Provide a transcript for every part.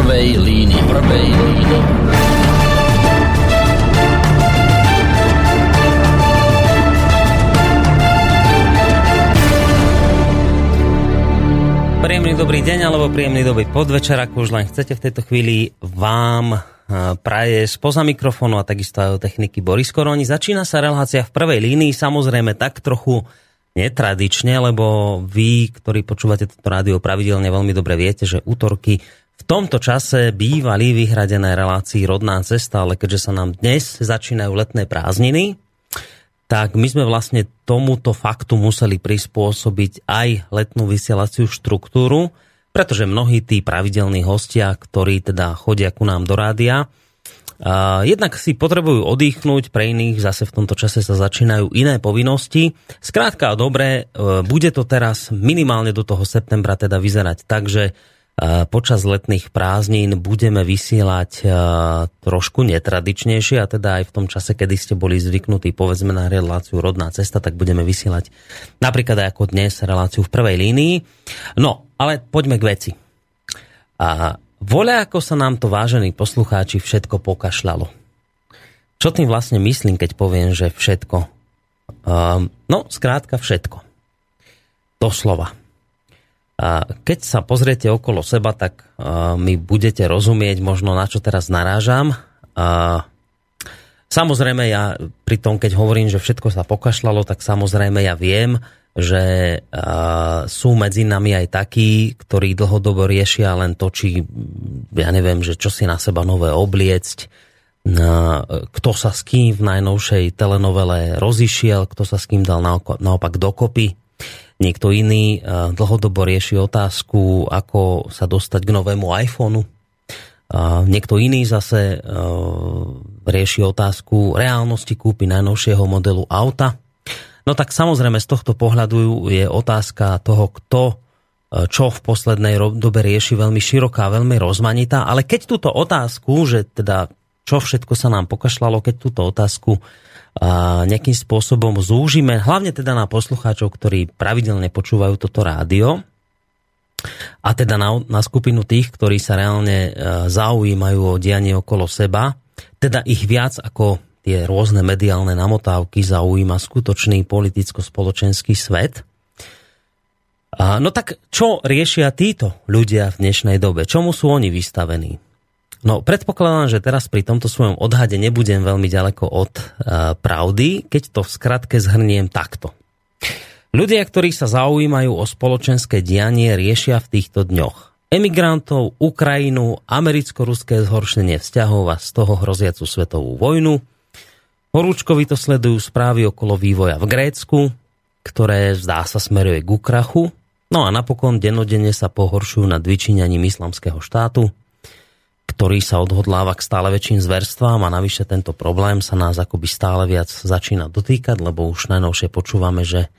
prvej línii. Prvej línii. Príjemný dobrý deň alebo príjemný dobrý podvečer, ako už len chcete v tejto chvíli vám eh, praje spoza mikrofónu a takisto aj o techniky Boris Koroni. Začína sa relácia v prvej línii, samozrejme tak trochu netradične, lbo vy, ktorí počúvate toto rádio pravidelne, veľmi dobre viete, že útorky v tomto čase bývali vyhradené relácii rodná cesta, ale keďže sa nám dnes začínajú letné prázdniny, tak my sme vlastne tomuto faktu museli prispôsobiť aj letnú vysielaciu štruktúru, pretože mnohí tí pravidelní hostia, ktorí teda chodia ku nám do rádia, jednak si potrebujú oddychnúť, pre iných zase v tomto čase sa začínajú iné povinnosti. Skrátka a dobre, uh, bude to teraz minimálne do toho septembra teda vyzerať tak, že počas letných prázdnin budeme vysielať trošku netradičnejšie a teda aj v tom čase, kedy ste boli zvyknutí povedzme na reláciu Rodná cesta, tak budeme vysielať napríklad aj ako dnes reláciu v prvej línii. No, ale poďme k veci. A Voľa ako sa nám to, vážení poslucháči, všetko pokašľalo. Čo tým vlastne myslím, keď poviem, že všetko? Um, no, skrátka všetko. Doslova. Keď sa pozriete okolo seba, tak mi budete rozumieť možno na čo teraz narážam. Samozrejme, ja pri tom, keď hovorím, že všetko sa pokašľalo, tak samozrejme ja viem, že uh, sú medzi nami aj takí, ktorí dlhodobo riešia len to, či, ja neviem, že čo si na seba nové obliecť, uh, kto sa s kým v najnovšej telenovele rozišiel, kto sa s kým dal naopak dokopy. Niekto iný uh, dlhodobo rieši otázku, ako sa dostať k novému iPhoneu. Uh, niekto iný zase uh, rieši otázku reálnosti kúpy najnovšieho modelu auta No tak samozrejme z tohto pohľadu je otázka toho, kto e, čo v poslednej dobe rieši veľmi široká, veľmi rozmanitá, ale keď túto otázku, že teda čo všetko sa nám pokašľalo, keď túto otázku nejakým spôsobom zúžime, hlavne teda na poslucháčov, ktorí pravidelne počúvajú toto rádio, a teda na, na skupinu tých, ktorí sa reálne e, zaujímajú o dianie okolo seba, teda ich viac ako tie rôzne mediálne namotávky zaujíma skutočný politicko-spoločenský svet. No tak čo riešia títo ľudia v dnešnej dobe? Čomu sú oni vystavení? No predpokladám, že teraz pri tomto svojom odhade nebudem veľmi ďaleko od uh, pravdy, keď to v skratke zhrniem takto. Ľudia, ktorí sa zaujímajú o spoločenské dianie, riešia v týchto dňoch. Emigrantov, Ukrajinu, americko-ruské zhoršenie vzťahov a z toho hroziacu svetovú vojnu, Horúčkovi to sledujú správy okolo vývoja v Grécku, ktoré zdá sa smeruje k ukrachu, no a napokon denodenne sa pohoršujú nad vyčíňaním islamského štátu, ktorý sa odhodláva k stále väčším zverstvám a navyše tento problém sa nás akoby stále viac začína dotýkať, lebo už najnovšie počúvame, že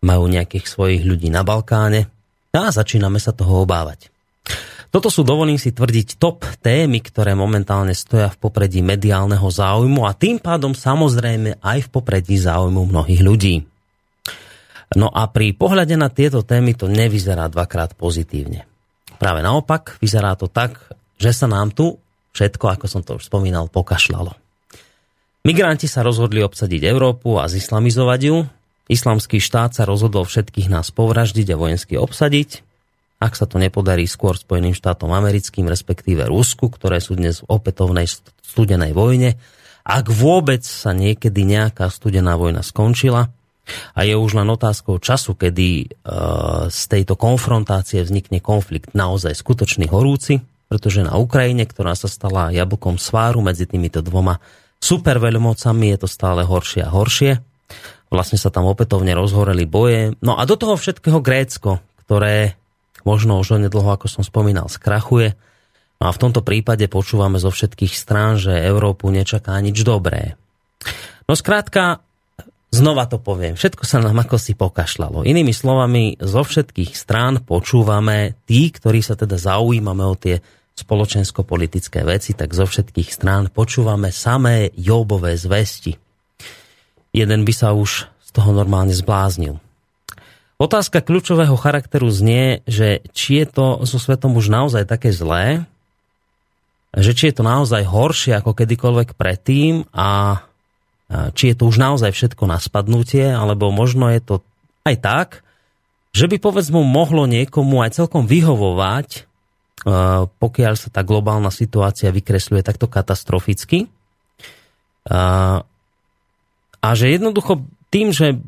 majú nejakých svojich ľudí na Balkáne a začíname sa toho obávať. Toto sú, dovolím si tvrdiť, top témy, ktoré momentálne stoja v popredí mediálneho záujmu a tým pádom samozrejme aj v popredí záujmu mnohých ľudí. No a pri pohľade na tieto témy to nevyzerá dvakrát pozitívne. Práve naopak, vyzerá to tak, že sa nám tu všetko, ako som to už spomínal, pokašľalo. Migranti sa rozhodli obsadiť Európu a zislamizovať ju. Islamský štát sa rozhodol všetkých nás povraždiť a vojensky obsadiť ak sa to nepodarí skôr Spojeným štátom americkým, respektíve Rusku, ktoré sú dnes v opätovnej studenej vojne, ak vôbec sa niekedy nejaká studená vojna skončila, a je už len otázkou času, kedy uh, z tejto konfrontácie vznikne konflikt naozaj skutočný horúci, pretože na Ukrajine, ktorá sa stala jablkom sváru medzi týmito dvoma superveľmocami, je to stále horšie a horšie. Vlastne sa tam opätovne rozhoreli boje. No a do toho všetkého Grécko, ktoré možno už onedlho, ako som spomínal, skrachuje. No a v tomto prípade počúvame zo všetkých strán, že Európu nečaká nič dobré. No skrátka, znova to poviem, všetko sa nám ako si pokašľalo. Inými slovami, zo všetkých strán počúvame tí, ktorí sa teda zaujímame o tie spoločensko-politické veci, tak zo všetkých strán počúvame samé jobové zvesti. Jeden by sa už z toho normálne zbláznil. Otázka kľúčového charakteru znie, že či je to so svetom už naozaj také zlé, že či je to naozaj horšie ako kedykoľvek predtým a či je to už naozaj všetko na spadnutie, alebo možno je to aj tak, že by povedzme mohlo niekomu aj celkom vyhovovať, pokiaľ sa tá globálna situácia vykresľuje takto katastroficky. A že jednoducho tým, že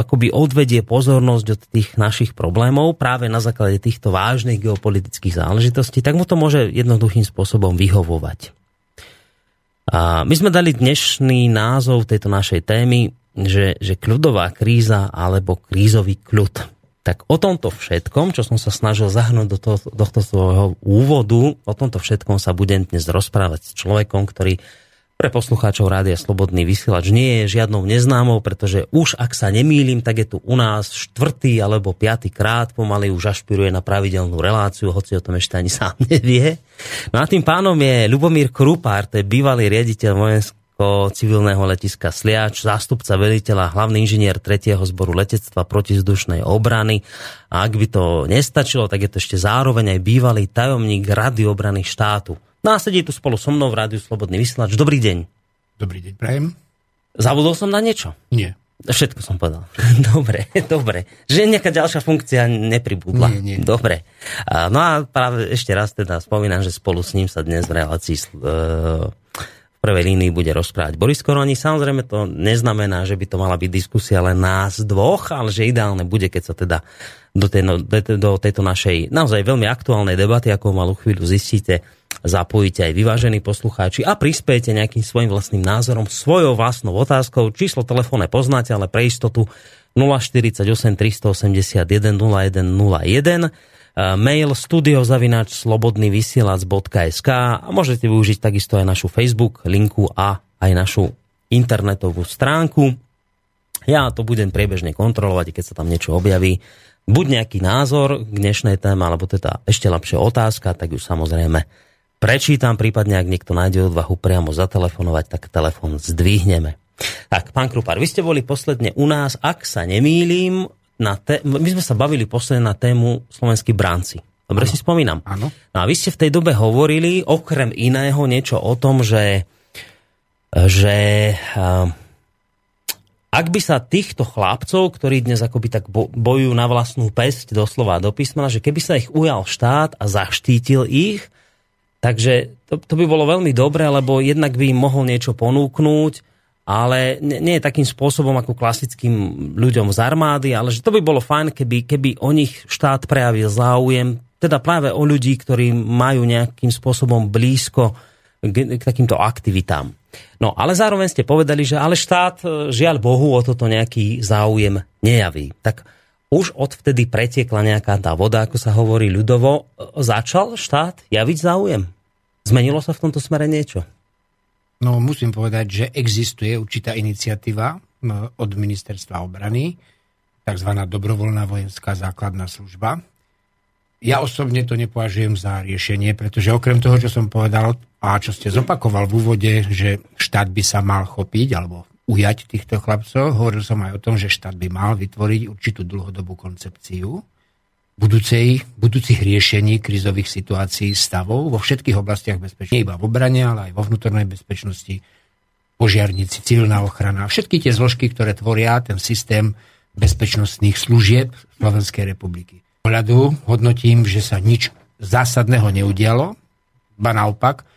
akoby odvedie pozornosť od tých našich problémov práve na základe týchto vážnych geopolitických záležitostí, tak mu to môže jednoduchým spôsobom vyhovovať. A my sme dali dnešný názov tejto našej témy, že, že kľudová kríza alebo krízový kľud. Tak o tomto všetkom, čo som sa snažil zahrnúť do, tohto svojho úvodu, o tomto všetkom sa budem dnes rozprávať s človekom, ktorý pre poslucháčov Rádia Slobodný vysielač nie je žiadnou neznámou, pretože už ak sa nemýlim, tak je tu u nás štvrtý alebo piatý krát pomaly už ašpiruje na pravidelnú reláciu, hoci o tom ešte ani sám nevie. No a tým pánom je Lubomír Krupár, to je bývalý riaditeľ vojensko civilného letiska Sliač, zástupca veliteľa, hlavný inžinier 3. zboru letectva protizdušnej obrany. A ak by to nestačilo, tak je to ešte zároveň aj bývalý tajomník Rady obrany štátu. No a sedí tu spolu so mnou v Rádiu Slobodný vysielač. Dobrý deň. Dobrý deň, prajem. Zabudol som na niečo? Nie. Všetko som povedal. Dobre, dobre. Že nejaká ďalšia funkcia nepribudla. Nie, nie. Dobre. No a práve ešte raz teda spomínam, že spolu s ním sa dnes v relácii e, prvej línii bude rozprávať Boris Koroni. Samozrejme to neznamená, že by to mala byť diskusia len nás dvoch, ale že ideálne bude, keď sa teda do, tej, do tejto našej naozaj veľmi aktuálnej debaty, ako malú chvíľu zistíte, zapojíte aj vyvážení poslucháči a prispiejete nejakým svojim vlastným názorom, svojou vlastnou otázkou. Číslo telefónne poznáte, ale pre istotu 048 381 0101 mail studiozavináč slobodnyvysielac.sk a môžete využiť takisto aj našu Facebook linku a aj našu internetovú stránku. Ja to budem priebežne kontrolovať, keď sa tam niečo objaví. Buď nejaký názor k dnešnej téme, alebo teda ešte lepšia otázka, tak ju samozrejme prečítam, prípadne ak niekto nájde odvahu priamo zatelefonovať, tak telefon zdvihneme. Tak, pán Krupár, vy ste boli posledne u nás, ak sa nemýlim, na té... my sme sa bavili posledne na tému slovenskí bránci. Dobre ano. si spomínam. Áno. No a vy ste v tej dobe hovorili okrem iného niečo o tom, že, že uh, ak by sa týchto chlapcov, ktorí dnes akoby tak bojujú na vlastnú pesť doslova do písmena, že keby sa ich ujal štát a zaštítil ich, Takže to, to by bolo veľmi dobré, lebo jednak by im mohol niečo ponúknúť, ale nie, je takým spôsobom ako klasickým ľuďom z armády, ale že to by bolo fajn, keby, keby o nich štát prejavil záujem, teda práve o ľudí, ktorí majú nejakým spôsobom blízko k, k takýmto aktivitám. No, ale zároveň ste povedali, že ale štát, e, žiaľ Bohu, o toto nejaký záujem nejaví. Tak už odvtedy pretiekla nejaká tá voda, ako sa hovorí ľudovo. Začal štát javiť záujem? Zmenilo sa v tomto smere niečo? No musím povedať, že existuje určitá iniciatíva od ministerstva obrany, tzv. dobrovoľná vojenská základná služba. Ja osobne to nepovažujem za riešenie, pretože okrem toho, čo som povedal a čo ste zopakoval v úvode, že štát by sa mal chopiť, alebo ujať týchto chlapcov. Hovoril som aj o tom, že štát by mal vytvoriť určitú dlhodobú koncepciu budúcej, budúcich riešení krizových situácií stavov vo všetkých oblastiach bezpečnosti. Nie iba v obrane, ale aj vo vnútornej bezpečnosti, požiarníci, civilná ochrana, všetky tie zložky, ktoré tvoria ten systém bezpečnostných služieb Slovenskej republiky. Pohľadu hodnotím, že sa nič zásadného neudialo, ba naopak,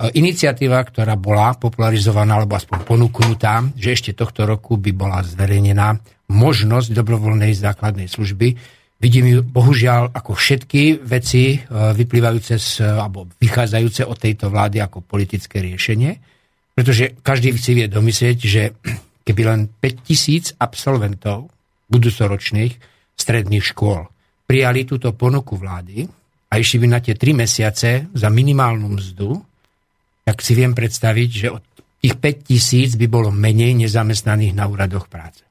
E, iniciatíva, ktorá bola popularizovaná alebo aspoň ponúknutá, že ešte tohto roku by bola zverejnená možnosť dobrovoľnej základnej služby. Vidím ju bohužiaľ ako všetky veci e, vyplývajúce z, alebo vychádzajúce od tejto vlády ako politické riešenie, pretože každý si vie domyslieť, že keby len 5000 absolventov budúcoročných stredných škôl prijali túto ponuku vlády a išli by na tie 3 mesiace za minimálnu mzdu, tak si viem predstaviť, že od tých 5 tisíc by bolo menej nezamestnaných na úradoch práce.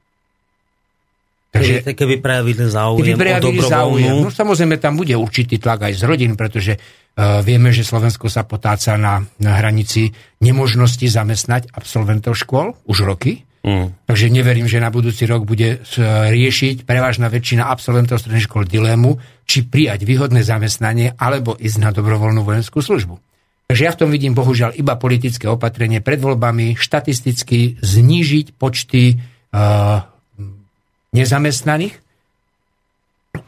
Takže, keby prejavili záujem keby prejavili o záujem, no samozrejme tam bude určitý tlak aj z rodín, pretože uh, vieme, že Slovensko sa potáca na, na hranici nemožnosti zamestnať absolventov škôl už roky. Mm. Takže neverím, že na budúci rok bude riešiť prevažná väčšina absolventov strednej škôl dilemu, či prijať výhodné zamestnanie alebo ísť na dobrovoľnú vojenskú službu. Takže Takže ja v tom vidím bohužiaľ iba politické opatrenie pred voľbami, štatisticky znížiť počty uh, nezamestnaných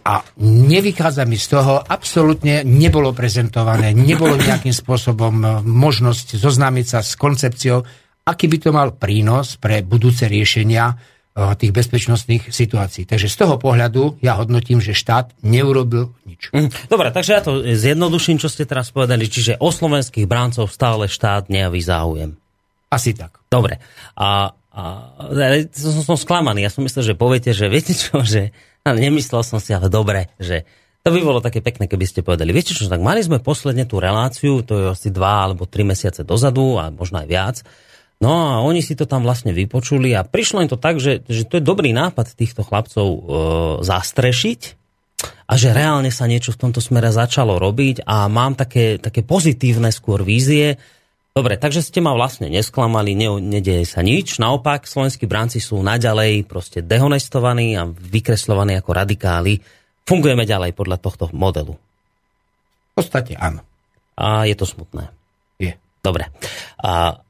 a nevychádza mi z toho, absolútne nebolo prezentované, nebolo nejakým spôsobom uh, možnosť zoznámiť sa s koncepciou, aký by to mal prínos pre budúce riešenia uh, tých bezpečnostných situácií. Takže z toho pohľadu ja hodnotím, že štát neurobil nič. Dobre, takže ja to zjednoduším, čo ste teraz povedali. Čiže o slovenských bráncov stále štát nejaví záujem. Asi tak. Dobre. A, a som, som sklamaný. Ja som myslel, že poviete, že viete čo, že ale nemyslel som si, ale dobre, že to by bolo také pekné, keby ste povedali. Viete čo, tak mali sme posledne tú reláciu, to je asi dva alebo tri mesiace dozadu a možno aj viac. No a oni si to tam vlastne vypočuli a prišlo im to tak, že, že to je dobrý nápad týchto chlapcov e, zastrešiť a že reálne sa niečo v tomto smere začalo robiť a mám také, také pozitívne skôr vízie, Dobre, takže ste ma vlastne nesklamali, ne, nedeje sa nič. Naopak, slovenskí bránci sú naďalej proste dehonestovaní a vykreslovaní ako radikáli. Fungujeme ďalej podľa tohto modelu. V podstate áno. A je to smutné. Je. Dobre. A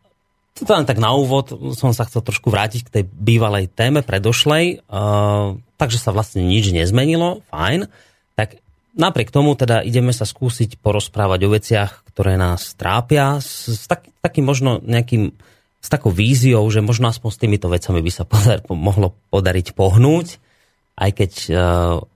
to len tak na úvod som sa chcel trošku vrátiť k tej bývalej téme predošlej. Uh, takže sa vlastne nič nezmenilo, fajn. Tak napriek tomu teda ideme sa skúsiť porozprávať o veciach, ktoré nás trápia s, s tak, takým možno nejakým s takou víziou, že možno aspoň s týmito vecami by sa podar, mohlo podariť pohnúť, aj keď uh,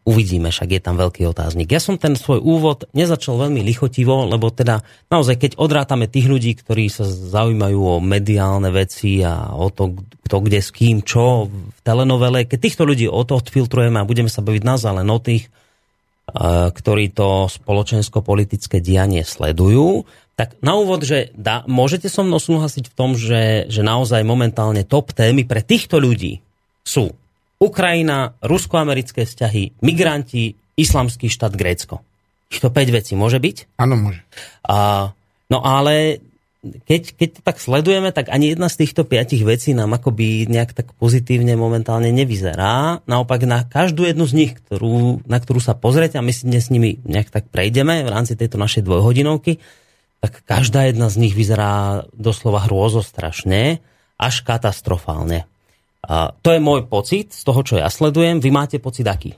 uvidíme, však je tam veľký otáznik. Ja som ten svoj úvod nezačal veľmi lichotivo, lebo teda naozaj, keď odrátame tých ľudí, ktorí sa zaujímajú o mediálne veci a o to, kto kde s kým, čo v telenovele, keď týchto ľudí o to odfiltrujeme a budeme sa baviť naozaj len o tých, ktorí to spoločensko-politické dianie sledujú. Tak na úvod, že dá, môžete so mnou súhlasiť v tom, že, že naozaj momentálne top témy pre týchto ľudí sú Ukrajina, rusko-americké vzťahy, migranti, islamský štát Grécko. Týchto 5 vecí môže byť? Áno, môže. A, no ale keď, keď to tak sledujeme, tak ani jedna z týchto piatich vecí nám akoby nejak tak pozitívne momentálne nevyzerá. Naopak na každú jednu z nich, ktorú, na ktorú sa pozrieť a my si dnes s nimi nejak tak prejdeme v rámci tejto našej dvojhodinovky, tak každá jedna z nich vyzerá doslova hrôzostrašne, až katastrofálne. A to je môj pocit z toho, čo ja sledujem. Vy máte pocit aký?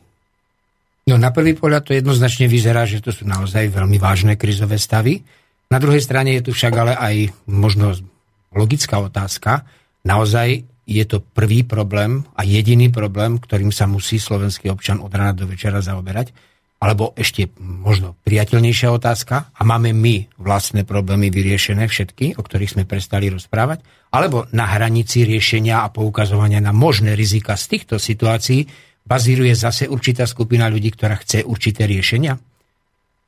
No na prvý pohľad to jednoznačne vyzerá, že to sú naozaj veľmi vážne krizové stavy na druhej strane je tu však ale aj možno logická otázka. Naozaj je to prvý problém a jediný problém, ktorým sa musí slovenský občan od rána do večera zaoberať? Alebo ešte možno priateľnejšia otázka, a máme my vlastné problémy vyriešené všetky, o ktorých sme prestali rozprávať, alebo na hranici riešenia a poukazovania na možné rizika z týchto situácií bazíruje zase určitá skupina ľudí, ktorá chce určité riešenia?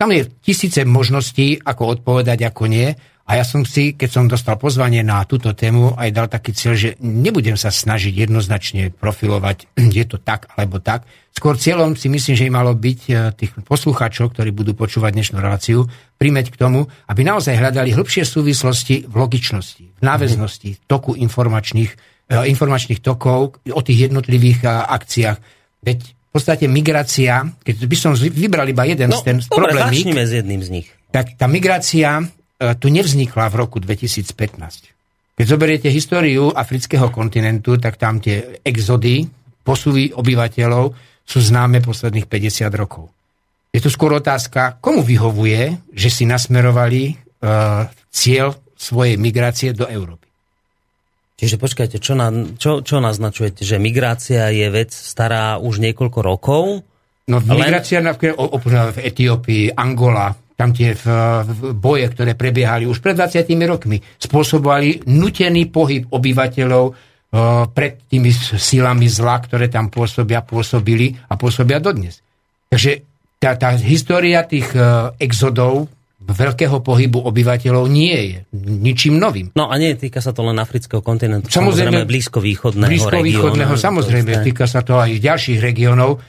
Tam je tisíce možností, ako odpovedať, ako nie. A ja som si, keď som dostal pozvanie na túto tému, aj dal taký cieľ, že nebudem sa snažiť jednoznačne profilovať, je to tak alebo tak. Skôr cieľom si myslím, že im malo byť e, tých poslucháčov, ktorí budú počúvať dnešnú reláciu, primeť k tomu, aby naozaj hľadali hĺbšie súvislosti v logičnosti, v náväznosti toku informačných, e, informačných tokov o tých jednotlivých e, akciách. Veď v podstate migrácia, keď by som vybral iba jeden no, z ten dobre, problém, s jedným z nich. Tak tá migrácia e, tu nevznikla v roku 2015. Keď zoberiete históriu afrického kontinentu, tak tam tie exody, posuvy obyvateľov sú známe posledných 50 rokov. Je tu skôr otázka, komu vyhovuje, že si nasmerovali uh, cieľ svojej migrácie do Európy. Čiže počkajte, čo, na, čo, čo naznačujete? Že migrácia je vec stará už niekoľko rokov? No migrácia len... v Etiópii, Angola, tam tie v, v boje, ktoré prebiehali už pred 20 rokmi, spôsobovali nutený pohyb obyvateľov uh, pred tými silami zla, ktoré tam pôsobia, pôsobili a pôsobia dodnes. Takže tá, tá história tých uh, exodov veľkého pohybu obyvateľov nie je ničím novým. No a nie, týka sa to len afrického kontinentu, samozrejme, samozrejme blízko-východného Blízko-východného, samozrejme, týka sa to aj ďalších regiónov.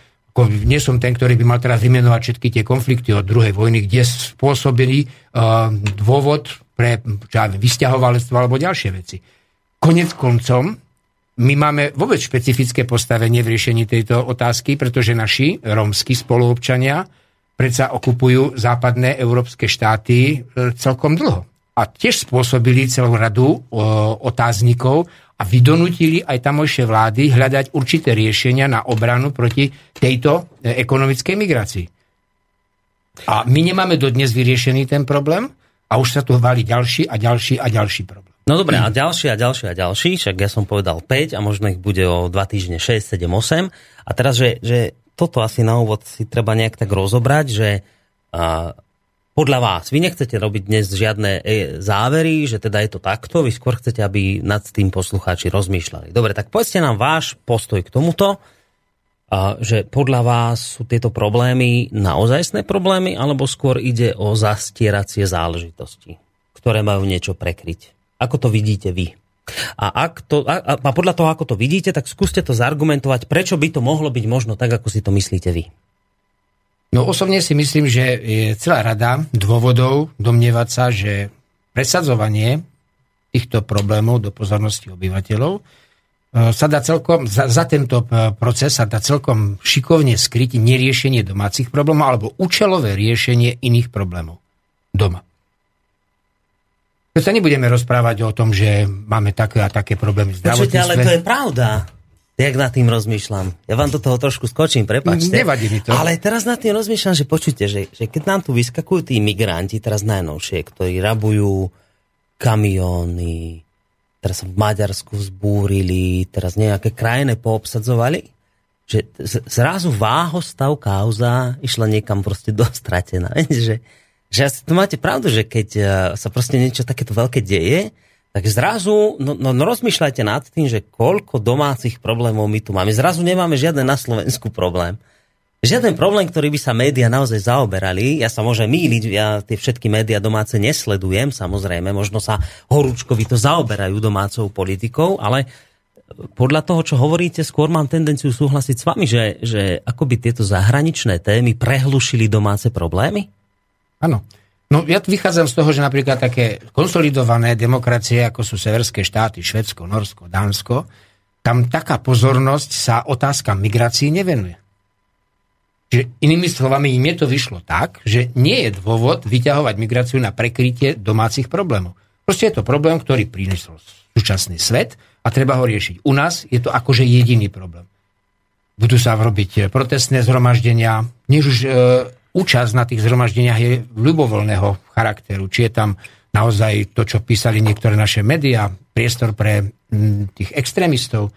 Nie som ten, ktorý by mal teraz vymenovať všetky tie konflikty od druhej vojny, kde spôsobili uh, dôvod pre ja, vysťahovalectvo alebo ďalšie veci. Konec koncom, my máme vôbec špecifické postavenie v riešení tejto otázky, pretože naši rómsky spoluobčania predsa okupujú západné európske štáty e, celkom dlho. A tiež spôsobili celú radu o, otáznikov a vydonutili aj tamojšie vlády hľadať určité riešenia na obranu proti tejto e, ekonomickej migrácii. A my nemáme dodnes vyriešený ten problém a už sa tu valí ďalší a ďalší a ďalší problém. No dobre, a ďalší a ďalší a ďalší, však ja som povedal 5 a možno ich bude o 2 týždne 6, 7, 8. A teraz, že, že toto asi na úvod si treba nejak tak rozobrať, že a, podľa vás, vy nechcete robiť dnes žiadne e, závery, že teda je to takto, vy skôr chcete, aby nad tým poslucháči rozmýšľali. Dobre, tak povedzte nám váš postoj k tomuto, a, že podľa vás sú tieto problémy naozajstné problémy, alebo skôr ide o zastieracie záležitosti, ktoré majú niečo prekryť. Ako to vidíte vy? A, ak to, a, a podľa toho, ako to vidíte, tak skúste to zargumentovať, prečo by to mohlo byť možno tak, ako si to myslíte vy. No osobne si myslím, že je celá rada dôvodov domnievať sa, že presadzovanie týchto problémov do pozornosti obyvateľov e, sa dá celkom, za, za tento e, proces sa dá celkom šikovne skryť neriešenie domácich problémov alebo účelové riešenie iných problémov doma. My sa nebudeme rozprávať o tom, že máme také a také problémy v zdravotníctve. ale to je pravda. Jak nad tým rozmýšľam. Ja vám do toho trošku skočím, prepačte. Nevadí mi to. Ale teraz nad tým rozmýšľam, že počujte, že, že keď nám tu vyskakujú tí migranti, teraz najnovšie, ktorí rabujú kamióny, teraz v Maďarsku vzbúrili, teraz nejaké krajiny poobsadzovali, že zrazu váhostav kauza išla niekam proste dostratená. že, že asi tu máte pravdu, že keď e, sa proste niečo takéto veľké deje, tak zrazu, no, no, no rozmýšľajte nad tým, že koľko domácich problémov my tu máme. Zrazu nemáme žiaden na Slovensku problém. Žiaden problém, ktorý by sa médiá naozaj zaoberali. Ja sa môžem míliť, ja tie všetky médiá domáce nesledujem, samozrejme, možno sa horúčkovi to zaoberajú domácou politikou, ale podľa toho, čo hovoríte, skôr mám tendenciu súhlasiť s vami, že, že akoby tieto zahraničné témy prehlušili domáce problémy? Áno. No ja vychádzam z toho, že napríklad také konsolidované demokracie, ako sú severské štáty, Švedsko, Norsko, Dánsko, tam taká pozornosť sa otázka migrácií nevenuje. Čiže inými slovami, im je to vyšlo tak, že nie je dôvod vyťahovať migráciu na prekrytie domácich problémov. Proste je to problém, ktorý priniesol súčasný svet a treba ho riešiť. U nás je to akože jediný problém. Budú sa robiť protestné zhromaždenia, než už e, účasť na tých zhromaždeniach je ľubovoľného charakteru. Či je tam naozaj to, čo písali niektoré naše médiá, priestor pre m, tých extrémistov,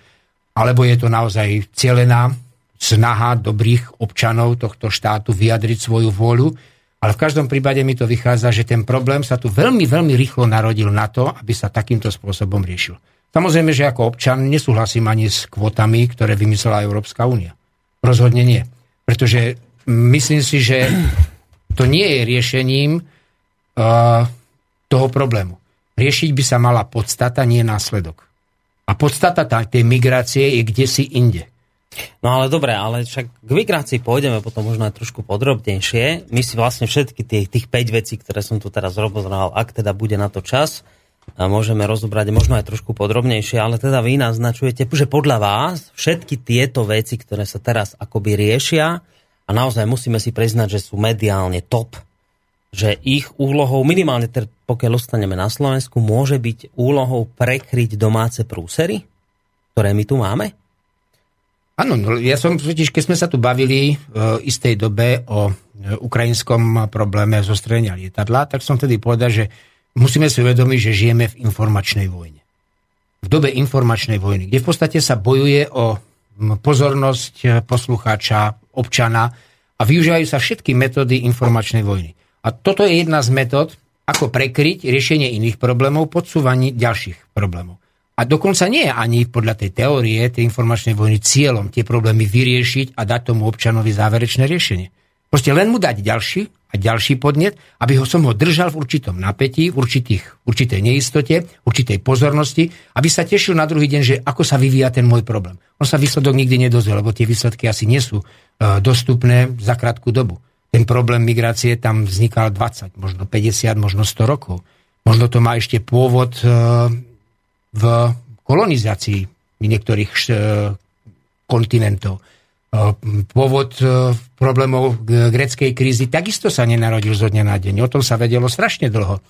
alebo je to naozaj cielená snaha dobrých občanov tohto štátu vyjadriť svoju vôľu. Ale v každom prípade mi to vychádza, že ten problém sa tu veľmi, veľmi rýchlo narodil na to, aby sa takýmto spôsobom riešil. Samozrejme, že ako občan nesúhlasím ani s kvotami, ktoré vymyslela Európska únia. Rozhodne nie. Pretože myslím si, že to nie je riešením uh, toho problému. Riešiť by sa mala podstata, nie následok. A podstata tej migrácie je kde si inde. No ale dobre, ale však k migrácii pôjdeme potom možno aj trošku podrobnejšie. My si vlastne všetky tých, tých 5 vecí, ktoré som tu teraz rozobral, ak teda bude na to čas, a môžeme rozobrať možno aj trošku podrobnejšie, ale teda vy naznačujete, že podľa vás všetky tieto veci, ktoré sa teraz akoby riešia, a naozaj musíme si priznať, že sú mediálne top, že ich úlohou, minimálne pokiaľ ostaneme na Slovensku, môže byť úlohou prekryť domáce prúsery, ktoré my tu máme? Áno, no ja som totiž, keď sme sa tu bavili v istej dobe o ukrajinskom probléme zostrenia lietadla, tak som tedy povedal, že musíme si uvedomiť, že žijeme v informačnej vojne. V dobe informačnej vojny, kde v podstate sa bojuje o pozornosť poslucháča, občana a využívajú sa všetky metódy informačnej vojny. A toto je jedna z metód, ako prekryť riešenie iných problémov, podsúvanie ďalších problémov. A dokonca nie je ani podľa tej teórie tej informačnej vojny cieľom tie problémy vyriešiť a dať tomu občanovi záverečné riešenie. Proste len mu dať ďalší a ďalší podnet, aby ho som ho držal v určitom napätí, v určitých, určitej neistote, určitej pozornosti, aby sa tešil na druhý deň, že ako sa vyvíja ten môj problém. On sa výsledok nikdy nedozvie, lebo tie výsledky asi nie sú dostupné za krátku dobu. Ten problém migrácie tam vznikal 20, možno 50, možno 100 rokov. Možno to má ešte pôvod uh, v kolonizácii niektorých uh, kontinentov pôvod e, problémov greckej krízy takisto sa nenarodil zo dňa na deň. O tom sa vedelo strašne dlho.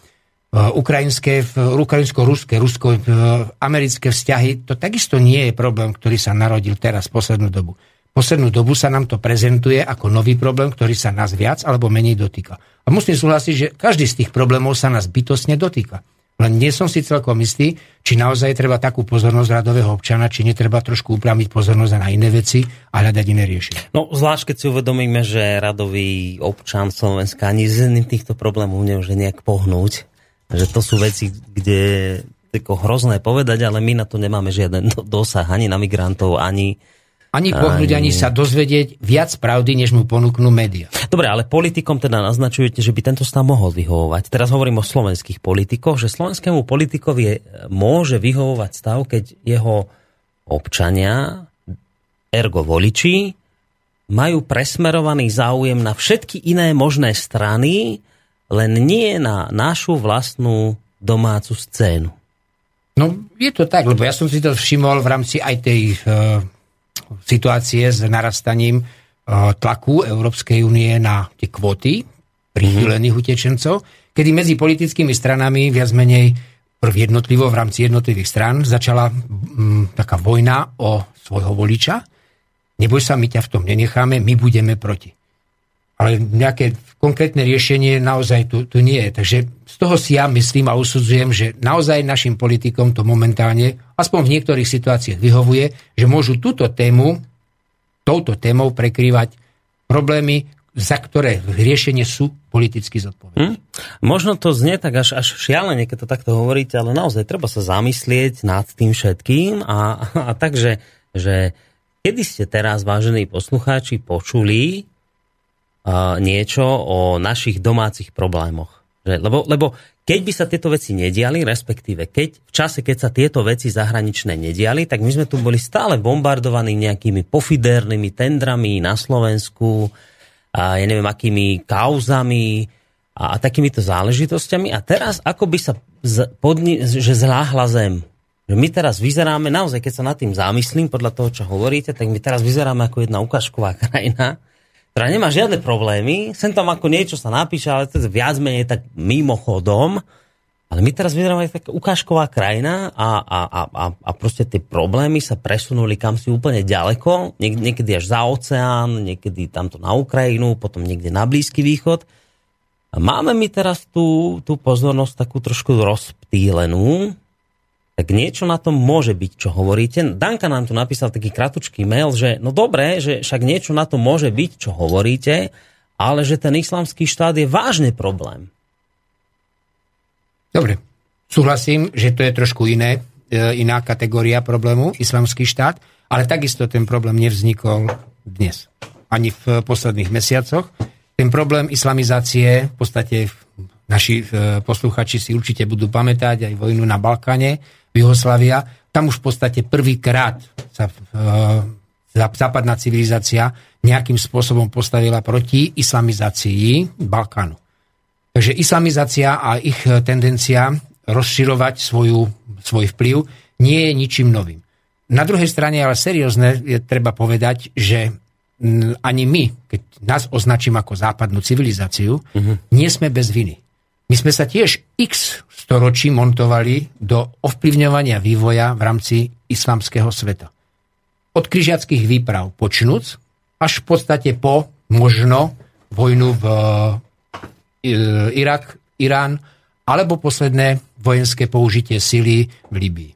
ukrajinské, ukrajinsko-ruské, rusko-americké vzťahy, to takisto nie je problém, ktorý sa narodil teraz, poslednú dobu. Poslednú dobu sa nám to prezentuje ako nový problém, ktorý sa nás viac alebo menej dotýka. A musím súhlasiť, že každý z tých problémov sa nás bytostne dotýka. Len nie som si celkom istý, či naozaj treba takú pozornosť radového občana, či netreba trošku upramiť pozornosť na iné veci a hľadať iné riešenie. No zvlášť, keď si uvedomíme, že radový občan Slovenska ani z týchto problémov nemôže nejak pohnúť. Že to sú veci, kde ako hrozné povedať, ale my na to nemáme žiaden dosah ani na migrantov, ani ani pohnúť, ani... ani sa dozvedieť viac pravdy, než mu ponúknú médiá. Dobre, ale politikom teda naznačujete, že by tento stav mohol vyhovovať. Teraz hovorím o slovenských politikoch, že slovenskému politikovi môže vyhovovať stav, keď jeho občania, ergo voliči, majú presmerovaný záujem na všetky iné možné strany, len nie na našu vlastnú domácu scénu. No, je to tak, lebo ja som si to všimol v rámci aj tej uh situácie s narastaním e, tlaku Európskej únie na tie kvóty prichylených mm-hmm. utečencov, kedy medzi politickými stranami viac menej prv jednotlivo v rámci jednotlivých stran začala m, taká vojna o svojho voliča. Neboj sa, my ťa v tom nenecháme, my budeme proti. Ale nejaké konkrétne riešenie naozaj tu, tu nie je. Takže z toho si ja myslím a usudzujem, že naozaj našim politikom to momentálne, aspoň v niektorých situáciách vyhovuje, že môžu túto tému, touto témou prekrývať problémy, za ktoré riešenie sú politicky zodpovedné. Hmm. Možno to znie tak až, až šialene, keď to takto hovoríte, ale naozaj treba sa zamyslieť nad tým všetkým a, a takže, že kedy ste teraz, vážení poslucháči, počuli niečo o našich domácich problémoch. Lebo, lebo keď by sa tieto veci nediali, respektíve keď v čase, keď sa tieto veci zahraničné nediali, tak my sme tu boli stále bombardovaní nejakými pofidernými tendrami na Slovensku, a ja neviem, akými kauzami a, a takýmito záležitosťami. A teraz ako by sa z, podni, že zláhla zem. Že my teraz vyzeráme, naozaj, keď sa nad tým zamyslím, podľa toho, čo hovoríte, tak my teraz vyzeráme ako jedna ukážková krajina, ktorá nemá žiadne problémy, sem tam ako niečo sa napíše, ale to je viac menej tak mimochodom, ale my teraz vyzeráme taká ukážková krajina a, a, a, a proste tie problémy sa presunuli kam si úplne ďaleko, niek- niekedy až za oceán, niekedy tamto na Ukrajinu, potom niekde na Blízky východ. A máme my teraz tú, tú pozornosť takú trošku rozptýlenú, tak niečo na tom môže byť, čo hovoríte. Danka nám tu napísal taký kratučký mail, že no dobré, že však niečo na tom môže byť, čo hovoríte, ale že ten islamský štát je vážny problém. Dobre, súhlasím, že to je trošku iné, e, iná kategória problému, islamský štát, ale takisto ten problém nevznikol dnes, ani v posledných mesiacoch. Ten problém islamizácie, v podstate naši e, posluchači si určite budú pamätať aj vojnu na Balkáne, Jugoslavia, tam už v podstate prvýkrát sa e, západná civilizácia nejakým spôsobom postavila proti islamizácii Balkánu. Takže islamizácia a ich tendencia rozširovať svoju, svoj vplyv nie je ničím novým. Na druhej strane ale seriózne je treba povedať, že ani my, keď nás označím ako západnú civilizáciu, uh-huh. nie sme bez viny. My sme sa tiež x storočí montovali do ovplyvňovania vývoja v rámci islamského sveta. Od križiackých výprav počnúc, až v podstate po možno vojnu v e, Irak, Irán, alebo posledné vojenské použitie sily v Libii.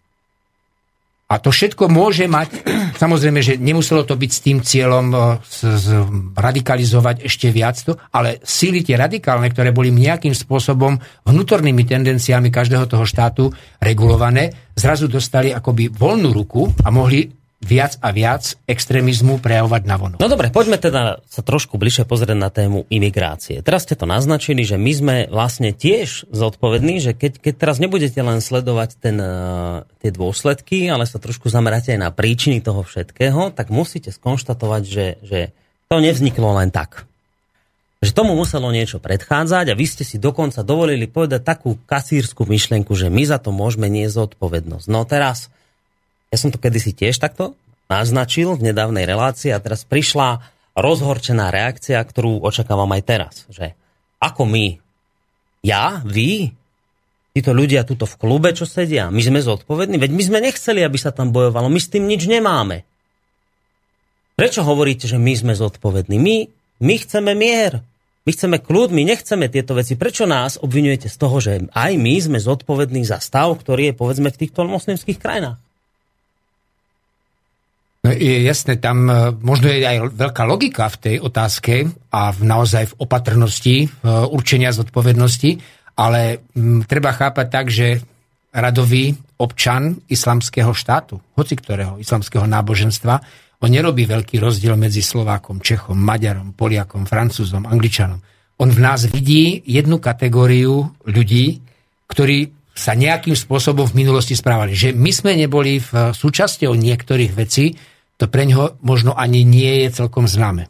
A to všetko môže mať, samozrejme, že nemuselo to byť s tým cieľom e, z, z, radikalizovať ešte viac to, ale síly tie radikálne, ktoré boli nejakým spôsobom vnútornými tendenciami každého toho štátu regulované, zrazu dostali akoby voľnú ruku a mohli viac a viac extrémizmu prejavovať na vonu. No dobre, poďme teda sa trošku bližšie pozrieť na tému imigrácie. Teraz ste to naznačili, že my sme vlastne tiež zodpovední, že keď, keď teraz nebudete len sledovať ten, uh, tie dôsledky, ale sa trošku zameráte aj na príčiny toho všetkého, tak musíte skonštatovať, že, že to nevzniklo len tak. Že tomu muselo niečo predchádzať a vy ste si dokonca dovolili povedať takú kasírskú myšlienku, že my za to môžeme nie zodpovednosť. No teraz ja som to kedysi tiež takto naznačil v nedávnej relácii a teraz prišla rozhorčená reakcia, ktorú očakávam aj teraz. Že ako my, ja, vy, títo ľudia tuto v klube, čo sedia, my sme zodpovední, veď my sme nechceli, aby sa tam bojovalo, my s tým nič nemáme. Prečo hovoríte, že my sme zodpovední? My, my chceme mier, my chceme kľud, my nechceme tieto veci. Prečo nás obvinujete z toho, že aj my sme zodpovední za stav, ktorý je povedzme v týchto moslimských krajinách? No, je jasné, tam e, možno je aj veľká logika v tej otázke a v, naozaj v opatrnosti e, určenia zodpovednosti, ale m, treba chápať tak, že radový občan islamského štátu, hoci ktorého islamského náboženstva, on nerobí veľký rozdiel medzi Slovákom, Čechom, Maďarom, Poliakom, Francúzom, Angličanom. On v nás vidí jednu kategóriu ľudí, ktorí sa nejakým spôsobom v minulosti správali. Že my sme neboli v súčasťou niektorých vecí, to pre ňoho možno ani nie je celkom známe.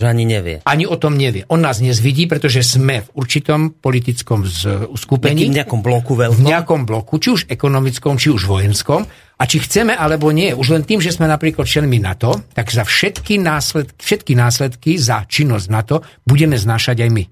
Že ani nevie. Ani o tom nevie. On nás dnes vidí, pretože sme v určitom politickom uskupení. V nejakom bloku veľkom. V nejakom bloku, či už ekonomickom, či už vojenskom. A či chceme alebo nie, už len tým, že sme napríklad členmi NATO, tak za všetky následky, všetky následky za činnosť NATO budeme znášať aj my.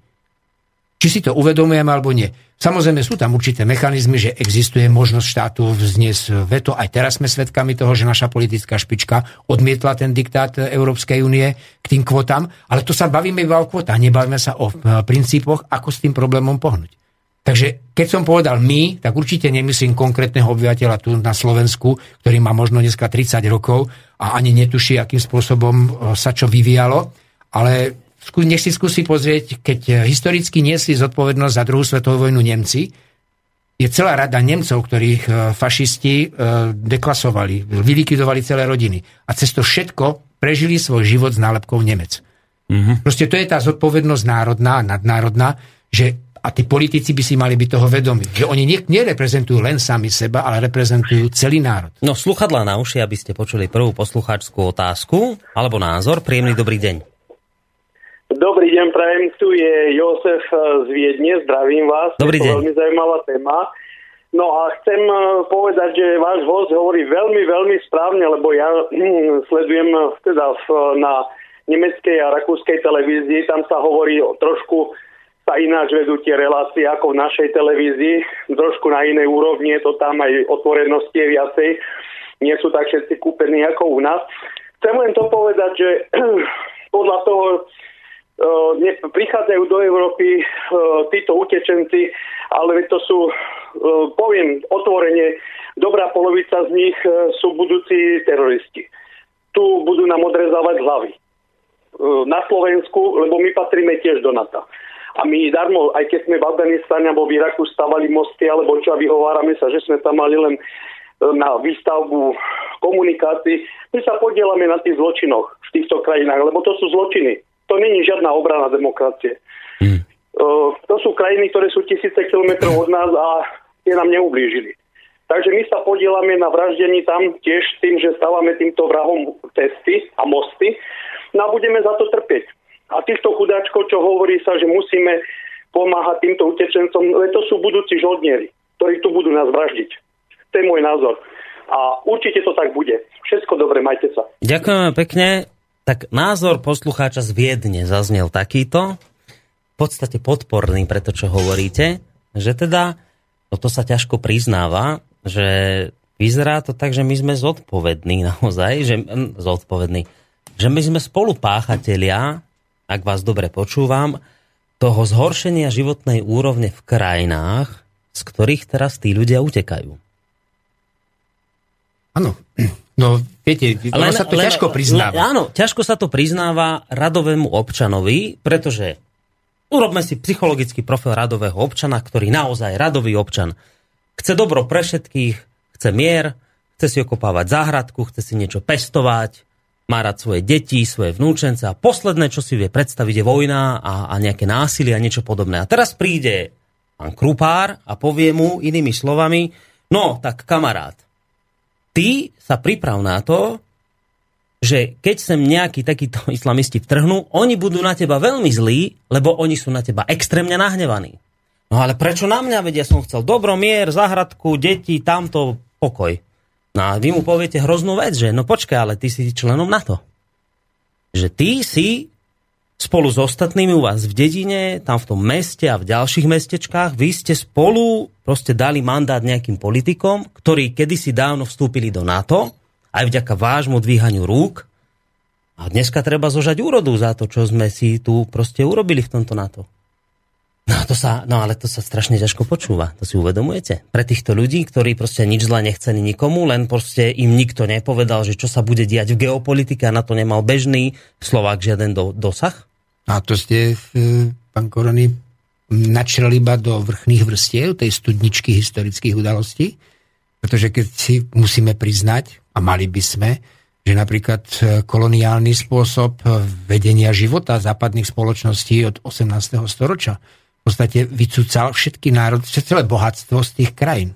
Či si to uvedomujeme alebo nie. Samozrejme sú tam určité mechanizmy, že existuje možnosť štátu vzniesť veto. Aj teraz sme svedkami toho, že naša politická špička odmietla ten diktát Európskej únie k tým kvotám. Ale to sa bavíme iba o kvotách, nebavíme sa o e, princípoch, ako s tým problémom pohnúť. Takže keď som povedal my, tak určite nemyslím konkrétneho obyvateľa tu na Slovensku, ktorý má možno dneska 30 rokov a ani netuší, akým spôsobom e, sa čo vyvíjalo, ale nech si skúsi pozrieť, keď eh, historicky niesli zodpovednosť za druhú svetovú vojnu Nemci, je celá rada Nemcov, ktorých eh, fašisti eh, deklasovali, vylikvidovali celé rodiny. A cez to všetko prežili svoj život s nálepkou Nemec. Mm-hmm. Proste to je tá zodpovednosť národná, nadnárodná, že a tí politici by si mali byť toho vedomi, že oni nereprezentujú len sami seba, ale reprezentujú celý národ. No, sluchadla na uši, aby ste počuli prvú poslucháčskú otázku alebo názor. Príjemný dobrý deň. Dobrý deň, prajem, tu je Jozef eh, z Viedne, zdravím vás. Dobrý je deň. veľmi zaujímavá téma. No a chcem eh, povedať, že váš host hovorí veľmi, veľmi správne, lebo ja hm, sledujem eh, teda v, na nemeckej a rakúskej televízii, tam sa hovorí o trošku sa ináč vedú tie relácie ako v našej televízii, trošku na inej úrovni je to tam aj otvorenosti je viacej, nie sú tak všetci kúpení ako u nás. Chcem len to povedať, že podľa toho, ne, prichádzajú do Európy títo utečenci, ale to sú, poviem otvorene, dobrá polovica z nich sú budúci teroristi. Tu budú nám odrezávať hlavy. Na Slovensku, lebo my patríme tiež do NATO. A my darmo, aj keď sme v Afganistane alebo v Iraku stavali mosty, alebo čo a vyhovárame sa, že sme tam mali len na výstavbu komunikácií, my sa podielame na tých zločinoch v týchto krajinách, lebo to sú zločiny. To není žiadna obrana demokracie. Hmm. To sú krajiny, ktoré sú tisíce kilometrov od nás a tie nám neublížili. Takže my sa podielame na vraždení tam tiež tým, že stávame týmto vrahom testy a mosty no a budeme za to trpieť. A týchto chudáčkov, čo hovorí sa, že musíme pomáhať týmto utečencom, to sú budúci žoldnieri, ktorí tu budú nás vraždiť. To je môj názor. A určite to tak bude. Všetko dobre, majte sa. Ďakujeme pekne. Tak názor poslucháča z Viedne zaznel takýto, v podstate podporný pre to, čo hovoríte, že teda, no to sa ťažko priznáva, že vyzerá to tak, že my sme zodpovední naozaj, že hm, zodpovední, že my sme spolupáchatelia, ak vás dobre počúvam, toho zhoršenia životnej úrovne v krajinách, z ktorých teraz tí ľudia utekajú. Áno, No, viete, len, sa to len, ťažko priznáva. Len, áno, ťažko sa to priznáva radovému občanovi, pretože urobme si psychologický profil radového občana, ktorý naozaj radový občan chce dobro pre všetkých, chce mier, chce si okopávať záhradku, chce si niečo pestovať, má rád svoje deti, svoje vnúčence a posledné, čo si vie predstaviť, je vojna a, a nejaké násilie a niečo podobné. A teraz príde pán Krupár a povie mu inými slovami, no tak kamarát, ty sa priprav na to, že keď sem nejakí takíto islamisti vtrhnú, oni budú na teba veľmi zlí, lebo oni sú na teba extrémne nahnevaní. No ale prečo na mňa? Vedia som chcel dobro, mier, zahradku, deti, tamto, pokoj. No a vy mu poviete hroznú vec, že no počkaj, ale ty si členom NATO. Že ty si spolu s ostatnými u vás v dedine, tam v tom meste a v ďalších mestečkách, vy ste spolu proste dali mandát nejakým politikom, ktorí kedysi dávno vstúpili do NATO, aj vďaka vášmu dvíhaniu rúk. A dneska treba zožať úrodu za to, čo sme si tu proste urobili v tomto NATO. No, to sa, no ale to sa strašne ťažko počúva, to si uvedomujete. Pre týchto ľudí, ktorí proste nič zle nechceli nikomu, len proste im nikto nepovedal, že čo sa bude diať v geopolitike a na to nemal bežný Slovák žiaden do, dosah. A to ste, e, pán Korony, načreli iba do vrchných vrstiev tej studničky historických udalostí, pretože keď si musíme priznať, a mali by sme, že napríklad e, koloniálny spôsob vedenia života západných spoločností od 18. storočia podstate vycúcal všetky národ, celé bohatstvo z tých krajín.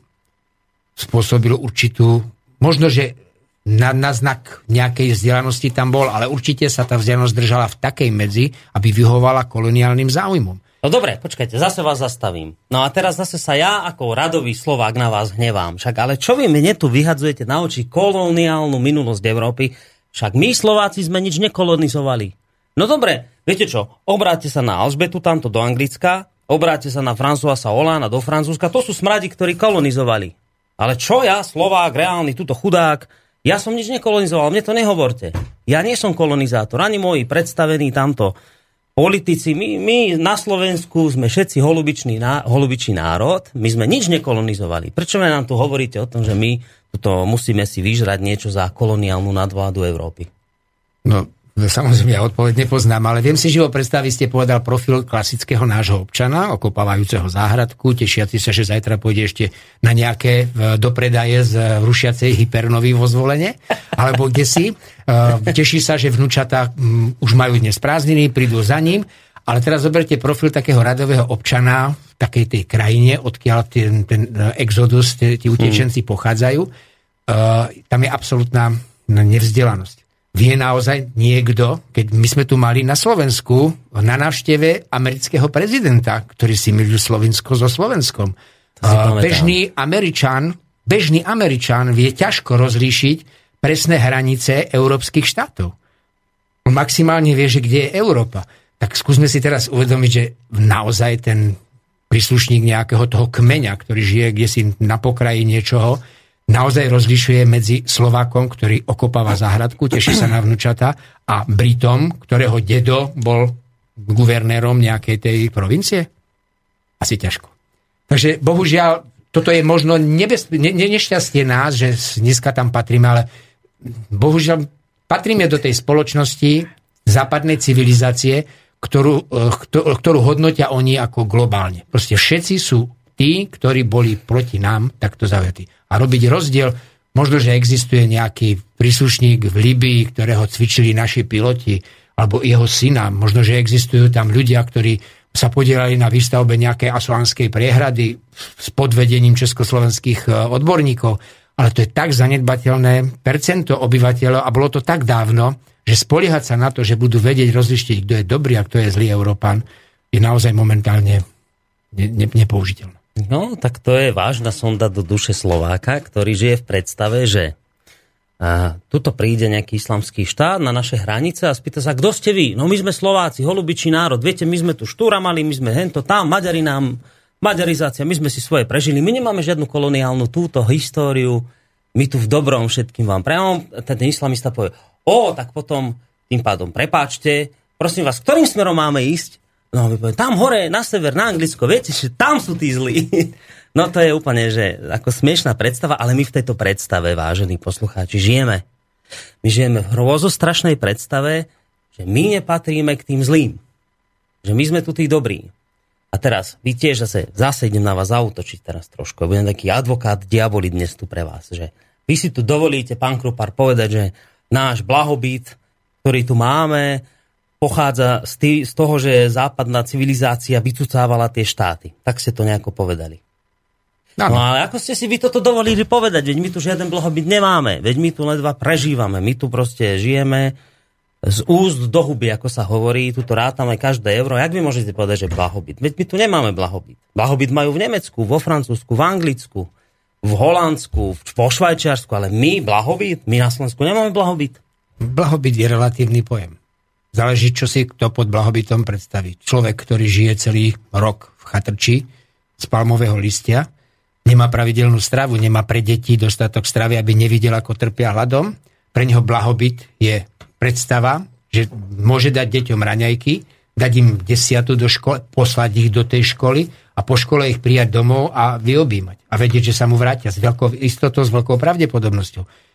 Spôsobil určitú, možno, že na, na znak nejakej vzdelanosti tam bol, ale určite sa tá vzdelanosť držala v takej medzi, aby vyhovala koloniálnym záujmom. No dobre, počkajte, zase vás zastavím. No a teraz zase sa ja ako radový Slovák na vás hnevám. Však ale čo vy mne tu vyhadzujete na oči koloniálnu minulosť Európy? Však my Slováci sme nič nekolonizovali. No dobre, viete čo, obráte sa na Alžbetu tamto do Anglicka, obráte sa na Françoisa Hollanda do Francúzska, to sú smradi, ktorí kolonizovali. Ale čo ja, Slovák, reálny, túto chudák, ja som nič nekolonizoval, mne to nehovorte. Ja nie som kolonizátor, ani moji predstavení tamto politici. My, my na Slovensku sme všetci holubičný, holubičný národ, my sme nič nekolonizovali. Prečo nám tu hovoríte o tom, že my tuto musíme si vyžrať niečo za koloniálnu nadvládu Európy? No, Samozrejme, ja odpoveď nepoznám, ale viem si živo predstaviť, ste povedal profil klasického nášho občana, okopávajúceho záhradku, tešiaci sa, že zajtra pôjde ešte na nejaké e, dopredaje z rušiacej hypernovy vo zvolenie, alebo kde si. E, teší sa, že vnúčata už majú dnes prázdniny, prídu za ním, ale teraz zoberte profil takého radového občana v takej tej krajine, odkiaľ ten, ten e, exodus, tí utečenci pochádzajú. Tam je absolútna nevzdelanosť vie naozaj niekto, keď my sme tu mali na Slovensku na návšteve amerického prezidenta, ktorý si milil Slovensko so Slovenskom. Bežný Američan, bežný Američan vie ťažko rozlíšiť presné hranice európskych štátov. On maximálne vie, že kde je Európa. Tak skúsme si teraz uvedomiť, že naozaj ten príslušník nejakého toho kmeňa, ktorý žije kde si na pokraji niečoho, naozaj rozlišuje medzi Slovákom, ktorý okopáva záhradku, teší sa na vnúčata, a Britom, ktorého dedo bol guvernérom nejakej tej provincie? Asi ťažko. Takže bohužiaľ, toto je možno nebez, ne, nešťastie nás, že dneska tam patríme, ale bohužiaľ patríme do tej spoločnosti západnej civilizácie, ktorú, eh, ktorú hodnotia oni ako globálne. Proste všetci sú tí, ktorí boli proti nám takto zaujatí. A robiť rozdiel, možno, že existuje nejaký príslušník v Libii, ktorého cvičili naši piloti, alebo jeho syna, možno, že existujú tam ľudia, ktorí sa podielali na výstavbe nejakej asuánskej priehrady s podvedením československých e, odborníkov, ale to je tak zanedbateľné percento obyvateľov a bolo to tak dávno, že spoliehať sa na to, že budú vedieť rozlištiť, kto je dobrý a kto je zlý Európan, je naozaj momentálne ne, ne, nepoužiteľné. No, tak to je vážna sonda do duše Slováka, ktorý žije v predstave, že a, tuto príde nejaký islamský štát na naše hranice a spýta sa, kto ste vy? No my sme Slováci, holubičí národ, viete, my sme tu štúra mali, my sme hento tam, Maďari nám, maďarizácia, my sme si svoje prežili, my nemáme žiadnu koloniálnu túto históriu, my tu v dobrom všetkým vám prejom, ten islamista povie, o, tak potom tým pádom prepáčte, prosím vás, ktorým smerom máme ísť? No, poviem, tam hore, na sever, na Anglicko, viete, že tam sú tí zlí. No to je úplne, že ako smiešná predstava, ale my v tejto predstave, vážení poslucháči, žijeme. My žijeme v hrôzostrašnej predstave, že my nepatríme k tým zlým. Že my sme tu tí dobrí. A teraz, vy tiež zase, zase na vás zautočiť teraz trošku. Budem taký advokát diaboli dnes tu pre vás. Že vy si tu dovolíte, pán Krupar, povedať, že náš blahobyt, ktorý tu máme, pochádza z, tý, z toho, že západná civilizácia vycucávala tie štáty. Tak ste to nejako povedali. No, no ale ako ste si vy toto dovolili povedať? Veď my tu žiaden blahobyt nemáme. Veď my tu ledva prežívame. My tu proste žijeme z úst do huby, ako sa hovorí. Tu rátame každé euro. Jak vy môžete povedať, že blahobyt? Veď my tu nemáme blahobyt. Blahobyt majú v Nemecku, vo Francúzsku, v Anglicku, v Holandsku, vo Švajčiarsku, ale my blahobyt, my na Slovensku nemáme blahobyt. Blahobyt je relatívny pojem. Záleží, čo si kto pod blahobytom predstaví. Človek, ktorý žije celý rok v chatrči z palmového listia, nemá pravidelnú stravu, nemá pre deti dostatok stravy, aby nevidel, ako trpia hladom. Pre neho blahobyt je predstava, že môže dať deťom raňajky, dať im desiatu do školy, poslať ich do tej školy a po škole ich prijať domov a vyobímať. A vedieť, že sa mu vrátia s veľkou istotou, s veľkou pravdepodobnosťou.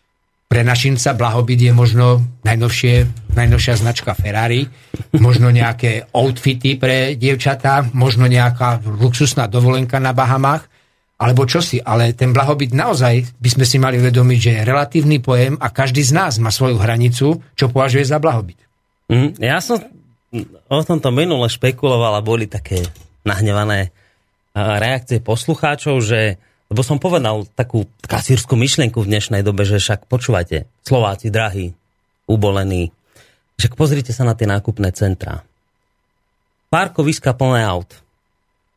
Pre našinca blahobyt je možno najnovšie, najnovšia značka Ferrari, možno nejaké outfity pre dievčatá, možno nejaká luxusná dovolenka na Bahamách, alebo čosi. Ale ten blahobyt naozaj by sme si mali uvedomiť, že je relatívny pojem a každý z nás má svoju hranicu, čo považuje za blahobyt. Mm, ja som o tomto minule špekuloval a boli také nahnevané reakcie poslucháčov, že lebo som povedal takú kasírskú myšlienku v dnešnej dobe, že však počúvate, Slováci, drahí, ubolení, však pozrite sa na tie nákupné centrá. Parkoviska plné aut.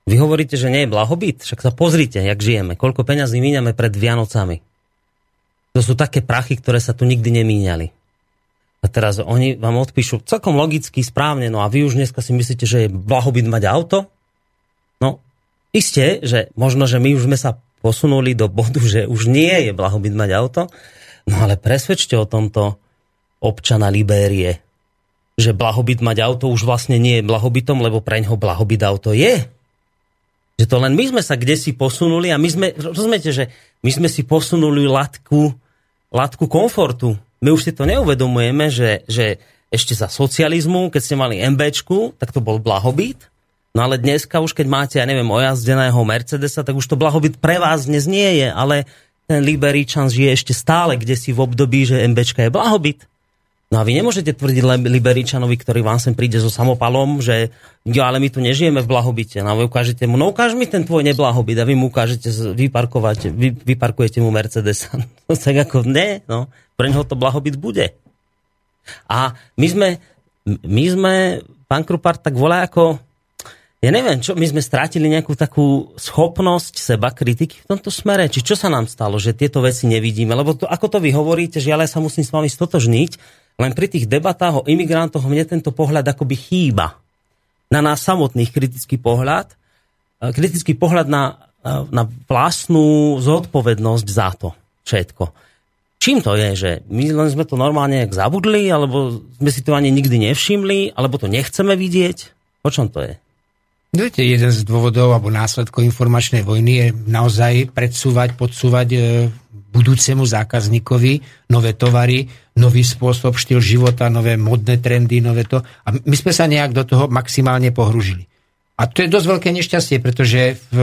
Vy hovoríte, že nie je blahobyt? Však sa pozrite, jak žijeme. Koľko peňazí míňame pred Vianocami. To sú také prachy, ktoré sa tu nikdy nemíňali. A teraz oni vám odpíšu celkom logicky, správne, no a vy už dneska si myslíte, že je blahobyt mať auto? No, isté, že možno, že my už sme sa posunuli do bodu, že už nie je blahobyt mať auto, no ale presvedčte o tomto občana Libérie, že blahobyt mať auto už vlastne nie je blahobytom, lebo pre ňoho blahobyt auto je. Že to len my sme sa kde si posunuli a my sme, rozumiete, že my sme si posunuli latku, latku komfortu. My už si to neuvedomujeme, že, že ešte za socializmu, keď ste mali MBčku, tak to bol blahobyt No ale dneska už keď máte, ja neviem, ojazdeného Mercedesa, tak už to blahobyt pre vás dnes nie je, ale ten Liberičan žije ešte stále, kde si v období, že MBčka je blahobyt. No a vy nemôžete tvrdiť Liberičanovi, ktorý vám sem príde so samopalom, že jo, ale my tu nežijeme v blahobite. No a vy ukážete mu, no ukáž mi ten tvoj neblahobyt a vy mu ukážete, vyparkovať, vy, vyparkujete mu Mercedesa. No tak ako ne, no, pre neho to blahobyt bude. A my sme, my sme, pán Krupart, tak volá ako ja neviem, čo, my sme strátili nejakú takú schopnosť seba kritiky v tomto smere, či čo sa nám stalo, že tieto veci nevidíme, lebo to, ako to vy hovoríte, že ja sa musím s vami stotožniť, len pri tých debatách o imigrantoch mne tento pohľad akoby chýba. Na nás samotných kritický pohľad, e, kritický pohľad na, e, na vlastnú zodpovednosť za to všetko. Čím to je, že my len sme to normálne zabudli, alebo sme si to ani nikdy nevšimli, alebo to nechceme vidieť? O čom to je? Viete, jeden z dôvodov alebo následkov informačnej vojny je naozaj predsúvať, podsúvať e, budúcemu zákazníkovi nové tovary, nový spôsob, štýl života, nové modné trendy, nové to. A my sme sa nejak do toho maximálne pohružili. A to je dosť veľké nešťastie, pretože v,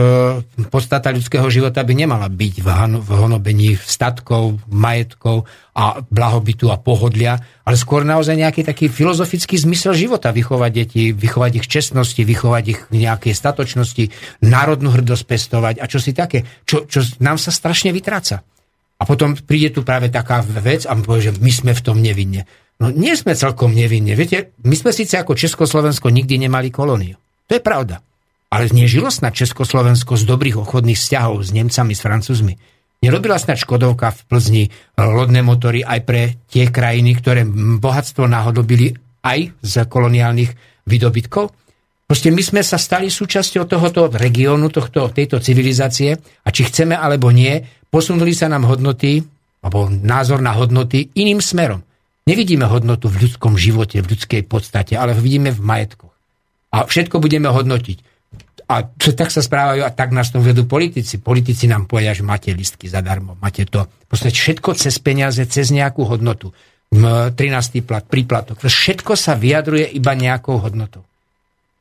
podstata ľudského života by nemala byť v, honobení statkov, majetkov a blahobytu a pohodlia, ale skôr naozaj nejaký taký filozofický zmysel života. Vychovať deti, vychovať ich čestnosti, vychovať ich nejakej statočnosti, národnú hrdosť pestovať a čo si také, čo, čo nám sa strašne vytráca. A potom príde tu práve taká vec a povie, že my sme v tom nevinne. No nie sme celkom nevinne. Viete, my sme síce ako Československo nikdy nemali kolóniu. To je pravda. Ale nežilo snad Československo z dobrých obchodných vzťahov s Nemcami, s Francúzmi. Nerobila snad Škodovka v Plzni lodné motory aj pre tie krajiny, ktoré bohatstvo náhodobili aj z koloniálnych výdobytkov? Proste my sme sa stali súčasťou tohoto regiónu, tohto, tejto civilizácie a či chceme alebo nie, posunuli sa nám hodnoty, alebo názor na hodnoty iným smerom. Nevidíme hodnotu v ľudskom živote, v ľudskej podstate, ale vidíme v majetku a všetko budeme hodnotiť. A tak sa správajú a tak nás tom vedú politici. Politici nám povedia, že máte listky zadarmo, máte to. Proste všetko cez peniaze, cez nejakú hodnotu. 13. plat, príplatok. Všetko sa vyjadruje iba nejakou hodnotou.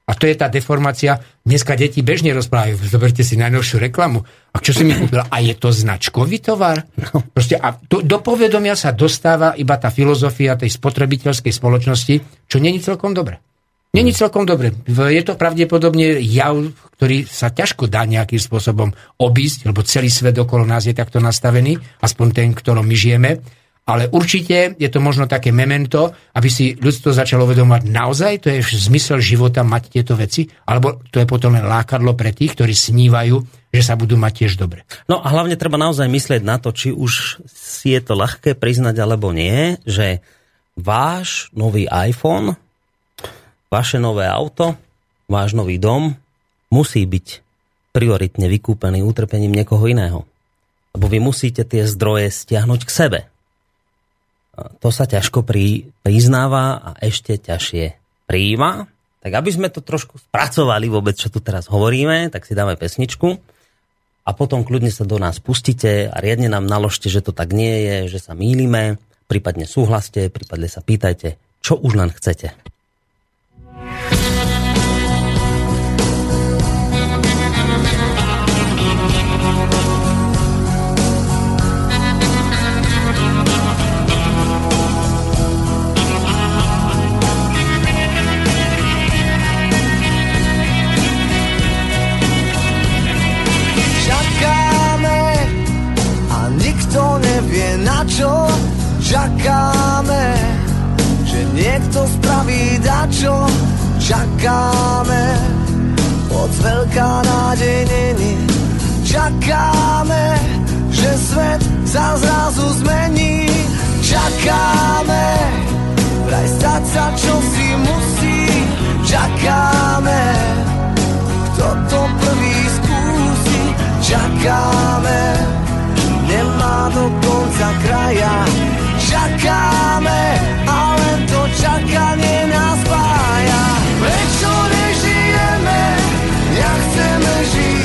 A to je tá deformácia. Dneska deti bežne rozprávajú. Zoberte si najnovšiu reklamu. A čo si mi kúpila? A je to značkový tovar? No. Proste, a to, do povedomia sa dostáva iba tá filozofia tej spotrebiteľskej spoločnosti, čo není celkom dobre. Není celkom dobre. Je to pravdepodobne jav, ktorý sa ťažko dá nejakým spôsobom obísť, lebo celý svet okolo nás je takto nastavený, aspoň ten, ktorom my žijeme. Ale určite je to možno také memento, aby si ľudstvo začalo uvedomovať, naozaj to je zmysel života mať tieto veci, alebo to je potom len lákadlo pre tých, ktorí snívajú, že sa budú mať tiež dobre. No a hlavne treba naozaj myslieť na to, či už si je to ľahké priznať alebo nie, že váš nový iPhone vaše nové auto, váš nový dom musí byť prioritne vykúpený utrpením niekoho iného. Lebo vy musíte tie zdroje stiahnuť k sebe. To sa ťažko pri, priznáva a ešte ťažšie príjma. Tak aby sme to trošku spracovali vôbec, čo tu teraz hovoríme, tak si dáme pesničku a potom kľudne sa do nás pustíte a riadne nám naložte, že to tak nie je, že sa mýlime, prípadne súhlaste, prípadne sa pýtajte, čo už len chcete. Čo čakáme, že niekto spraví dačo, čakáme, moc veľká nádej není. Čakáme, že svet sa zrazu zmení, čakáme, vraj stať sa čo si musí, čakáme, kto to prvý skúsi, čakáme do konca kraja. Čakáme, ale to čakanie nás spája. Prečo nežijeme, ja chceme žiť?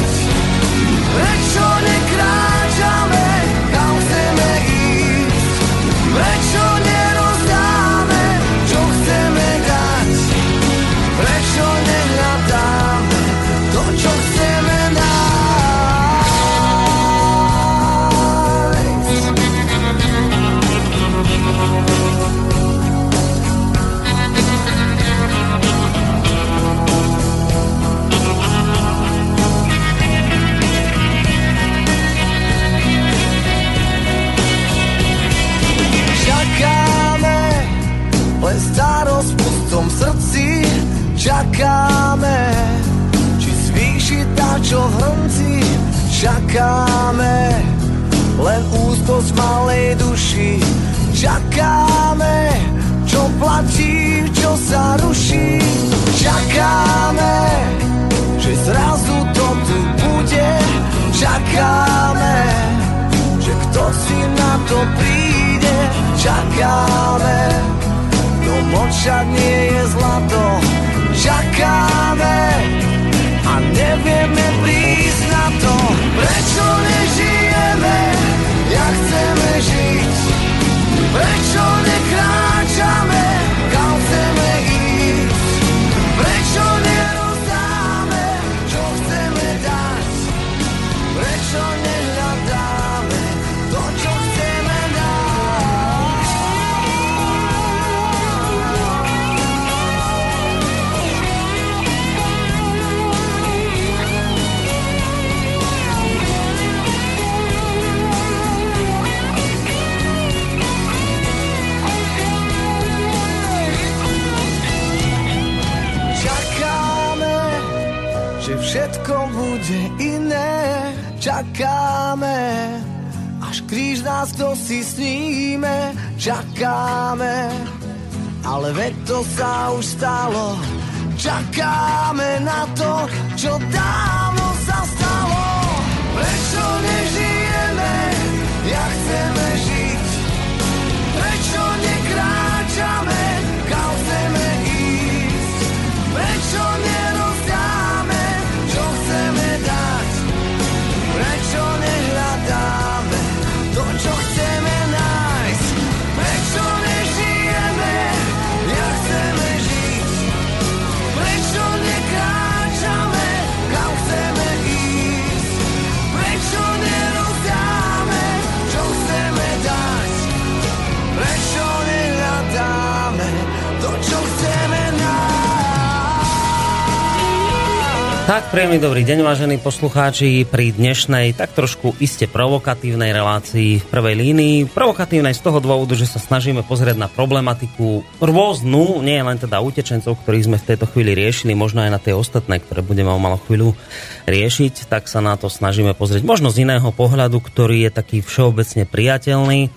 pre príjemný dobrý deň, vážení poslucháči, pri dnešnej tak trošku iste provokatívnej relácii v prvej línii. Provokatívnej z toho dôvodu, že sa snažíme pozrieť na problematiku rôznu, nie len teda utečencov, ktorých sme v tejto chvíli riešili, možno aj na tie ostatné, ktoré budeme o malú chvíľu riešiť, tak sa na to snažíme pozrieť možno z iného pohľadu, ktorý je taký všeobecne priateľný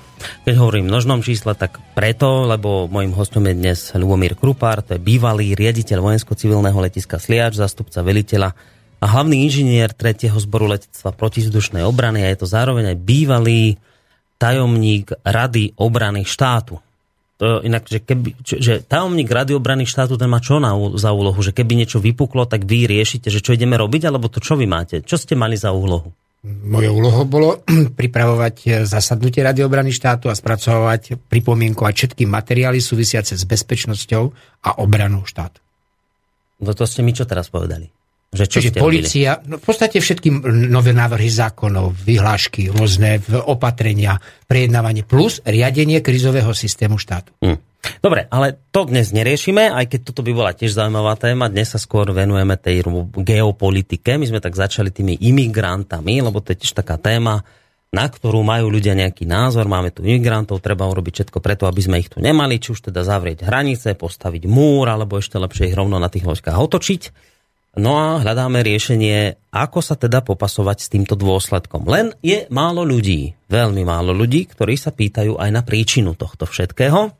Keď hovorím v množnom čísle, tak preto, lebo môjim hostom je dnes Lubomír Krupár, to je bývalý riaditeľ vojensko-civilného letiska Sliač, zastupca veliteľa a hlavný inžinier 3. zboru letectva protizdušnej obrany a je to zároveň aj bývalý tajomník Rady obrany štátu. To inak, že, keby, že tajomník Rady obrany štátu ten má čo na, za úlohu? Že keby niečo vypuklo, tak vy riešite, že čo ideme robiť, alebo to čo vy máte? Čo ste mali za úlohu? Mojou úlohou bolo pripravovať eh, zasadnutie Rady obrany štátu a spracovať, pripomienkovať všetky materiály súvisiace s bezpečnosťou a obranou štátu. No to ste mi čo teraz povedali? Že čo Čiže policia, no v podstate všetky nové návrhy zákonov, vyhlášky, rôzne opatrenia, prejednávanie plus riadenie krizového systému štátu. Hm. Dobre, ale to dnes neriešime, aj keď toto by bola tiež zaujímavá téma. Dnes sa skôr venujeme tej geopolitike. My sme tak začali tými imigrantami, lebo to je tiež taká téma, na ktorú majú ľudia nejaký názor. Máme tu imigrantov, treba urobiť všetko preto, aby sme ich tu nemali, či už teda zavrieť hranice, postaviť múr, alebo ešte lepšie ich rovno na tých ložkách otočiť. No a hľadáme riešenie, ako sa teda popasovať s týmto dôsledkom. Len je málo ľudí, veľmi málo ľudí, ktorí sa pýtajú aj na príčinu tohto všetkého.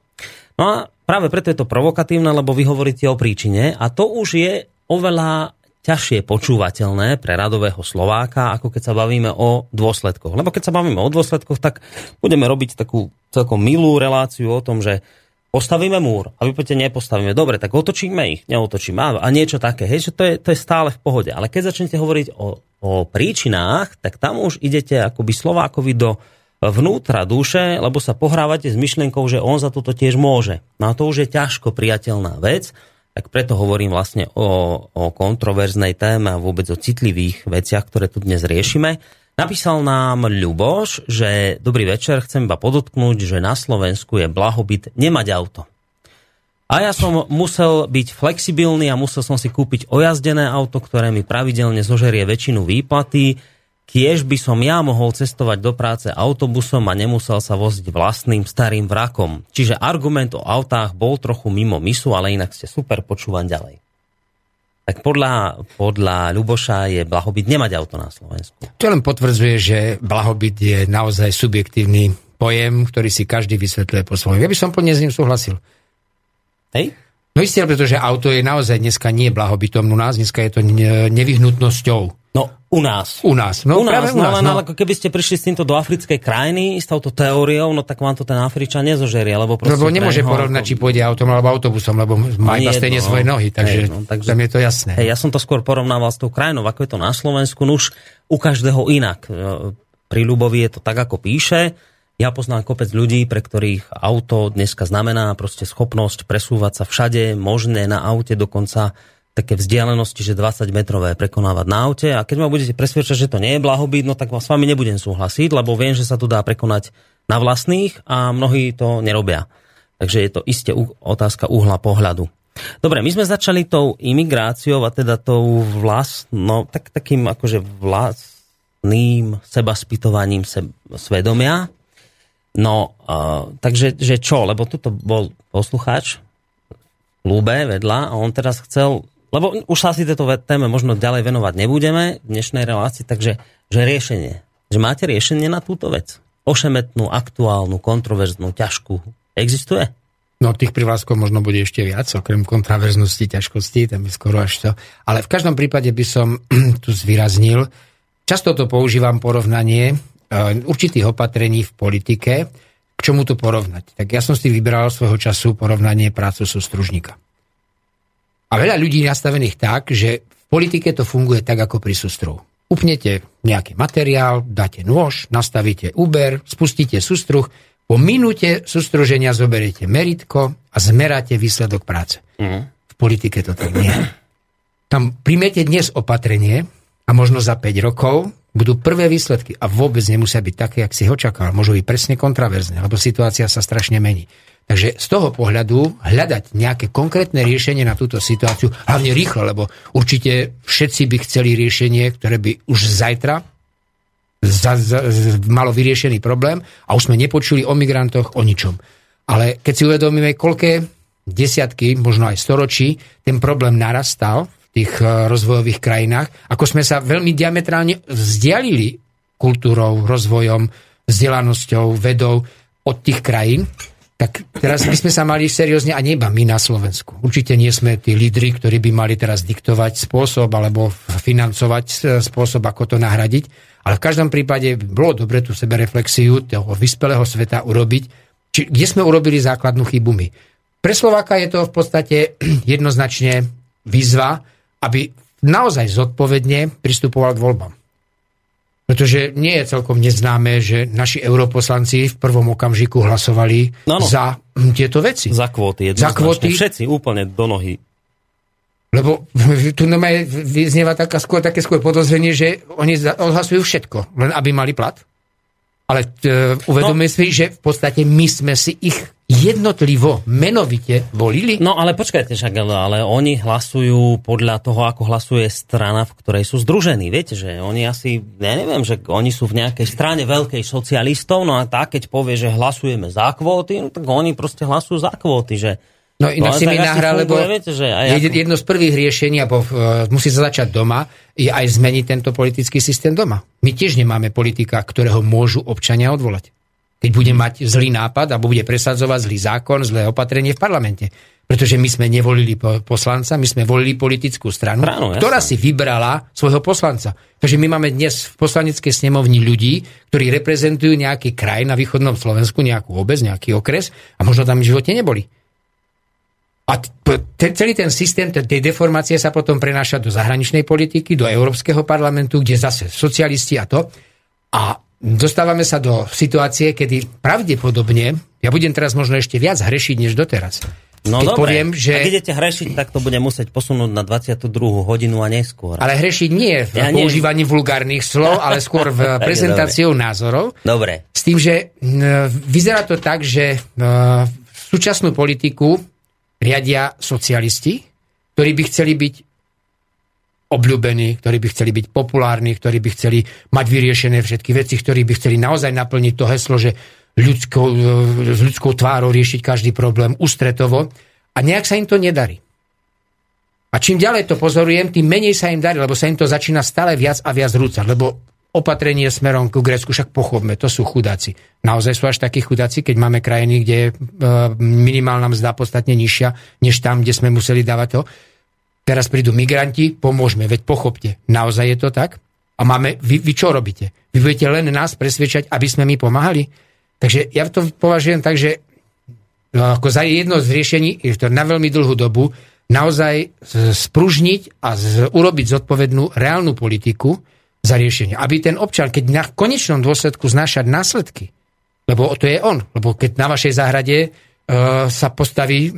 No a práve preto je to provokatívne, lebo vy hovoríte o príčine a to už je oveľa ťažšie počúvateľné pre radového Slováka, ako keď sa bavíme o dôsledkoch. Lebo keď sa bavíme o dôsledkoch, tak budeme robiť takú celkom milú reláciu o tom, že postavíme múr a vy poďte nepostavíme. Dobre, tak otočíme ich, neotočíme a niečo také. Hej, že to je, to je stále v pohode. Ale keď začnete hovoriť o, o príčinách, tak tam už idete akoby Slovákovi do vnútra duše, lebo sa pohrávate s myšlienkou, že on za toto tiež môže. No a to už je ťažko priateľná vec, tak preto hovorím vlastne o, o kontroverznej téme a vôbec o citlivých veciach, ktoré tu dnes riešime. Napísal nám Ľuboš, že dobrý večer, chcem iba podotknúť, že na Slovensku je blahobyt nemať auto. A ja som musel byť flexibilný a musel som si kúpiť ojazdené auto, ktoré mi pravidelne zožerie väčšinu výplaty. Kiež by som ja mohol cestovať do práce autobusom a nemusel sa voziť vlastným starým vrakom. Čiže argument o autách bol trochu mimo misu, ale inak ste super, počúvam ďalej tak podľa, podľa Ľuboša je blahobyt nemať auto na Slovensku. To len potvrdzuje, že blahobyt je naozaj subjektívny pojem, ktorý si každý vysvetľuje po svojom. Ja by som plne s ním súhlasil. Hej? No isté, pretože auto je naozaj dneska nie blahobytom u nás, dneska je to nevyhnutnosťou. No, u nás. U nás. No, u nás, u nás no, no. ako keby ste prišli s týmto do africkej krajiny, s touto teóriou, no tak vám to ten Afričan nezožerie, lebo proste... Lebo nemôže porovnať, ako... či pôjde autom alebo autobusom, lebo má iba stejne svoje nohy, takže, hej, no, takže tam je to jasné. Hej, ja som to skôr porovnával s tou krajinou, ako je to na Slovensku, no už u každého inak. E, pri Ľubovi je to tak, ako píše. Ja poznám kopec ľudí, pre ktorých auto dneska znamená proste schopnosť presúvať sa všade, možné na aute dokonca také vzdialenosti, že 20 metrové prekonávať na aute a keď ma budete presvedčať, že to nie je blahobyt, no tak s vami nebudem súhlasiť, lebo viem, že sa to dá prekonať na vlastných a mnohí to nerobia. Takže je to iste otázka uhla pohľadu. Dobre, my sme začali tou imigráciou a teda tou vlastno, tak, takým akože vlastným sebaspytovaním se, svedomia. No, uh, takže že čo? Lebo tuto bol poslucháč, Lúbe vedľa a on teraz chcel lebo už sa asi tejto téme možno ďalej venovať nebudeme v dnešnej relácii, takže že riešenie. Že máte riešenie na túto vec? Ošemetnú, aktuálnu, kontroverznú, ťažkú. Existuje? No tých privlázkov možno bude ešte viac, okrem kontraverznosti, ťažkosti, tam je skoro až to. Ale v každom prípade by som tu zvýraznil, často to používam porovnanie e, určitých opatrení v politike, k čomu to porovnať. Tak ja som si vybral svojho času porovnanie prácu sústružníka. A veľa ľudí je nastavených tak, že v politike to funguje tak, ako pri sústruhu. Upnete nejaký materiál, dáte nôž, nastavíte Uber, spustíte sústruh, po minúte sústruženia zoberiete meritko a zmeráte výsledok práce. Mm. V politike to tak nie. Tam primete dnes opatrenie a možno za 5 rokov budú prvé výsledky a vôbec nemusia byť také, ak si ho čakal. Môžu byť presne kontraverzne, lebo situácia sa strašne mení. Takže z toho pohľadu hľadať nejaké konkrétne riešenie na túto situáciu, hlavne rýchlo, lebo určite všetci by chceli riešenie, ktoré by už zajtra za, za, malo vyriešený problém a už sme nepočuli o migrantoch, o ničom. Ale keď si uvedomíme, koľké desiatky, možno aj storočí, ten problém narastal v tých eh, rozvojových krajinách, ako sme sa veľmi diametrálne vzdialili kultúrou, rozvojom, vzdelanosťou, vedou od tých krajín, tak teraz by sme sa mali seriózne, a nie my na Slovensku. Určite nie sme tí lídry, ktorí by mali teraz diktovať spôsob alebo financovať spôsob, ako to nahradiť. Ale v každom prípade bolo dobre tú sebereflexiu toho vyspelého sveta urobiť, či, kde sme urobili základnú chybu my. Pre Slováka je to v podstate jednoznačne výzva, aby naozaj zodpovedne pristupoval k voľbám. Pretože nie je celkom neznáme, že naši europoslanci v prvom okamžiku hlasovali no, no. za hm, tieto veci. Za kvóty. Za kvóty. Všetci úplne do nohy. Lebo tu vyznieva taká skôr, také skôr podozrenie, že oni odhlasujú všetko, len aby mali plat. Ale uh, uvedomme no. si, že v podstate my sme si ich jednotlivo, menovite volili? No ale počkajte však, ale oni hlasujú podľa toho, ako hlasuje strana, v ktorej sú združení. Viete, že oni asi, ja neviem, že oni sú v nejakej strane veľkej socialistov, no a tá, keď povie, že hlasujeme za kvóty, no, tak oni proste hlasujú za kvóty, že No inak no, si mi nahral, lebo viete, že aj jedno z prvých riešení, alebo uh, musí sa začať doma, je aj zmeniť tento politický systém doma. My tiež nemáme politika, ktorého môžu občania odvolať keď bude mať zlý nápad alebo bude presadzovať zlý zákon, zlé opatrenie v parlamente. Pretože my sme nevolili poslanca, my sme volili politickú stranu, Práno, ktorá si vybrala svojho poslanca. Takže my máme dnes v poslaneckej snemovni ľudí, ktorí reprezentujú nejaký kraj na východnom Slovensku, nejakú obec, nejaký okres a možno tam v živote neboli. A t- celý ten systém tej deformácie sa potom prenáša do zahraničnej politiky, do Európskeho parlamentu, kde zase socialisti a to. A dostávame sa do situácie, kedy pravdepodobne, ja budem teraz možno ešte viac hrešiť než doteraz. No Keď dobre, poviem, že... ak idete hrešiť, tak to bude musieť posunúť na 22. hodinu a neskôr. Ale hrešiť nie v ja používaní nie... vulgárnych slov, ale skôr v prezentáciou názorov. Dobre. S tým, že vyzerá to tak, že súčasnú politiku riadia socialisti, ktorí by chceli byť obľúbení, ktorí by chceli byť populárni, ktorí by chceli mať vyriešené všetky veci, ktorí by chceli naozaj naplniť to heslo, že ľudskou, s ľudskou tvárou riešiť každý problém ústretovo a nejak sa im to nedarí. A čím ďalej to pozorujem, tým menej sa im darí, lebo sa im to začína stále viac a viac rúcať, lebo opatrenie smerom k Grécku, však pochopme, to sú chudáci. Naozaj sú až takí chudáci, keď máme krajiny, kde je minimálna mzda podstatne nižšia, než tam, kde sme museli dávať to. Teraz prídu migranti, pomôžme, veď pochopte, naozaj je to tak? A máme, vy, vy čo robíte? Vy budete len nás presvedčať, aby sme my pomáhali? Takže ja to považujem tak, že no, ako za jedno z riešení, je to na veľmi dlhú dobu, naozaj spružniť a z, urobiť zodpovednú reálnu politiku za riešenie. Aby ten občan, keď na konečnom dôsledku znášať následky, lebo to je on, lebo keď na vašej záhrade sa postaví e,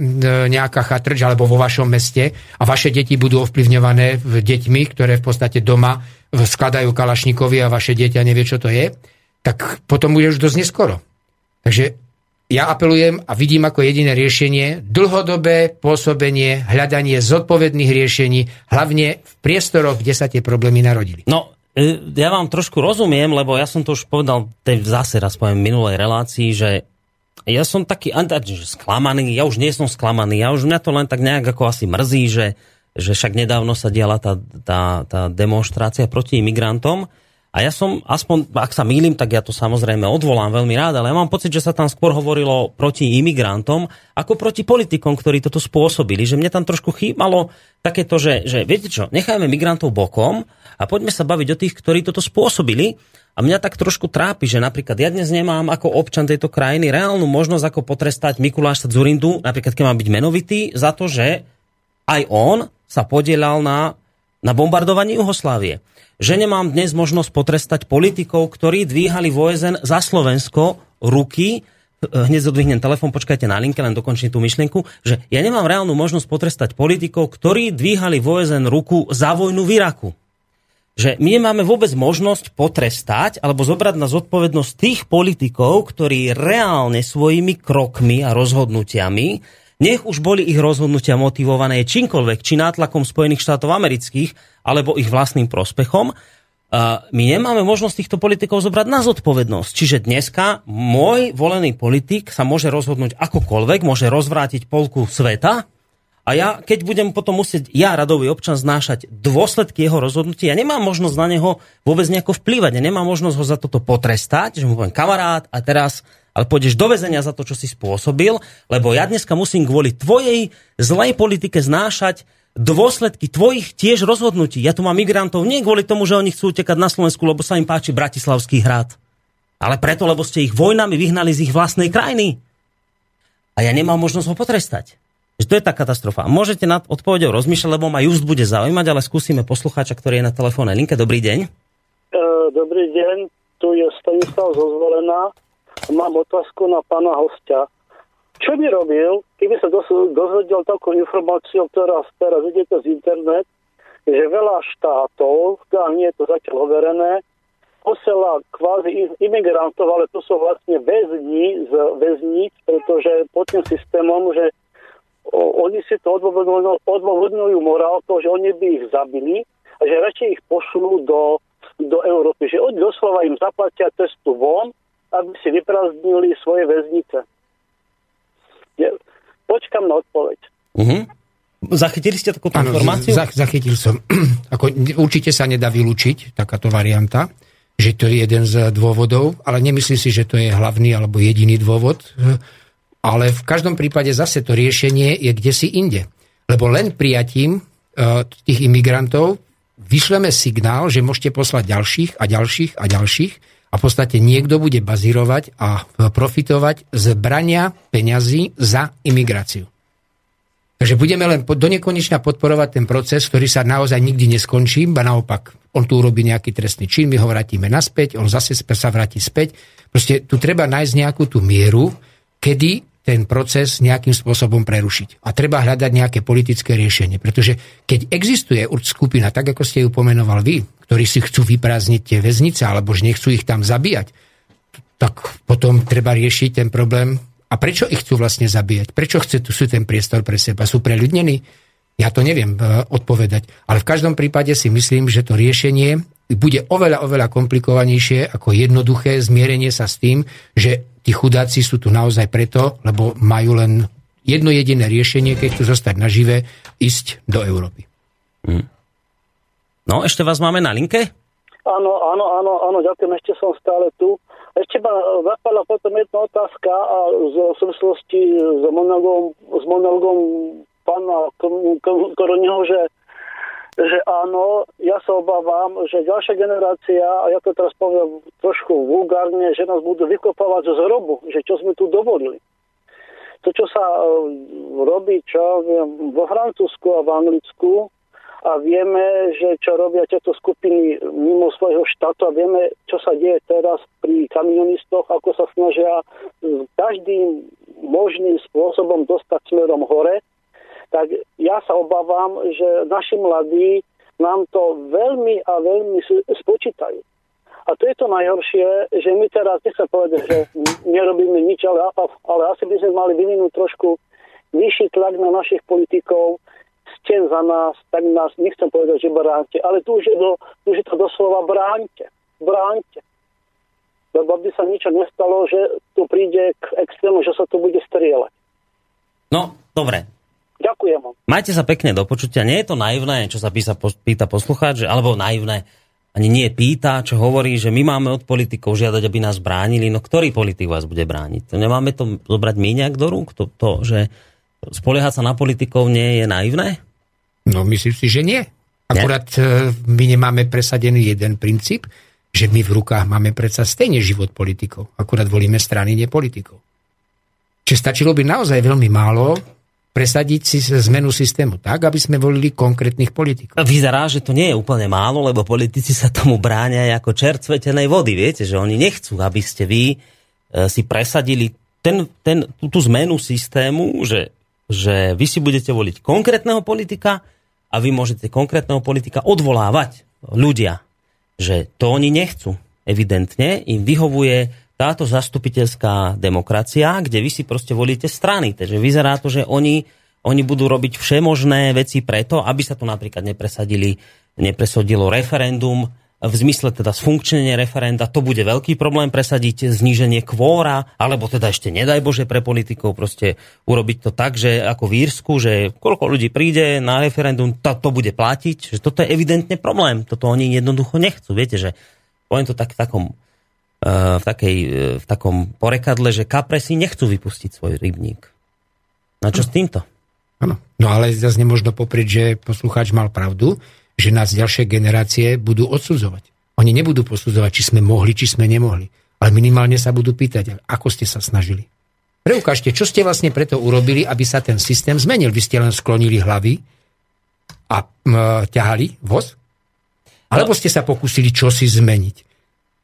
nejaká chatrč alebo vo vašom meste a vaše deti budú ovplyvňované deťmi, ktoré v podstate doma skladajú kalašnikovi a vaše dieťa nevie, čo to je, tak potom bude už dosť neskoro. Takže ja apelujem a vidím ako jediné riešenie dlhodobé pôsobenie, hľadanie zodpovedných riešení, hlavne v priestoroch, kde sa tie problémy narodili. No, e, ja vám trošku rozumiem, lebo ja som to už povedal zase raz poviem minulej relácii, že ja som taký sklamaný, ja už nie som sklamaný, ja už mňa to len tak nejak ako asi mrzí, že, že však nedávno sa diala tá, tá, tá demonstrácia proti imigrantom. A ja som, aspoň ak sa mýlim, tak ja to samozrejme odvolám veľmi rád, ale ja mám pocit, že sa tam skôr hovorilo proti imigrantom ako proti politikom, ktorí toto spôsobili, že mne tam trošku chýbalo takéto, že, že viete čo, nechajme migrantov bokom a poďme sa baviť o tých, ktorí toto spôsobili a mňa tak trošku trápi, že napríklad ja dnes nemám ako občan tejto krajiny reálnu možnosť ako potrestať Mikuláša Zurindu, napríklad keď má byť menovitý, za to, že aj on sa podielal na, na bombardovaní Juhoslávie. Že nemám dnes možnosť potrestať politikov, ktorí dvíhali v za Slovensko ruky, hneď zodvihnem telefón, počkajte na linke, len dokončím tú myšlienku, že ja nemám reálnu možnosť potrestať politikov, ktorí dvíhali v ruku za vojnu v Iraku že my nemáme vôbec možnosť potrestať alebo zobrať na zodpovednosť tých politikov, ktorí reálne svojimi krokmi a rozhodnutiami, nech už boli ich rozhodnutia motivované čímkoľvek, či nátlakom Spojených štátov amerických, alebo ich vlastným prospechom, my nemáme možnosť týchto politikov zobrať na zodpovednosť. Čiže dneska môj volený politik sa môže rozhodnúť akokoľvek, môže rozvrátiť polku sveta, a ja, keď budem potom musieť ja, radový občan, znášať dôsledky jeho rozhodnutia, ja nemám možnosť na neho vôbec nejako vplývať, ja nemám možnosť ho za toto potrestať, že mu poviem kamarát a teraz ale pôjdeš do väzenia za to, čo si spôsobil, lebo ja dneska musím kvôli tvojej zlej politike znášať dôsledky tvojich tiež rozhodnutí. Ja tu mám migrantov nie kvôli tomu, že oni chcú utekať na Slovensku, lebo sa im páči Bratislavský hrad, ale preto, lebo ste ich vojnami vyhnali z ich vlastnej krajiny. A ja nemám možnosť ho potrestať. Že to je tá katastrofa. Môžete nad odpovedou rozmýšľať, lebo ma just bude zaujímať, ale skúsime poslucháča, ktorý je na telefónnej linke. Dobrý deň. E, dobrý deň, tu je Stanislav Zozvolená. Mám otázku na pána hostia. Čo by robil, keby sa dozvedel takú informáciu, ktorá teraz idete z internet, že veľa štátov, teda nie je to zatiaľ overené, posiela kvázi imigrantov, ale to sú vlastne väzni z väzníc, pretože pod tým systémom, že oni si to odôvodňujú morál, to, že oni by ich zabili a že radšej ich pošlú do, do Európy. Že oni doslova im zaplatia cestu von aby si vyprázdnili svoje väznice. Počkam na odpoveď. Uh-huh. Zachytili ste takúto ano, informáciu? Zach, zachytil som. Ako, určite sa nedá vylúčiť takáto varianta, že to je jeden z dôvodov, ale nemyslím si, že to je hlavný alebo jediný dôvod. Ale v každom prípade zase to riešenie je kde si inde. Lebo len prijatím uh, tých imigrantov vyšleme signál, že môžete poslať ďalších a ďalších a ďalších a v podstate niekto bude bazírovať a profitovať z brania peňazí za imigráciu. Takže budeme len do nekonečna podporovať ten proces, ktorý sa naozaj nikdy neskončí, ba naopak, on tu urobí nejaký trestný čin, my ho vrátime naspäť, on zase sa vráti späť. Proste tu treba nájsť nejakú tú mieru, kedy ten proces nejakým spôsobom prerušiť. A treba hľadať nejaké politické riešenie. Pretože keď existuje skupina, tak ako ste ju pomenoval vy, ktorí si chcú vyprázdniť tie väznice, alebo že nechcú ich tam zabíjať, tak potom treba riešiť ten problém. A prečo ich chcú vlastne zabíjať? Prečo chce, tu sú ten priestor pre seba? Sú preľudnení? Ja to neviem uh, odpovedať. Ale v každom prípade si myslím, že to riešenie bude oveľa, oveľa komplikovanejšie ako jednoduché zmierenie sa s tým, že tí chudáci sú tu naozaj preto, lebo majú len jedno jediné riešenie, keď chcú zostať nažive, ísť do Európy. Hmm. No, ešte vás máme na linke? Áno, áno, áno, áno, ďakujem, ešte som stále tu. Ešte ma napadla potom jedna otázka a z súvislosti s monologom, s monologom pána Koroneho, že že áno, ja sa obávam, že ďalšia generácia, a ja to teraz poviem trošku vulgárne, že nás budú vykopávať z hrobu, že čo sme tu dovolili. To, čo sa uh, robí, čo viem, vo Francúzsku a v Anglicku, a vieme, že čo robia tieto skupiny mimo svojho štátu a vieme, čo sa deje teraz pri kamionistoch, ako sa snažia každým možným spôsobom dostať smerom hore tak ja sa obávam, že naši mladí nám to veľmi a veľmi spočítajú. A to je to najhoršie, že my teraz, nechcem povedať, že nerobíme nič, ale, ale asi by sme mali vyvinúť trošku vyšší tlak na našich politikov, sten za nás, tak nás, nechcem povedať, že bránte, ale tu už je, do, už je to doslova bránte. Bránte. Lebo by sa niečo nestalo, že tu príde k extrému, že sa tu bude strieľať. No, dobre, Ďakujem. Majte sa pekne do počutia. Nie je to naivné, čo sa písa, pýta poslucháč, alebo naivné, ani nie pýta, čo hovorí, že my máme od politikov žiadať, aby nás bránili. No ktorý politik vás bude brániť? To nemáme to zobrať my nejak do rúk? To, to, že spoliehať sa na politikov nie je naivné? No myslím si, že nie. Akurát nie? my nemáme presadený jeden princíp, že my v rukách máme predsa stejne život politikov. Akurát volíme strany, nie politikov. Čiže stačilo by naozaj veľmi málo presadiť si zmenu systému tak, aby sme volili konkrétnych politikov. Vyzerá, že to nie je úplne málo, lebo politici sa tomu bránia ako čert svetenej vody. Viete, že oni nechcú, aby ste vy e, si presadili ten, ten, tú, tú zmenu systému, že, že vy si budete voliť konkrétneho politika a vy môžete konkrétneho politika odvolávať ľudia. Že to oni nechcú. Evidentne im vyhovuje táto zastupiteľská demokracia, kde vy si proste volíte strany. Takže vyzerá to, že oni, oni budú robiť všemožné veci preto, aby sa tu napríklad nepresadili, nepresadilo referendum, v zmysle teda sfunkčnenie referenda, to bude veľký problém presadiť zníženie kvóra, alebo teda ešte nedaj Bože pre politikov proste urobiť to tak, že ako v Írsku, že koľko ľudí príde na referendum, to, to bude platiť, že toto je evidentne problém, toto oni jednoducho nechcú, viete, že poviem to tak v takom v, takej, v takom porekadle, že kapre si nechcú vypustiť svoj rybník. No čo s týmto? Áno. No ale zase nemôžno poprieť, že poslucháč mal pravdu, že nás ďalšie generácie budú odsudzovať. Oni nebudú posudzovať, či sme mohli, či sme nemohli. Ale minimálne sa budú pýtať, ako ste sa snažili. Preukážte, čo ste vlastne preto urobili, aby sa ten systém zmenil. Vy ste len sklonili hlavy a m, ťahali voz? Alebo ste sa pokúsili čosi zmeniť?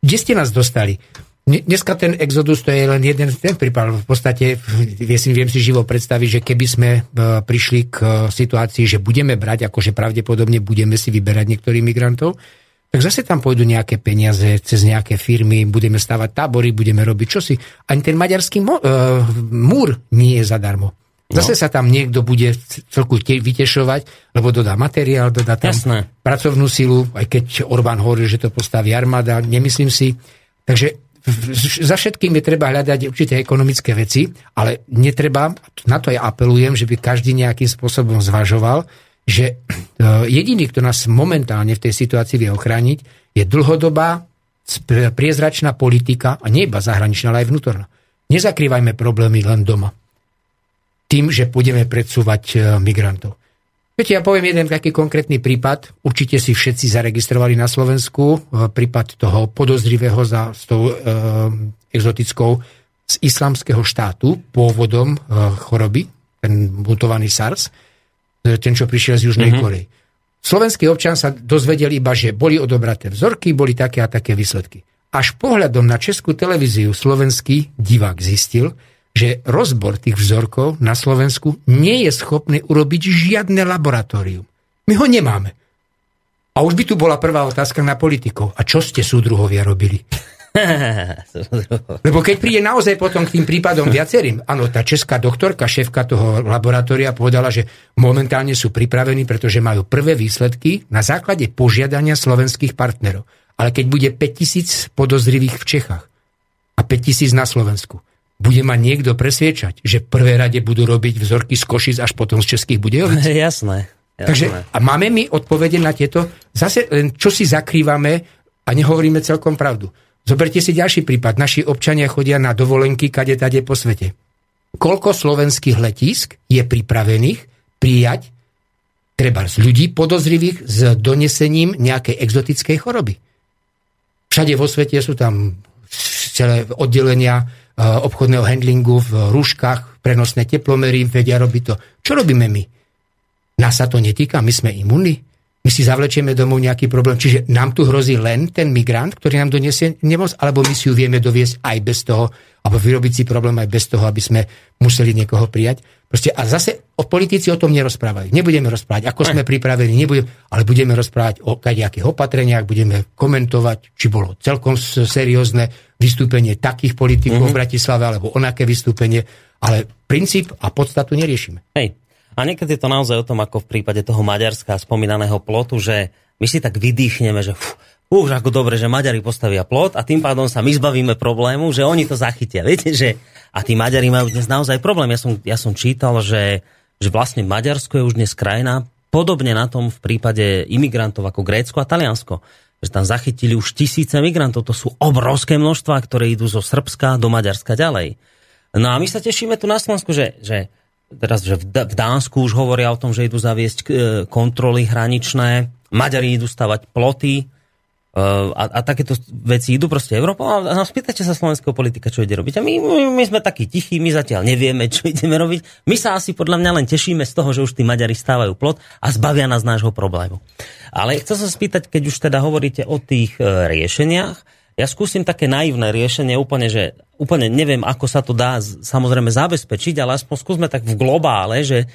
Kde ste nás dostali? Dneska ten exodus to je len jeden ten prípad. V podstate viem si, živo predstaviť, že keby sme e, prišli k situácii, že budeme brať, akože pravdepodobne budeme si vyberať niektorých migrantov, tak zase tam pôjdu nejaké peniaze cez nejaké firmy, budeme stavať tábory, budeme robiť čosi. Ani ten maďarský uh, múr nie je zadarmo. Zase no. sa tam niekto bude celku vytešovať, lebo dodá materiál, dodá tam Jasné. pracovnú silu, aj keď Orbán hovorí, že to postaví armáda, nemyslím si. Takže za všetkým je treba hľadať určité ekonomické veci, ale netreba, na to ja apelujem, že by každý nejakým spôsobom zvažoval, že e, jediný, kto nás momentálne v tej situácii vie ochrániť, je dlhodobá priezračná politika, a nie iba zahraničná, ale aj vnútorná. Nezakrývajme problémy len doma. Tým, že budeme predsúvať e, migrantov. Viete, ja poviem jeden taký konkrétny prípad. Určite si všetci zaregistrovali na Slovensku e, prípad toho podozrivého za s tou e, exotickou z islamského štátu pôvodom e, choroby, ten mutovaný SARS, e, ten, čo prišiel z Južnej mm-hmm. Korei. Slovenský občan sa dozvedel iba, že boli odobraté vzorky, boli také a také výsledky. Až pohľadom na českú televíziu slovenský divák zistil, že rozbor tých vzorkov na Slovensku nie je schopný urobiť žiadne laboratórium. My ho nemáme. A už by tu bola prvá otázka na politikov. A čo ste súdruhovia robili? Lebo keď príde naozaj potom k tým prípadom viacerým, áno, tá česká doktorka, šéfka toho laboratória povedala, že momentálne sú pripravení, pretože majú prvé výsledky na základe požiadania slovenských partnerov. Ale keď bude 5000 podozrivých v Čechách a 5000 na Slovensku, bude ma niekto presviečať, že v prvej rade budú robiť vzorky z Košic až potom z Českých Budejovic? Jasné. Jasné. Takže, a máme my odpovede na tieto? Zase len čo si zakrývame a nehovoríme celkom pravdu. Zoberte si ďalší prípad. Naši občania chodia na dovolenky kade tade po svete. Koľko slovenských letísk je pripravených prijať treba z ľudí podozrivých s donesením nejakej exotickej choroby? Všade vo svete sú tam celé oddelenia Eh, obchodného handlingu v rúškach, prenosné teplomery, vedia robiť to. Čo robíme my? Nás sa to netýka, my sme imunní. My si zavlečieme domov nejaký problém. Čiže nám tu hrozí len ten migrant, ktorý nám donesie nemoc, alebo my si ju vieme doviesť aj bez toho, alebo vyrobiť si problém aj bez toho, aby sme museli niekoho prijať. Proste, a zase o politici o tom nerozprávajú. Nebudeme rozprávať, ako sme pripravení, nebudeme, ale budeme rozprávať o nejakých opatreniach, budeme komentovať, či bolo celkom seriózne vystúpenie takých politikov mm-hmm. v Bratislave, alebo onaké vystúpenie, ale princíp a podstatu neriešime. Hej. A niekedy je to naozaj o tom, ako v prípade toho Maďarska spomínaného plotu, že my si tak vydýchneme, že fú, už ako dobre, že Maďari postavia plot a tým pádom sa my zbavíme problému, že oni to zachytia. Viete, že a tí Maďari majú dnes naozaj problém. Ja som, ja som čítal, že, že vlastne Maďarsko je už dnes krajina podobne na tom v prípade imigrantov ako Grécko a Taliansko. Že tam zachytili už tisíce migrantov. To sú obrovské množstva, ktoré idú zo Srbska do Maďarska ďalej. No a my sa tešíme tu na Slovensku, že, že teraz, že v Dánsku už hovoria o tom, že idú zaviesť e, kontroly hraničné, Maďari idú stavať ploty, a, a takéto veci idú proste Európou a, a spýtate sa slovenského politika, čo ide robiť. A my, my, my sme takí tichí, my zatiaľ nevieme, čo ideme robiť. My sa asi podľa mňa len tešíme z toho, že už tí Maďari stávajú plot a zbavia nás nášho problému. Ale chcem sa spýtať, keď už teda hovoríte o tých e, riešeniach, ja skúsim také naivné riešenie, úplne, že úplne neviem, ako sa to dá samozrejme zabezpečiť, ale aspoň skúsme tak v globále, že,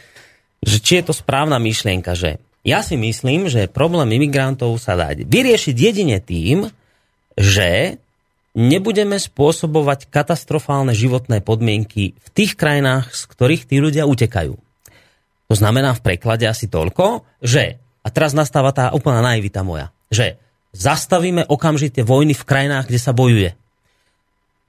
že či je to správna myšlienka, že ja si myslím, že problém imigrantov sa dá vyriešiť jedine tým, že nebudeme spôsobovať katastrofálne životné podmienky v tých krajinách, z ktorých tí ľudia utekajú. To znamená v preklade asi toľko, že, a teraz nastáva tá úplná naivita moja, že zastavíme okamžite vojny v krajinách, kde sa bojuje.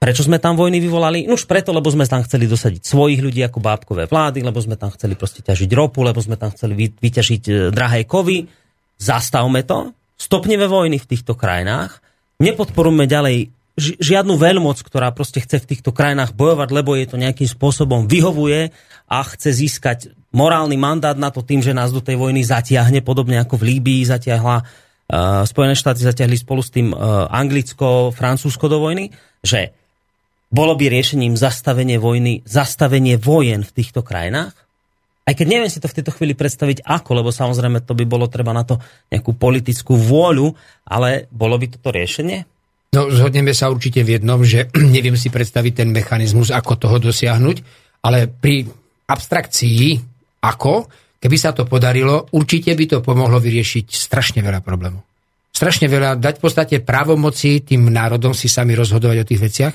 Prečo sme tam vojny vyvolali? Už preto, lebo sme tam chceli dosadiť svojich ľudí ako bábkové vlády, lebo sme tam chceli proste ťažiť ropu, lebo sme tam chceli vyťažiť e, drahé kovy. Zastavme to, stopneme vojny v týchto krajinách, nepodporujme ďalej ži- žiadnu veľmoc, ktorá proste chce v týchto krajinách bojovať, lebo je to nejakým spôsobom vyhovuje a chce získať morálny mandát na to tým, že nás do tej vojny zatiahne, podobne ako v Líbii zatiahla Spojené štáty zatiahli spolu s tým uh, Anglicko, Francúzsko do vojny, že bolo by riešením zastavenie vojny, zastavenie vojen v týchto krajinách? Aj keď neviem si to v tejto chvíli predstaviť ako, lebo samozrejme to by bolo treba na to nejakú politickú vôľu, ale bolo by toto riešenie? No, zhodneme sa určite v jednom, že neviem si predstaviť ten mechanizmus, ako toho dosiahnuť, ale pri abstrakcii ako, keby sa to podarilo, určite by to pomohlo vyriešiť strašne veľa problémov. Strašne veľa, dať v podstate právomoci tým národom si sami rozhodovať o tých veciach.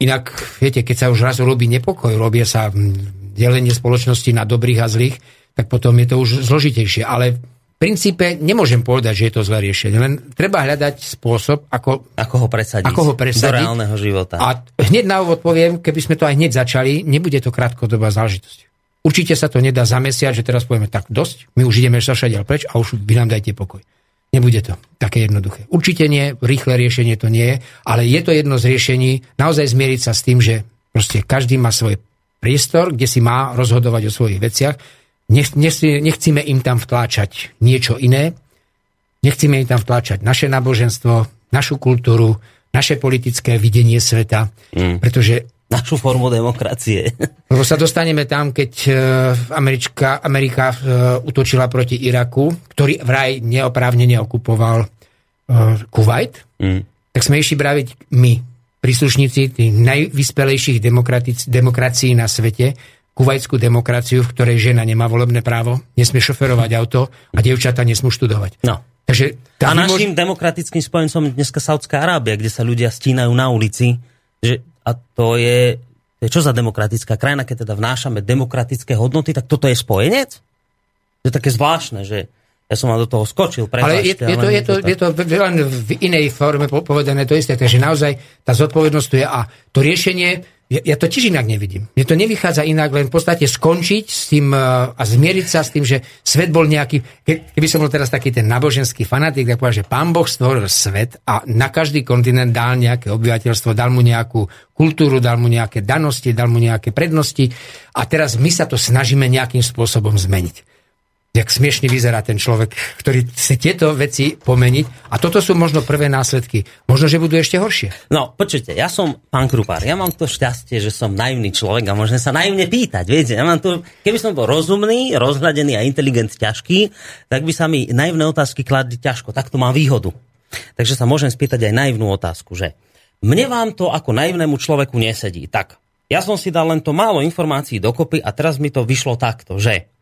Inak, viete, keď sa už raz robí nepokoj, robia sa delenie spoločnosti na dobrých a zlých, tak potom je to už zložitejšie. Ale v princípe nemôžem povedať, že je to zlé riešenie. Len treba hľadať spôsob, ako, Ako ho presadiť, Ako ho presadiť? do reálneho života. A hneď na úvod poviem, keby sme to aj hneď začali, nebude to krátkodobá záležitosť. Určite sa to nedá za mesiac, že teraz povieme tak dosť, my už ideme sa všade preč a už vy nám dajte pokoj. Nebude to také jednoduché. Určite nie, rýchle riešenie to nie je, ale je to jedno z riešení naozaj zmieriť sa s tým, že proste každý má svoj priestor, kde si má rozhodovať o svojich veciach. Nech, nech- nechcíme im tam vtláčať niečo iné, nechcíme im tam vtláčať naše náboženstvo, našu kultúru, naše politické videnie sveta, mm. pretože Našu formu demokracie. lebo sa dostaneme tam, keď e, Američka, Amerika e, utočila proti Iraku, ktorý vraj neoprávnene okupoval e, Kuwait, Mm. tak sme išli braviť my, príslušníci tých najvyspelejších demokracií na svete, kuvajskú demokraciu, v ktorej žena nemá volebné právo, nesmie šoferovať auto a dievčata nesmú študovať. No. Takže A našim demokratickým spojencom je dneska Saudská Arábia, kde sa ľudia stínajú na ulici. Že, a to je, to je čo za demokratická krajina, keď teda vnášame demokratické hodnoty, tak toto je spojenec? To je také zvláštne, že ja som vám do toho skočil. Ale je, prepáčte, je, to, je, to, je to len v inej forme po- povedané to isté, takže naozaj tá zodpovednosť tu je a to riešenie, ja, ja to tiež inak nevidím. Mne to nevychádza inak, len v podstate skončiť s tým eh, a zmieriť sa s tým, že svet bol nejaký, ke- keby som bol teraz taký ten náboženský fanatik, tak povedal, že pán Boh stvoril svet a na každý kontinent dal nejaké obyvateľstvo, dal mu nejakú kultúru, dal mu nejaké danosti, dal mu nejaké prednosti a teraz my sa to snažíme nejakým spôsobom zmeniť jak smiešne vyzerá ten človek, ktorý chce tieto veci pomeniť. A toto sú možno prvé následky. Možno, že budú ešte horšie. No, počujte, ja som pán Krupár, ja mám to šťastie, že som naivný človek a môžem sa naivne pýtať, viete, ja mám tu, keby som bol rozumný, rozhľadený a inteligent ťažký, tak by sa mi naivné otázky kladli ťažko, tak to mám výhodu. Takže sa môžem spýtať aj naivnú otázku, že mne vám to ako naivnému človeku nesedí. Tak, ja som si dal len to málo informácií dokopy a teraz mi to vyšlo takto, že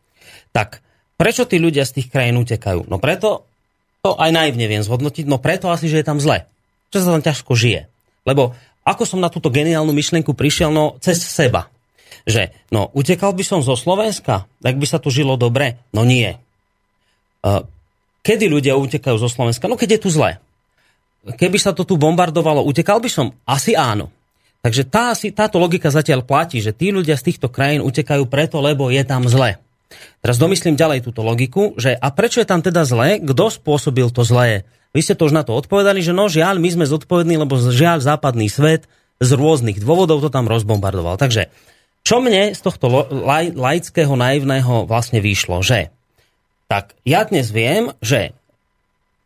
tak, prečo tí ľudia z tých krajín utekajú? No preto, to aj naivne viem zhodnotiť, no preto asi, že je tam zle. Že sa tam ťažko žije. Lebo ako som na túto geniálnu myšlienku prišiel, no cez seba. Že, no, utekal by som zo Slovenska, tak by sa tu žilo dobre? No nie. Uh, kedy ľudia utekajú zo Slovenska? No keď je tu zle. Keby sa to tu bombardovalo, utekal by som? Asi áno. Takže tá, táto logika zatiaľ platí, že tí ľudia z týchto krajín utekajú preto, lebo je tam zle. Teraz domyslím ďalej túto logiku, že a prečo je tam teda zlé? Kto spôsobil to zlé? Vy ste to už na to odpovedali, že no žiaľ, my sme zodpovední, lebo žiaľ západný svet z rôznych dôvodov to tam rozbombardoval. Takže čo mne z tohto laj, laického, naivného vlastne vyšlo, že tak ja dnes viem, že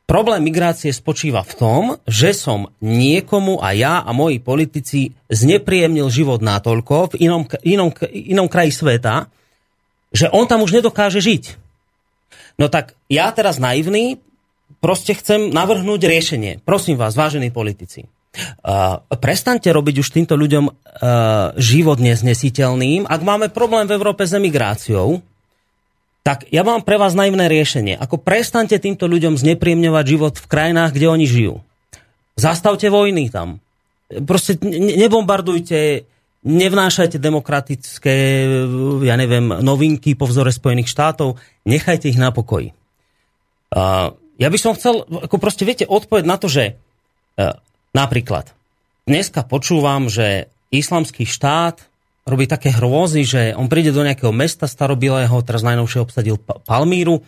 problém migrácie spočíva v tom, že som niekomu a ja a moji politici znepríjemnil život natoľko v inom, inom, inom kraji sveta, že on tam už nedokáže žiť. No tak ja teraz naivný proste chcem navrhnúť riešenie. Prosím vás, vážení politici, uh, prestaňte robiť už týmto ľuďom uh, život neznesiteľným. Ak máme problém v Európe s emigráciou, tak ja mám pre vás naivné riešenie. Ako prestaňte týmto ľuďom znepríjemňovať život v krajinách, kde oni žijú. Zastavte vojny tam. Proste ne- nebombardujte, nevnášajte demokratické, ja neviem, novinky po vzore Spojených štátov, nechajte ich na pokoji. Ja by som chcel, ako proste viete, odpovedť na to, že uh, napríklad dneska počúvam, že islamský štát robí také hrôzy, že on príde do nejakého mesta starobilého, teraz najnovšie obsadil Pa- Palmíru,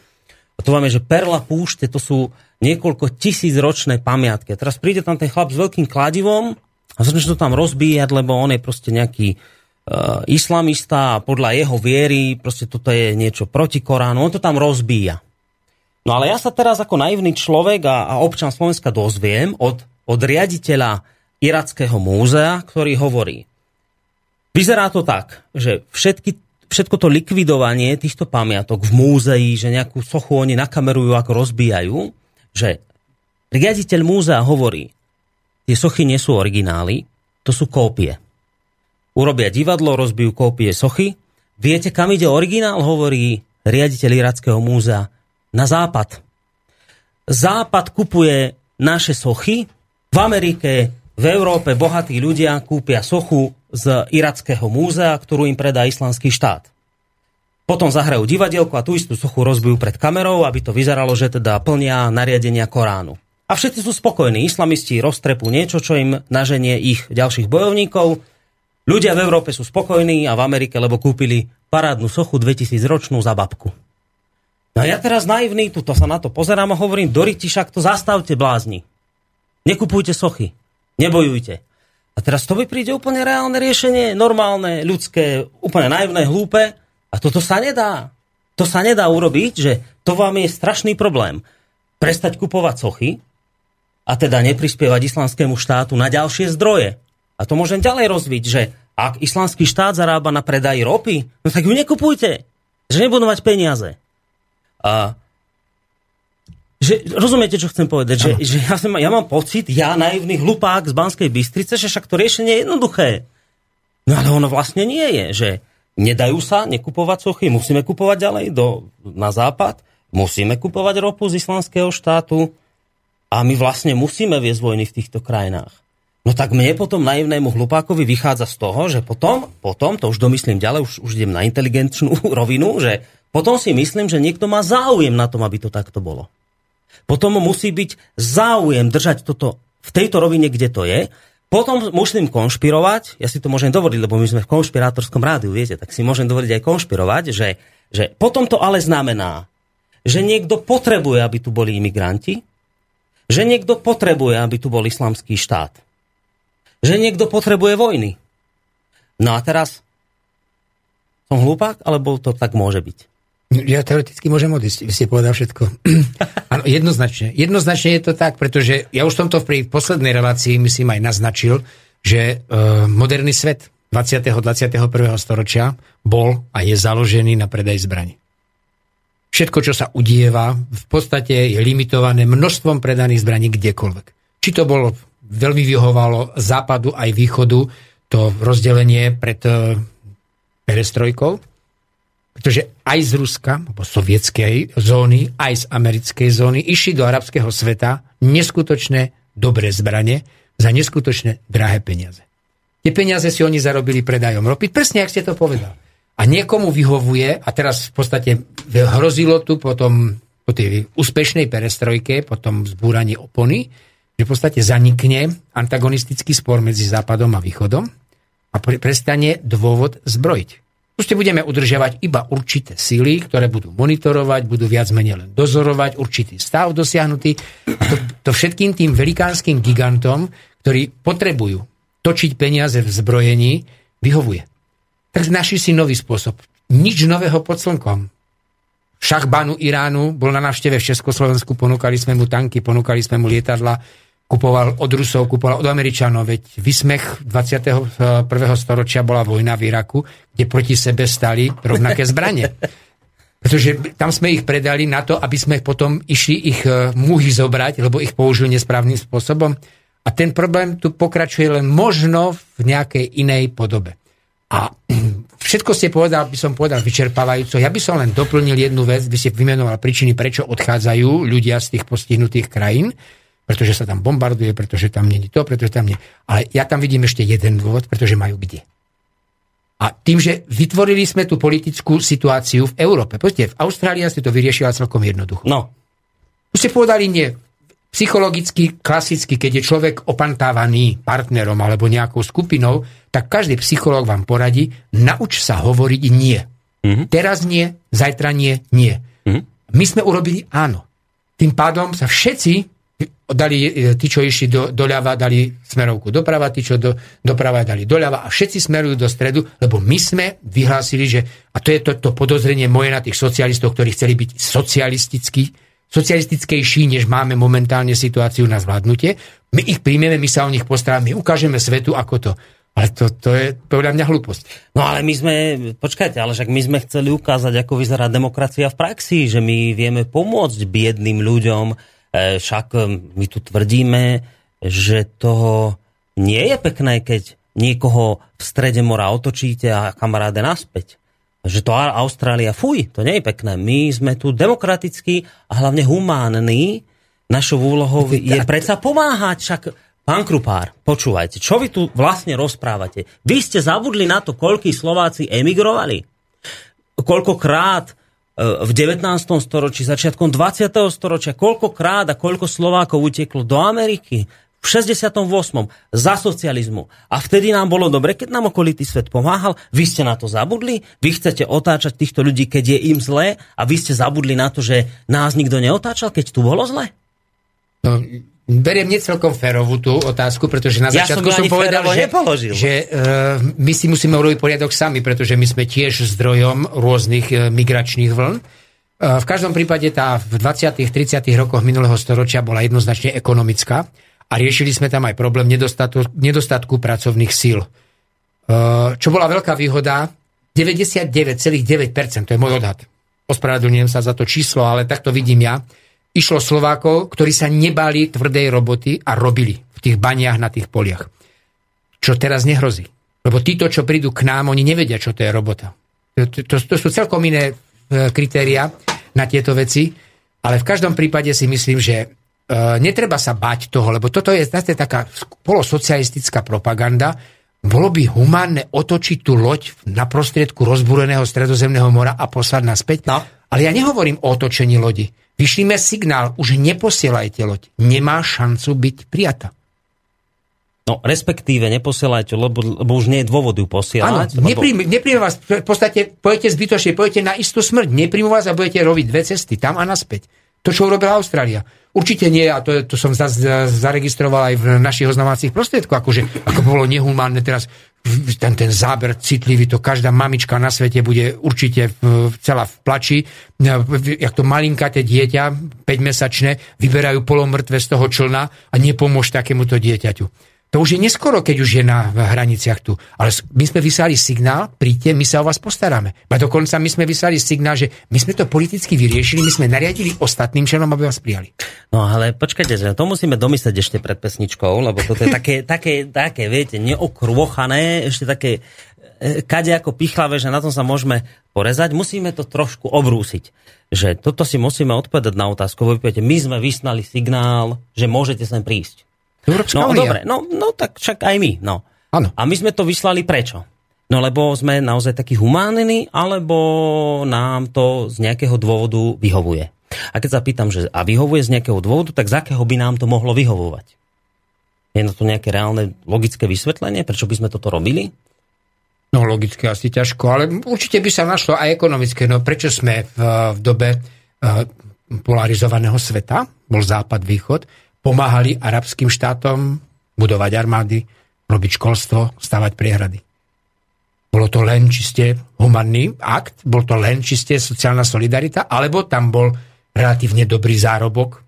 to máme, že perla púšte, to sú niekoľko tisíc ročné pamiatky. Teraz príde tam ten chlap s veľkým kladivom a začne to tam rozbíjať, lebo on je proste nejaký uh, islamista a podľa jeho viery proste toto je niečo proti Koránu. On to tam rozbíja. No ale ja sa teraz ako naivný človek a, a občan Slovenska dozviem od, od riaditeľa Irackého múzea, ktorý hovorí, vyzerá to tak, že všetky všetko to likvidovanie týchto pamiatok v múzei, že nejakú sochu oni nakamerujú, ako rozbijajú, že riaditeľ múzea hovorí, tie sochy nie sú originály, to sú kópie. Urobia divadlo, rozbijú kópie sochy. Viete, kam ide originál, hovorí riaditeľ Irackého múzea? Na západ. Západ kupuje naše sochy. V Amerike, v Európe bohatí ľudia kúpia sochu z Irackého múzea, ktorú im predá islamský štát. Potom zahrajú divadielku a tú istú sochu rozbijú pred kamerou, aby to vyzeralo, že teda plnia nariadenia Koránu. A všetci sú spokojní. Islamisti roztrepú niečo, čo im naženie ich ďalších bojovníkov. Ľudia v Európe sú spokojní a v Amerike, lebo kúpili parádnu sochu 2000 ročnú za babku. No a ja teraz naivný, tuto sa na to pozerám a hovorím, Doriti, však to zastavte blázni. Nekupujte sochy. Nebojujte. A teraz to by príde úplne reálne riešenie, normálne, ľudské, úplne naivné, hlúpe. A toto sa nedá. To sa nedá urobiť, že to vám je strašný problém. Prestať kupovať sochy a teda neprispievať islamskému štátu na ďalšie zdroje. A to môžem ďalej rozviť, že ak islamský štát zarába na predaji ropy, no tak ju nekupujte, že nebudú mať peniaze. A že, rozumiete, čo chcem povedať? Že, že ja, som, ja mám pocit, ja naivný hlupák z Banskej Bystrice, že však to riešenie je jednoduché. No ale ono vlastne nie je, že nedajú sa nekupovať sochy, musíme kupovať ďalej do, na západ, musíme kupovať ropu z islamského štátu a my vlastne musíme viesť vojny v týchto krajinách. No tak mne potom naivnému hlupákovi vychádza z toho, že potom, potom, to už domyslím ďalej, už, už idem na inteligenčnú rovinu, že potom si myslím, že niekto má záujem na tom, aby to takto bolo. Potom musí byť záujem držať toto v tejto rovine, kde to je. Potom musím konšpirovať, ja si to môžem dovoliť, lebo my sme v konšpirátorskom rádiu, viete, tak si môžem dovoliť aj konšpirovať, že, že potom to ale znamená, že niekto potrebuje, aby tu boli imigranti, že niekto potrebuje, aby tu bol islamský štát, že niekto potrebuje vojny. No a teraz som hlupák, alebo to tak môže byť? Ja teoreticky môžem odísť, ste povedal všetko. Áno, jednoznačne. Jednoznačne je to tak, pretože ja už som to pri poslednej relácii, myslím, aj naznačil, že uh, moderný svet 20. 21. storočia bol a je založený na predaj zbraní. Všetko, čo sa udieva, v podstate je limitované množstvom predaných zbraní kdekoľvek. Či to bolo, veľmi vyhovalo západu aj východu, to rozdelenie pred uh, perestrojkou, pretože aj z Ruska, alebo sovietskej zóny, aj z americkej zóny išli do arabského sveta neskutočné dobré zbranie za neskutočné drahé peniaze. Tie peniaze si oni zarobili predajom ropy, presne ak ste to povedal. A niekomu vyhovuje, a teraz v podstate hrozilo tu potom po tej úspešnej perestrojke, po tom zbúraní opony, že v podstate zanikne antagonistický spor medzi Západom a Východom a prestane dôvod zbrojiť. Proste budeme udržiavať iba určité síly, ktoré budú monitorovať, budú viac menej len dozorovať určitý stav dosiahnutý. A to, to všetkým tým velikánskym gigantom, ktorí potrebujú točiť peniaze v zbrojení, vyhovuje. Tak našli si nový spôsob. Nič nového pod slnkom. Šachbanu Iránu bol na návšteve v Československu, ponúkali sme mu tanky, ponúkali sme mu lietadla, kupoval od Rusov, kupoval od Američanov. Veď vysmech 21. storočia bola vojna v Iraku, kde proti sebe stali rovnaké zbranie. Pretože tam sme ich predali na to, aby sme potom išli ich e, muhy zobrať, lebo ich použili nesprávnym spôsobom. A ten problém tu pokračuje len možno v nejakej inej podobe. A všetko ste povedal, by som povedal vyčerpávajúco. Ja by som len doplnil jednu vec, by ste vymenoval príčiny, prečo odchádzajú ľudia z tých postihnutých krajín pretože sa tam bombarduje, pretože tam není to, pretože tam nie. Ale ja tam vidím ešte jeden dôvod, pretože majú kde. A tým, že vytvorili sme tú politickú situáciu v Európe. Poďte, v Austrálii ste to vyriešila celkom jednoducho. No. Už ste povedali nie. Psychologicky, klasicky, keď je človek opantávaný partnerom alebo nejakou skupinou, tak každý psychológ vám poradí, nauč sa hovoriť nie. Mm-hmm. Teraz nie, zajtra nie, nie. Mm-hmm. My sme urobili áno. Tým pádom sa všetci dali, e, tí, čo išli do, doľava, dali smerovku doprava, tí, čo do, doprava dali doľava a všetci smerujú do stredu, lebo my sme vyhlásili, že, a to je to, to podozrenie moje na tých socialistov, ktorí chceli byť socialistickí, socialistickejší, než máme momentálne situáciu na zvládnutie. My ich príjmeme, my sa o nich postaráme, my ukážeme svetu, ako to. Ale to, to je podľa mňa hlúposť. No ale my sme, počkajte, ale však my sme chceli ukázať, ako vyzerá demokracia v praxi, že my vieme pomôcť biedným ľuďom, E, však e, my tu tvrdíme, že toho nie je pekné, keď niekoho v strede mora otočíte a kamaráde naspäť. Že to Austrália, fuj, to nie je pekné. My sme tu demokratickí a hlavne humánni. Našou úlohou je predsa pomáhať. Však, pán Krupár, počúvajte, čo vy tu vlastne rozprávate? Vy ste zabudli na to, koľkí Slováci emigrovali? Koľkokrát v 19. storočí, začiatkom 20. storočia, koľkokrát a koľko Slovákov uteklo do Ameriky v 68. za socializmu. A vtedy nám bolo dobre, keď nám okolitý svet pomáhal. Vy ste na to zabudli? Vy chcete otáčať týchto ľudí, keď je im zlé? A vy ste zabudli na to, že nás nikto neotáčal, keď tu bolo zle? No, beriem necelkom férovú tú otázku, pretože na ja začiatku som, som povedal, že, že uh, my si musíme urobiť poriadok sami, pretože my sme tiež zdrojom rôznych uh, migračných vln. Uh, v každom prípade tá v 20. 30. rokoch minulého storočia bola jednoznačne ekonomická a riešili sme tam aj problém nedostatku, nedostatku pracovných síl. Uh, čo bola veľká výhoda, 99,9%, to je môj odhad. Ospravedlňujem sa za to číslo, ale takto vidím ja išlo Slovákov, ktorí sa nebali tvrdej roboty a robili v tých baniach na tých poliach. Čo teraz nehrozí. Lebo títo, čo prídu k nám, oni nevedia, čo to je robota. To, to, to sú celkom iné e, kritéria na tieto veci, ale v každom prípade si myslím, že e, netreba sa bať toho, lebo toto je zase taká polosocialistická propaganda. Bolo by humánne otočiť tú loď na prostriedku rozbúreného stredozemného mora a poslať naspäť? No. Ale ja nehovorím o otočení lodi. Vyšlíme signál, už neposielajte loď. Nemá šancu byť prijata. No, respektíve neposielajte, lebo, lebo už nie je dôvod ju posielať. Áno, lebo... nepríjme vás, v podstate pojete zbytočne, pojete na istú smrť, nepríjmu vás a budete robiť dve cesty, tam a naspäť. To, čo urobila Austrália. Určite nie, a to, to som zaregistroval aj v našich oznamovacích prostriedkoch, akože, ako bolo nehumánne teraz ten, ten záber citlivý, to každá mamička na svete bude určite celá v plači. Jak to malinkaté dieťa, 5-mesačné, vyberajú polomrtve z toho člna a nepomôž takémuto dieťaťu. To už je neskoro, keď už je na hraniciach tu. Ale my sme vyslali signál, príďte, my sa o vás postaráme. A dokonca my sme vyslali signál, že my sme to politicky vyriešili, my sme nariadili ostatným členom, aby vás prijali. No ale počkajte, že to musíme domyslieť ešte pred pesničkou, lebo toto je také, také, také, viete, neokrôchané, ešte také e, kade ako pichlavé, že na tom sa môžeme porezať, musíme to trošku obrúsiť. Že toto si musíme odpovedať na otázku. Vy poviete, my sme vysnali signál, že môžete sem prísť. Európska no dobre, no, no tak však aj my. No. Ano. A my sme to vyslali prečo? No lebo sme naozaj takí humánni, alebo nám to z nejakého dôvodu vyhovuje. A keď sa pýtam, že a vyhovuje z nejakého dôvodu, tak z akého by nám to mohlo vyhovovať? Je na to nejaké reálne logické vysvetlenie, prečo by sme toto robili? No logické asi ťažko, ale určite by sa našlo aj ekonomické. No prečo sme v, v dobe uh, polarizovaného sveta, bol západ-východ, pomáhali arabským štátom budovať armády, robiť školstvo, stavať priehrady. Bolo to len čiste humanný akt, bol to len čiste sociálna solidarita, alebo tam bol relatívne dobrý zárobok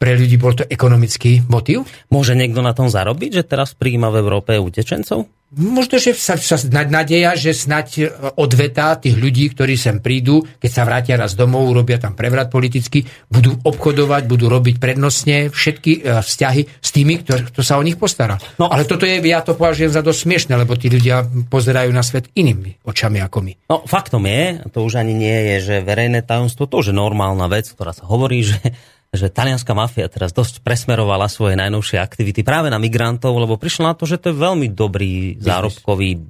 pre ľudí bol to ekonomický motiv? Môže niekto na tom zarobiť, že teraz príjma v Európe utečencov? Možno, že sa, sa nadeja, že snať e, odvetá tých ľudí, ktorí sem prídu, keď sa vrátia raz domov, urobia tam prevrat politicky, budú obchodovať, budú robiť prednostne všetky e, vzťahy s tými, kto, kto sa o nich postará. No, Ale toto je, ja to považujem za dosť smiešne, lebo tí ľudia pozerajú na svet inými očami ako my. No faktom je, to už ani nie je, že verejné tajomstvo, to už je normálna vec, ktorá sa hovorí, že že talianská mafia teraz dosť presmerovala svoje najnovšie aktivity práve na migrantov, lebo prišla na to, že to je veľmi dobrý zárobkový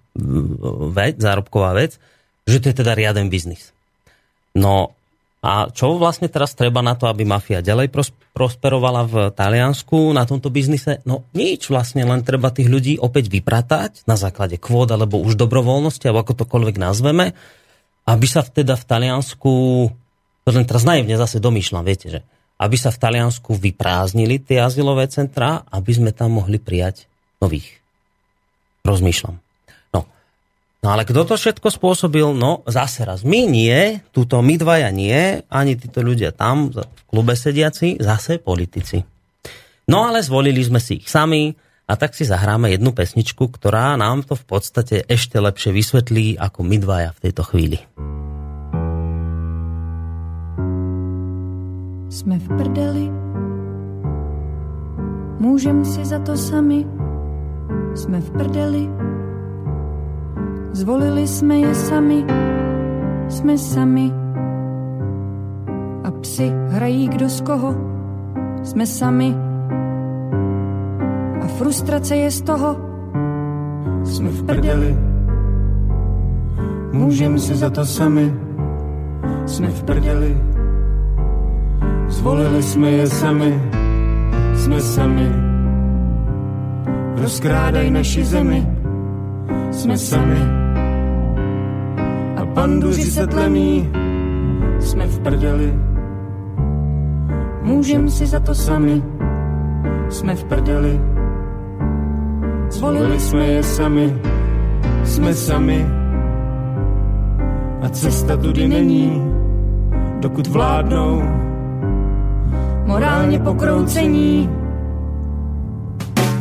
vec, zárobková vec, že to je teda riaden biznis. No a čo vlastne teraz treba na to, aby mafia ďalej prosperovala v Taliansku na tomto biznise? No nič vlastne, len treba tých ľudí opäť vypratať na základe kvód alebo už dobrovoľnosti, alebo ako tokoľvek nazveme, aby sa teda v Taliansku to len teraz naivne zase domýšľam, viete, že aby sa v Taliansku vyprázdnili tie azylové centrá, aby sme tam mohli prijať nových. Rozmýšľam. No. no ale kto to všetko spôsobil? No zase raz. My nie, túto my dvaja nie, ani títo ľudia tam v klube sediaci, zase politici. No ale zvolili sme si ich sami a tak si zahráme jednu pesničku, ktorá nám to v podstate ešte lepšie vysvetlí ako my dvaja v tejto chvíli. Jsme v prdeli, můžem si za to sami, jsme v prdeli, zvolili jsme je sami, jsme sami. A psi hrají kdo z koho, jsme sami. A frustrace je z toho, jsme v prdeli, můžem si za to sami, jsme v prdeli Zvolili jsme je sami, jsme sami. Rozkrádaj naši zemi, jsme sami. A panduři se tlemí, jsme v prdeli. Můžem si za to sami, jsme v prdeli. Zvolili jsme je sami, jsme sami. A cesta tudy není, dokud vládnou morálně pokroucení.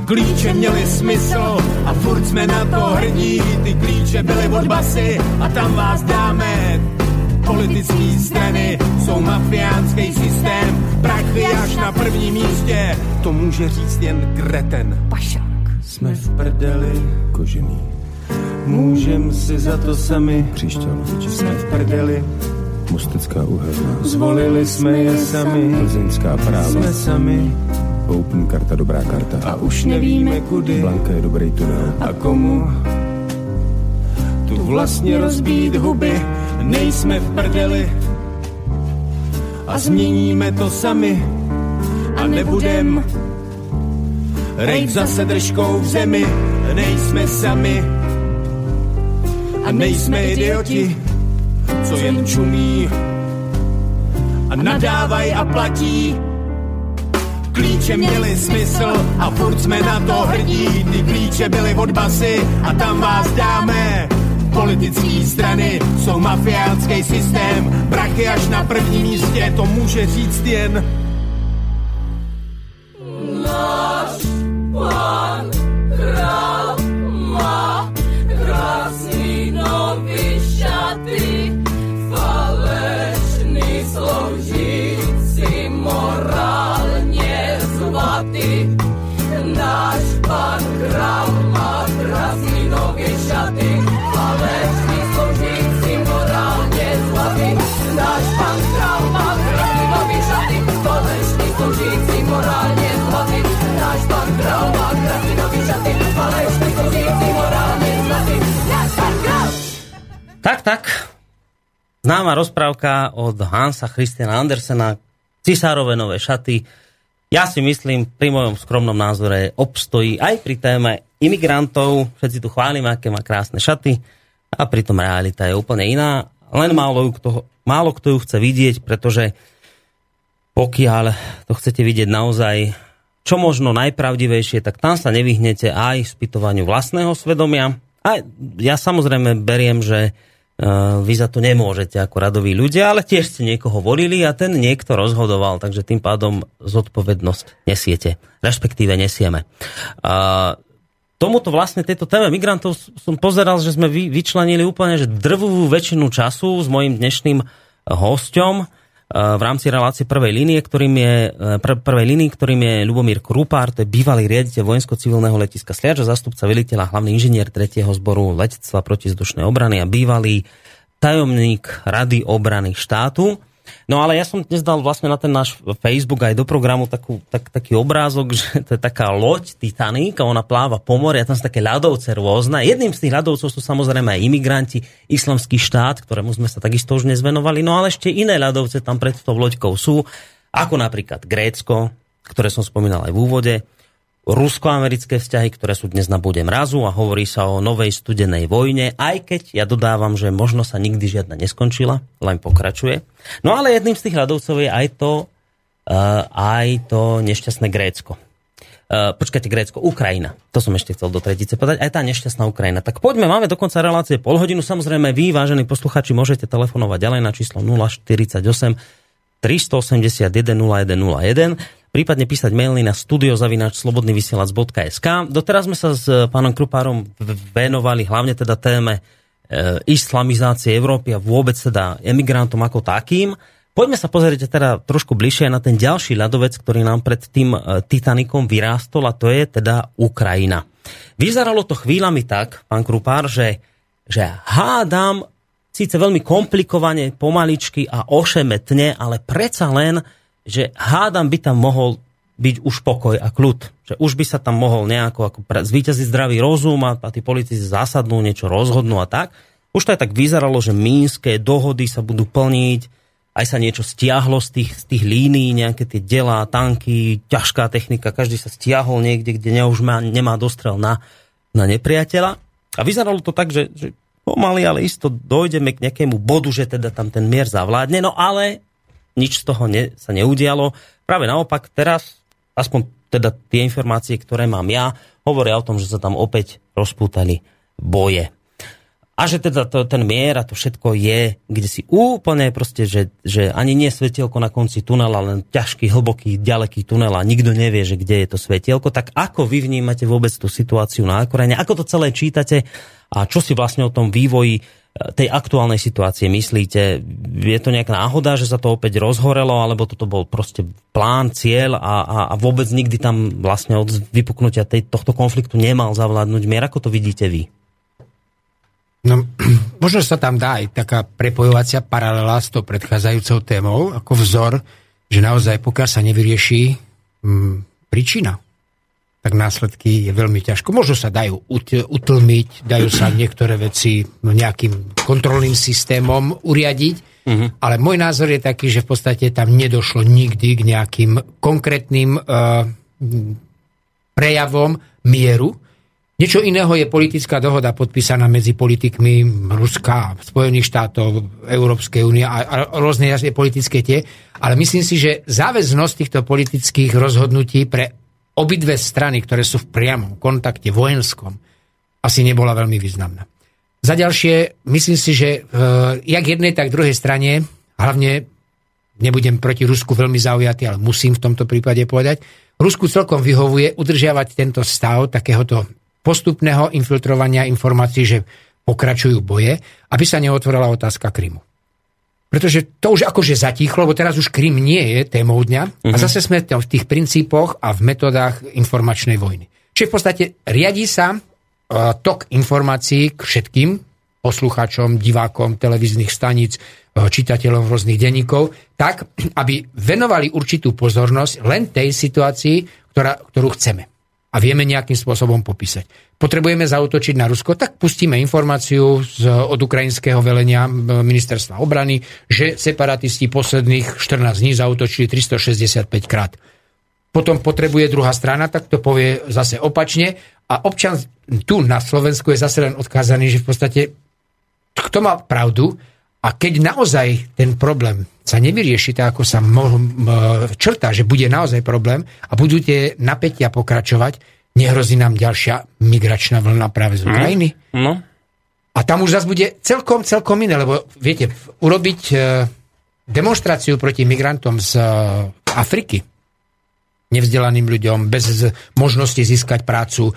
Klíče měly smysl a furt jsme na to hrdí. Ty klíče byly od basy a tam vás dáme. Politické strany jsou mafiánský systém, prachy až na prvním místě. To může říct jen Greten. Pašák. Jsme v prdeli, kožený. Můžem si za to sami, Křišťál, jsme v prdeli. Mostecká uhelná, Zvolili jsme je sami, Plzeňská práva, jsme sami. Open karta, dobrá karta. a už nevíme kudy. Blanka je dobrý tunel. a komu. Tu vlastně rozbít huby, nejsme v prdeli. A změníme to sami. A nebudem rejt zase držkou v zemi, nejsme sami. A nejsme idioti, co jen čumí a nadávaj a platí. Klíče měly smysl a furt jsme na to hrdí. Ty klíče byly od basy a tam vás dáme. Politické strany jsou mafiánský systém, brachy až na prvním místě, to může říct jen Tak, tak. Známa rozprávka od Hansa Christiana Andersena, Cisárove nové šaty. Ja si myslím, pri mojom skromnom názore obstojí aj pri téme imigrantov. Všetci tu chválime, aké má krásne šaty a pritom realita je úplne iná. Len málo kto, málo kto ju chce vidieť, pretože pokiaľ to chcete vidieť naozaj čo možno najpravdivejšie, tak tam sa nevyhnete aj spytovaniu vlastného svedomia. A ja samozrejme beriem, že vy za to nemôžete ako radoví ľudia, ale tiež ste niekoho volili a ten niekto rozhodoval, takže tým pádom zodpovednosť nesiete, respektíve nesieme. Uh, tomuto vlastne tejto téme migrantov som pozeral, že sme vy, vyčlenili úplne že drvú väčšinu času s mojim dnešným hosťom v rámci relácie prvej línie, ktorým je, pr- prvej línii, ktorým je Lubomír Krupár, to je bývalý riaditeľ vojensko-civilného letiska Sliač a zastupca veliteľa, hlavný inžinier 3. zboru letectva protizdušnej obrany a bývalý tajomník Rady obrany štátu. No ale ja som dnes dal vlastne na ten náš Facebook aj do programu takú, tak, taký obrázok, že to je taká loď Titanic a ona pláva po mori a tam sú také ľadovce rôzne. Jedným z tých ľadovcov sú samozrejme aj imigranti, islamský štát, ktorému sme sa takisto už nezvenovali, no ale ešte iné ľadovce tam pred tou loďkou sú, ako napríklad Grécko, ktoré som spomínal aj v úvode, rusko-americké vzťahy, ktoré sú dnes na bude mrazu a hovorí sa o novej studenej vojne, aj keď ja dodávam, že možno sa nikdy žiadna neskončila, len pokračuje. No ale jedným z tých ľadovcov je aj to, uh, aj to nešťastné Grécko. Uh, počkajte, Grécko, Ukrajina. To som ešte chcel do tretice povedať. Aj tá nešťastná Ukrajina. Tak poďme, máme dokonca relácie pol hodinu. Samozrejme, vy, vážení posluchači, môžete telefonovať ďalej na číslo 048 381 0101 prípadne písať maily na studiozavinačslobodnyvysielac.sk. Doteraz sme sa s pánom Krupárom venovali hlavne teda téme e, islamizácie Európy a vôbec teda emigrantom ako takým. Poďme sa pozrieť teda trošku bližšie na ten ďalší ľadovec, ktorý nám pred tým e, Titanikom vyrástol a to je teda Ukrajina. Vyzeralo to chvíľami tak, pán Krupár, že, že hádam síce veľmi komplikovane, pomaličky a ošemetne, ale predsa len že hádam by tam mohol byť už pokoj a kľud. Že už by sa tam mohol nejako ako zvýťaziť zdravý rozum a, a tí politici zásadnú niečo rozhodnú a tak. Už to aj tak vyzeralo, že mínske dohody sa budú plniť, aj sa niečo stiahlo z tých, z tých línií, nejaké tie delá, tanky, ťažká technika, každý sa stiahol niekde, kde už má, nemá dostrel na, na nepriateľa. A vyzeralo to tak, že, že pomaly, ale isto dojdeme k nejakému bodu, že teda tam ten mier zavládne, no ale nič z toho ne, sa neudialo. Práve naopak, teraz, aspoň teda tie informácie, ktoré mám ja, hovoria o tom, že sa tam opäť rozpútali boje. A že teda to, ten mier a to všetko je, kde si úplne proste, že, že ani nie svetielko na konci tunela, len ťažký, hlboký, ďaleký tunel a nikto nevie, že kde je to svetielko. Tak ako vy vnímate vôbec tú situáciu na Akorene? Ako to celé čítate a čo si vlastne o tom vývoji tej aktuálnej situácie myslíte? Je to nejaká náhoda, že sa to opäť rozhorelo, alebo toto bol proste plán, cieľ a, a, a vôbec nikdy tam vlastne od vypuknutia tej, tohto konfliktu nemal zavládnuť mier? Ako to vidíte vy? No, možno sa tam dá aj taká prepojovacia paralela s tou predchádzajúcou témou, ako vzor, že naozaj pokiaľ sa nevyrieši hm, príčina tak následky je veľmi ťažko. Možno sa dajú utlmiť, dajú sa niektoré veci nejakým kontrolným systémom uriadiť, uh-huh. ale môj názor je taký, že v podstate tam nedošlo nikdy k nejakým konkrétnym uh, prejavom mieru. Niečo iného je politická dohoda podpísaná medzi politikmi Ruska, Spojených štátov, Európskej únie a, a rôzne politické tie, ale myslím si, že záväznosť týchto politických rozhodnutí pre obidve strany, ktoré sú v priamom kontakte vojenskom, asi nebola veľmi významná. Za ďalšie, myslím si, že e, jak jednej, tak druhej strane, hlavne nebudem proti Rusku veľmi zaujatý, ale musím v tomto prípade povedať, Rusku celkom vyhovuje udržiavať tento stav takéhoto postupného infiltrovania informácií, že pokračujú boje, aby sa neotvorila otázka Krymu. Pretože to už akože zatíchlo, lebo teraz už Krym nie je témou dňa uh-huh. a mhm. zase sme v tých princípoch a v metodách informačnej vojny. Čiže v podstate riadí sa uh, tok informácií k všetkým poslucháčom, divákom televíznych staníc, uh, čitateľom rôznych denníkov, tak, aby venovali určitú pozornosť len tej situácii, ktorá, ktorú chceme a vieme nejakým spôsobom popísať. Potrebujeme zautočiť na Rusko, tak pustíme informáciu z, od ukrajinského velenia ministerstva obrany, že separatisti posledných 14 dní zautočili 365 krát. Potom potrebuje druhá strana, tak to povie zase opačne a občan tu na Slovensku je zase len odkázaný, že v podstate kto má pravdu a keď naozaj ten problém sa nevyrieši tak, ako sa črta, že bude naozaj problém a budú tie napätia pokračovať, nehrozí nám ďalšia migračná vlna práve z mhm. Ukrajiny. No. A tam už zase bude celkom, celkom iné, lebo viete, urobiť e, demonstráciu proti migrantom z e, Afriky, nevzdelaným ľuďom, bez možnosti získať prácu, e,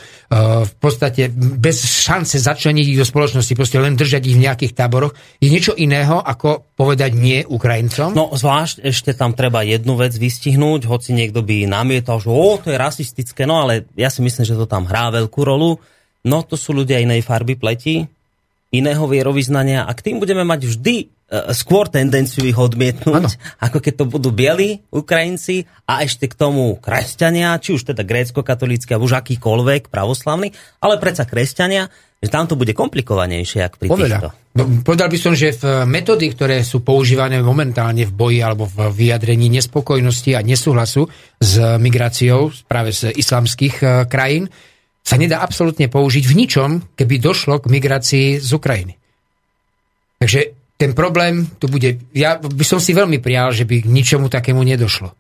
v podstate bez šance začleniť ich do spoločnosti, proste len držať ich v nejakých táboroch, je niečo iného, ako povedať nie Ukrajincom? No zvlášť ešte tam treba jednu vec vystihnúť, hoci niekto by namietal, že o, to je rasistické, no ale ja si myslím, že to tam hrá veľkú rolu. No to sú ľudia inej farby pleti, iného vierovýznania a k tým budeme mať vždy e, skôr tendenciu ich odmietnúť, ano. ako keď to budú bieli Ukrajinci a ešte k tomu kresťania, či už teda grécko-katolícky, alebo už akýkoľvek pravoslavný, ale predsa kresťania, že tam to bude komplikovanejšie, ako pri Povedal. týchto. Povedal by som, že v metódy, ktoré sú používané momentálne v boji alebo v vyjadrení nespokojnosti a nesúhlasu s migráciou práve z islamských krajín, sa nedá absolútne použiť v ničom, keby došlo k migrácii z Ukrajiny. Takže ten problém tu bude... Ja by som si veľmi prial, že by k ničomu takému nedošlo.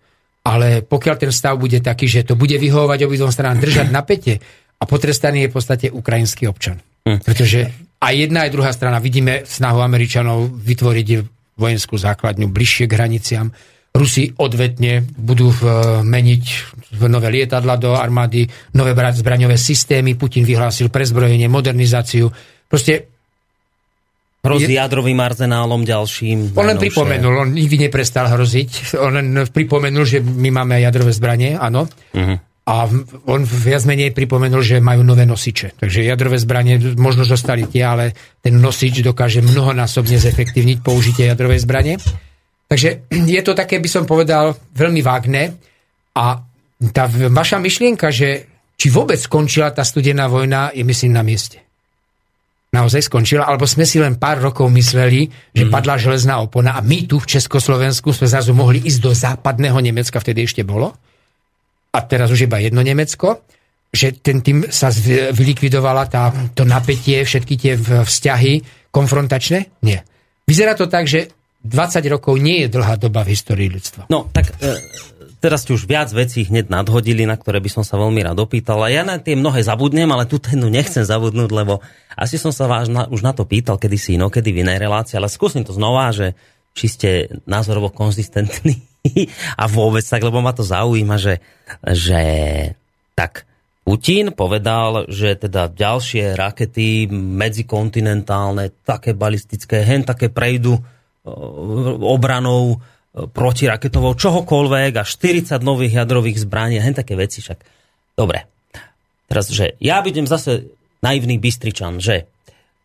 Ale pokiaľ ten stav bude taký, že to bude vyhovovať obidvom stranám držať napätie a potrestaný je v podstate ukrajinský občan. Hm. Pretože aj jedna, aj druhá strana vidíme snahu Američanov vytvoriť vojenskú základňu bližšie k hraniciam. Rusi odvetne budú v, meniť nové lietadla do armády, nové zbraňové systémy, Putin vyhlásil prezbrojenie, modernizáciu. Proste Hrozí jadrovým arzenálom ďalším. On len pripomenul, on nikdy neprestal hroziť. On len pripomenul, že my máme jadrové zbranie, áno. Uh-huh. A on viac menej pripomenul, že majú nové nosiče. Takže jadrové zbranie možno zostali tie, ale ten nosič dokáže mnohonásobne zefektívniť použitie jadrovej zbranie. Takže je to také, by som povedal, veľmi vágne. A tá vaša myšlienka, že či vôbec skončila tá studená vojna, je myslím na mieste naozaj skončila, alebo sme si len pár rokov mysleli, že mm. padla železná opona a my tu v Československu sme zrazu mohli ísť do západného Nemecka, vtedy ešte bolo, a teraz už iba jedno Nemecko, že ten tým sa vylikvidovala tá, to napätie, všetky tie vzťahy konfrontačné? Nie. Vyzerá to tak, že 20 rokov nie je dlhá doba v histórii ľudstva. No, tak e, teraz ti už viac vecí hneď nadhodili, na ktoré by som sa veľmi rád opýtal. A ja na tie mnohé zabudnem, ale tu ten nechcem zabudnúť, lebo asi som sa vás na, už na to pýtal kedysi inokedy v inej relácii, ale skúsim to znova, že či ste názorovo konzistentní a vôbec tak, lebo ma to zaujíma, že, že tak Putin povedal, že teda ďalšie rakety medzikontinentálne, také balistické, hen také prejdu obranou protiraketovou, čohokoľvek a 40 nových jadrových zbraní a hen také veci však. Dobre. Teraz, že ja budem zase naivný Bystričan, že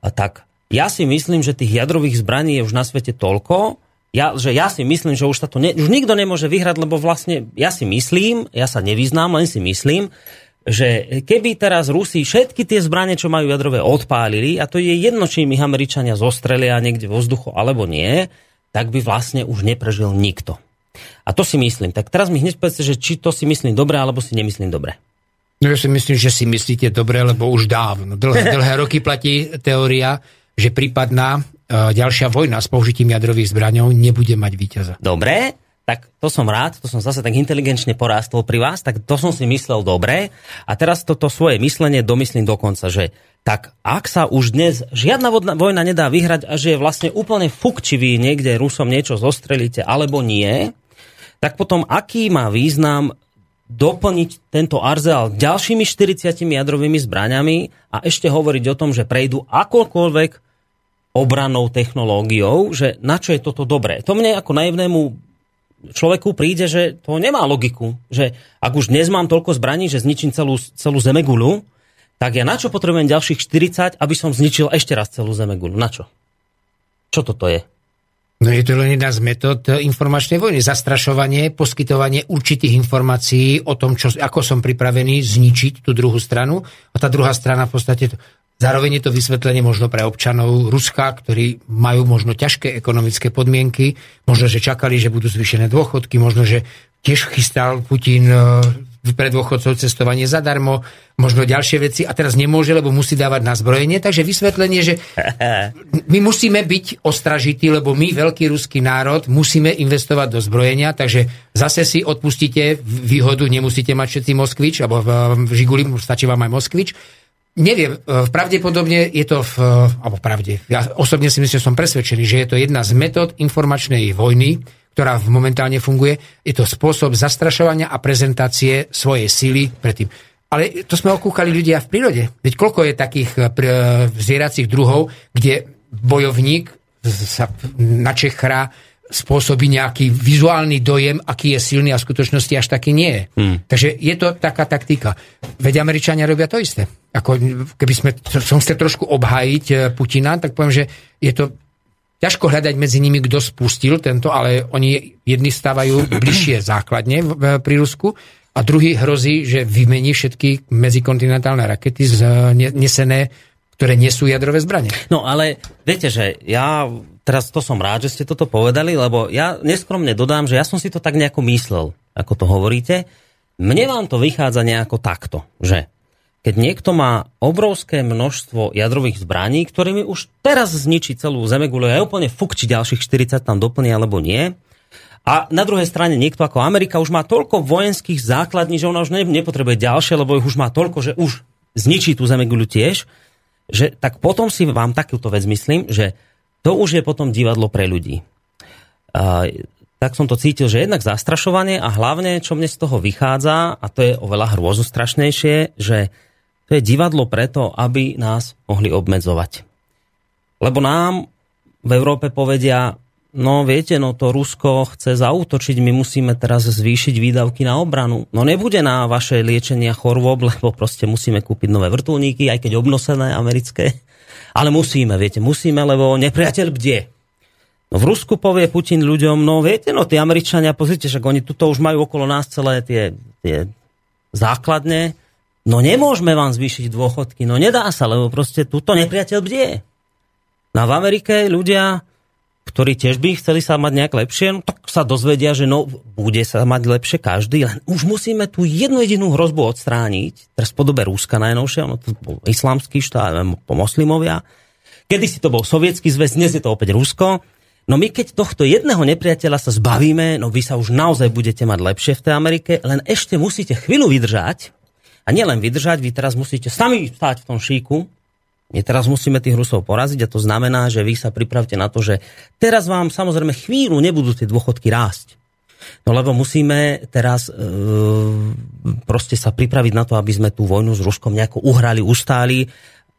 a tak ja si myslím, že tých jadrových zbraní je už na svete toľko, ja, že ja si myslím, že už, to ne, už nikto nemôže vyhrať, lebo vlastne ja si myslím, ja sa nevyznám, len si myslím, že keby teraz Rusi všetky tie zbranie, čo majú jadrové, odpálili, a to je jedno, či ich Američania zostrelia niekde vo vzduchu alebo nie, tak by vlastne už neprežil nikto. A to si myslím. Tak teraz mi hneď povedzte, že či to si myslím dobre, alebo si nemyslím dobre. No ja si myslím, že si myslíte dobre, lebo už dávno, dlhé, dlhé roky platí teória, že prípadná uh, ďalšia vojna s použitím jadrových zbraňov nebude mať víťaza. Dobre, tak to som rád, to som zase tak inteligenčne porástol pri vás, tak to som si myslel dobre. A teraz toto svoje myslenie domyslím dokonca, že tak ak sa už dnes žiadna vojna nedá vyhrať a že je vlastne úplne fuk, či vy niekde Rusom niečo zostrelíte alebo nie, tak potom aký má význam doplniť tento arzeál ďalšími 40 jadrovými zbraňami a ešte hovoriť o tom, že prejdú akoľkoľvek obranou technológiou, že na čo je toto dobré. To mne ako naivnému človeku príde, že to nemá logiku. Že ak už dnes mám toľko zbraní, že zničím celú, celú zemegulu, tak ja na čo potrebujem ďalších 40, aby som zničil ešte raz celú Zemegulu? Na čo? Čo toto je? No je to len jedna z metód informačnej vojny. Zastrašovanie, poskytovanie určitých informácií o tom, čo, ako som pripravený zničiť tú druhú stranu. A tá druhá strana v podstate... Zároveň je to vysvetlenie možno pre občanov Ruska, ktorí majú možno ťažké ekonomické podmienky, možno, že čakali, že budú zvýšené dôchodky, možno, že tiež chystal Putin e, pre dôchodcov cestovanie zadarmo, možno ďalšie veci a teraz nemôže, lebo musí dávať na zbrojenie. Takže vysvetlenie, že my musíme byť ostražití, lebo my, veľký ruský národ, musíme investovať do zbrojenia, takže zase si odpustíte výhodu, nemusíte mať všetci Moskvič, alebo v Žiguli stačí vám aj Moskvič. Neviem, e, pravdepodobne je to, v, alebo pravde, ja osobne si myslím, že som presvedčený, že je to jedna z metód informačnej vojny, ktorá momentálne funguje. Je to spôsob zastrašovania a prezentácie svojej síly predtým. Ale to sme okúkali ľudia v prírode. Veď koľko je takých eh, zvieracích druhov, kde bojovník sa načechrá, spôsobí nejaký vizuálny dojem, aký je silný a v skutočnosti až taký nie je. Hmm. Takže je to taká taktika. Veď Američania robia to isté. Ako, keby sme, som chcel trošku obhájiť e, Putina, tak poviem, že je to ťažko hľadať medzi nimi, kto spustil tento, ale oni jedni stávajú bližšie základne v, pri Rusku a druhý hrozí, že vymení všetky medzikontinentálne rakety z, nesené, ktoré nesú jadrové zbranie. No ale viete, že ja teraz to som rád, že ste toto povedali, lebo ja neskromne dodám, že ja som si to tak nejako myslel, ako to hovoríte. Mne vám to vychádza nejako takto, že keď niekto má obrovské množstvo jadrových zbraní, ktorými už teraz zničí celú Zemegulu a úplne fuk, či ďalších 40 tam doplní alebo nie. A na druhej strane niekto ako Amerika už má toľko vojenských základní, že ona už nepotrebuje ďalšie, lebo ich už má toľko, že už zničí tú Zemegulu tiež. Že, tak potom si vám takúto vec myslím, že to už je potom divadlo pre ľudí. A, tak som to cítil, že jednak zastrašovanie a hlavne, čo mne z toho vychádza, a to je oveľa hrôzostrašnejšie, že to je divadlo preto, aby nás mohli obmedzovať. Lebo nám v Európe povedia, no viete, no to Rusko chce zautočiť, my musíme teraz zvýšiť výdavky na obranu. No nebude na vaše liečenia chorôb, lebo proste musíme kúpiť nové vrtulníky, aj keď obnosené americké. Ale musíme, viete, musíme, lebo nepriateľ bdie. No v Rusku povie Putin ľuďom, no viete, no tí Američania, pozrite, že oni tuto už majú okolo nás celé tie, tie základne, no nemôžeme vám zvýšiť dôchodky, no nedá sa, lebo proste tuto nepriateľ bdie. No a v Amerike ľudia ktorí tiež by chceli sa mať nejak lepšie, no tak sa dozvedia, že no, bude sa mať lepšie každý, len už musíme tú jednu jedinú hrozbu odstrániť, teraz v podobe Rúska najnovšie, ono to bol islamský štát, po moslimovia, kedy si to bol sovietský zväz, dnes je to opäť Rusko, No my keď tohto jedného nepriateľa sa zbavíme, no vy sa už naozaj budete mať lepšie v tej Amerike, len ešte musíte chvíľu vydržať. A nielen vydržať, vy teraz musíte sami stáť v tom šíku, my teraz musíme tých Rusov poraziť a to znamená, že vy sa pripravte na to, že teraz vám samozrejme chvíľu nebudú tie dôchodky rásť. No lebo musíme teraz e, proste sa pripraviť na to, aby sme tú vojnu s Ruskom nejako uhrali, ustáli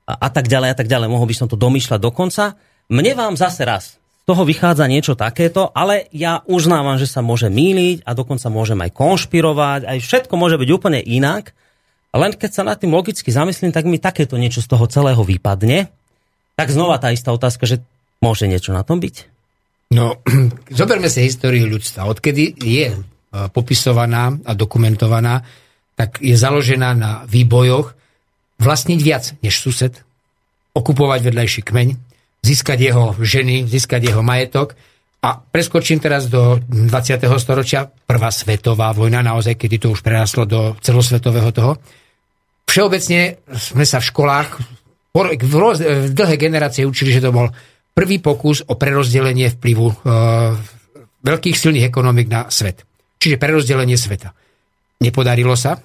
a, a tak ďalej a tak ďalej. Mohol by som to domýšľať dokonca. Mne vám zase raz toho vychádza niečo takéto, ale ja uznávam, že sa môže míliť a dokonca môžem aj konšpirovať, aj všetko môže byť úplne inak. Len keď sa nad tým logicky zamyslím, tak mi takéto niečo z toho celého vypadne. Tak znova tá istá otázka, že môže niečo na tom byť? No, zoberme si históriu ľudstva. Odkedy je e, popisovaná a dokumentovaná, tak je založená na výbojoch vlastniť viac než sused, okupovať vedľajší kmeň, získať jeho ženy, získať jeho majetok a preskočím teraz do 20. storočia, prvá svetová vojna, naozaj, kedy to už prerastlo do celosvetového toho. Všeobecne sme sa v školách v, roz, v dlhé generácie učili, že to bol prvý pokus o prerozdelenie vplyvu e, veľkých silných ekonomik na svet. Čiže prerozdelenie sveta. Nepodarilo sa.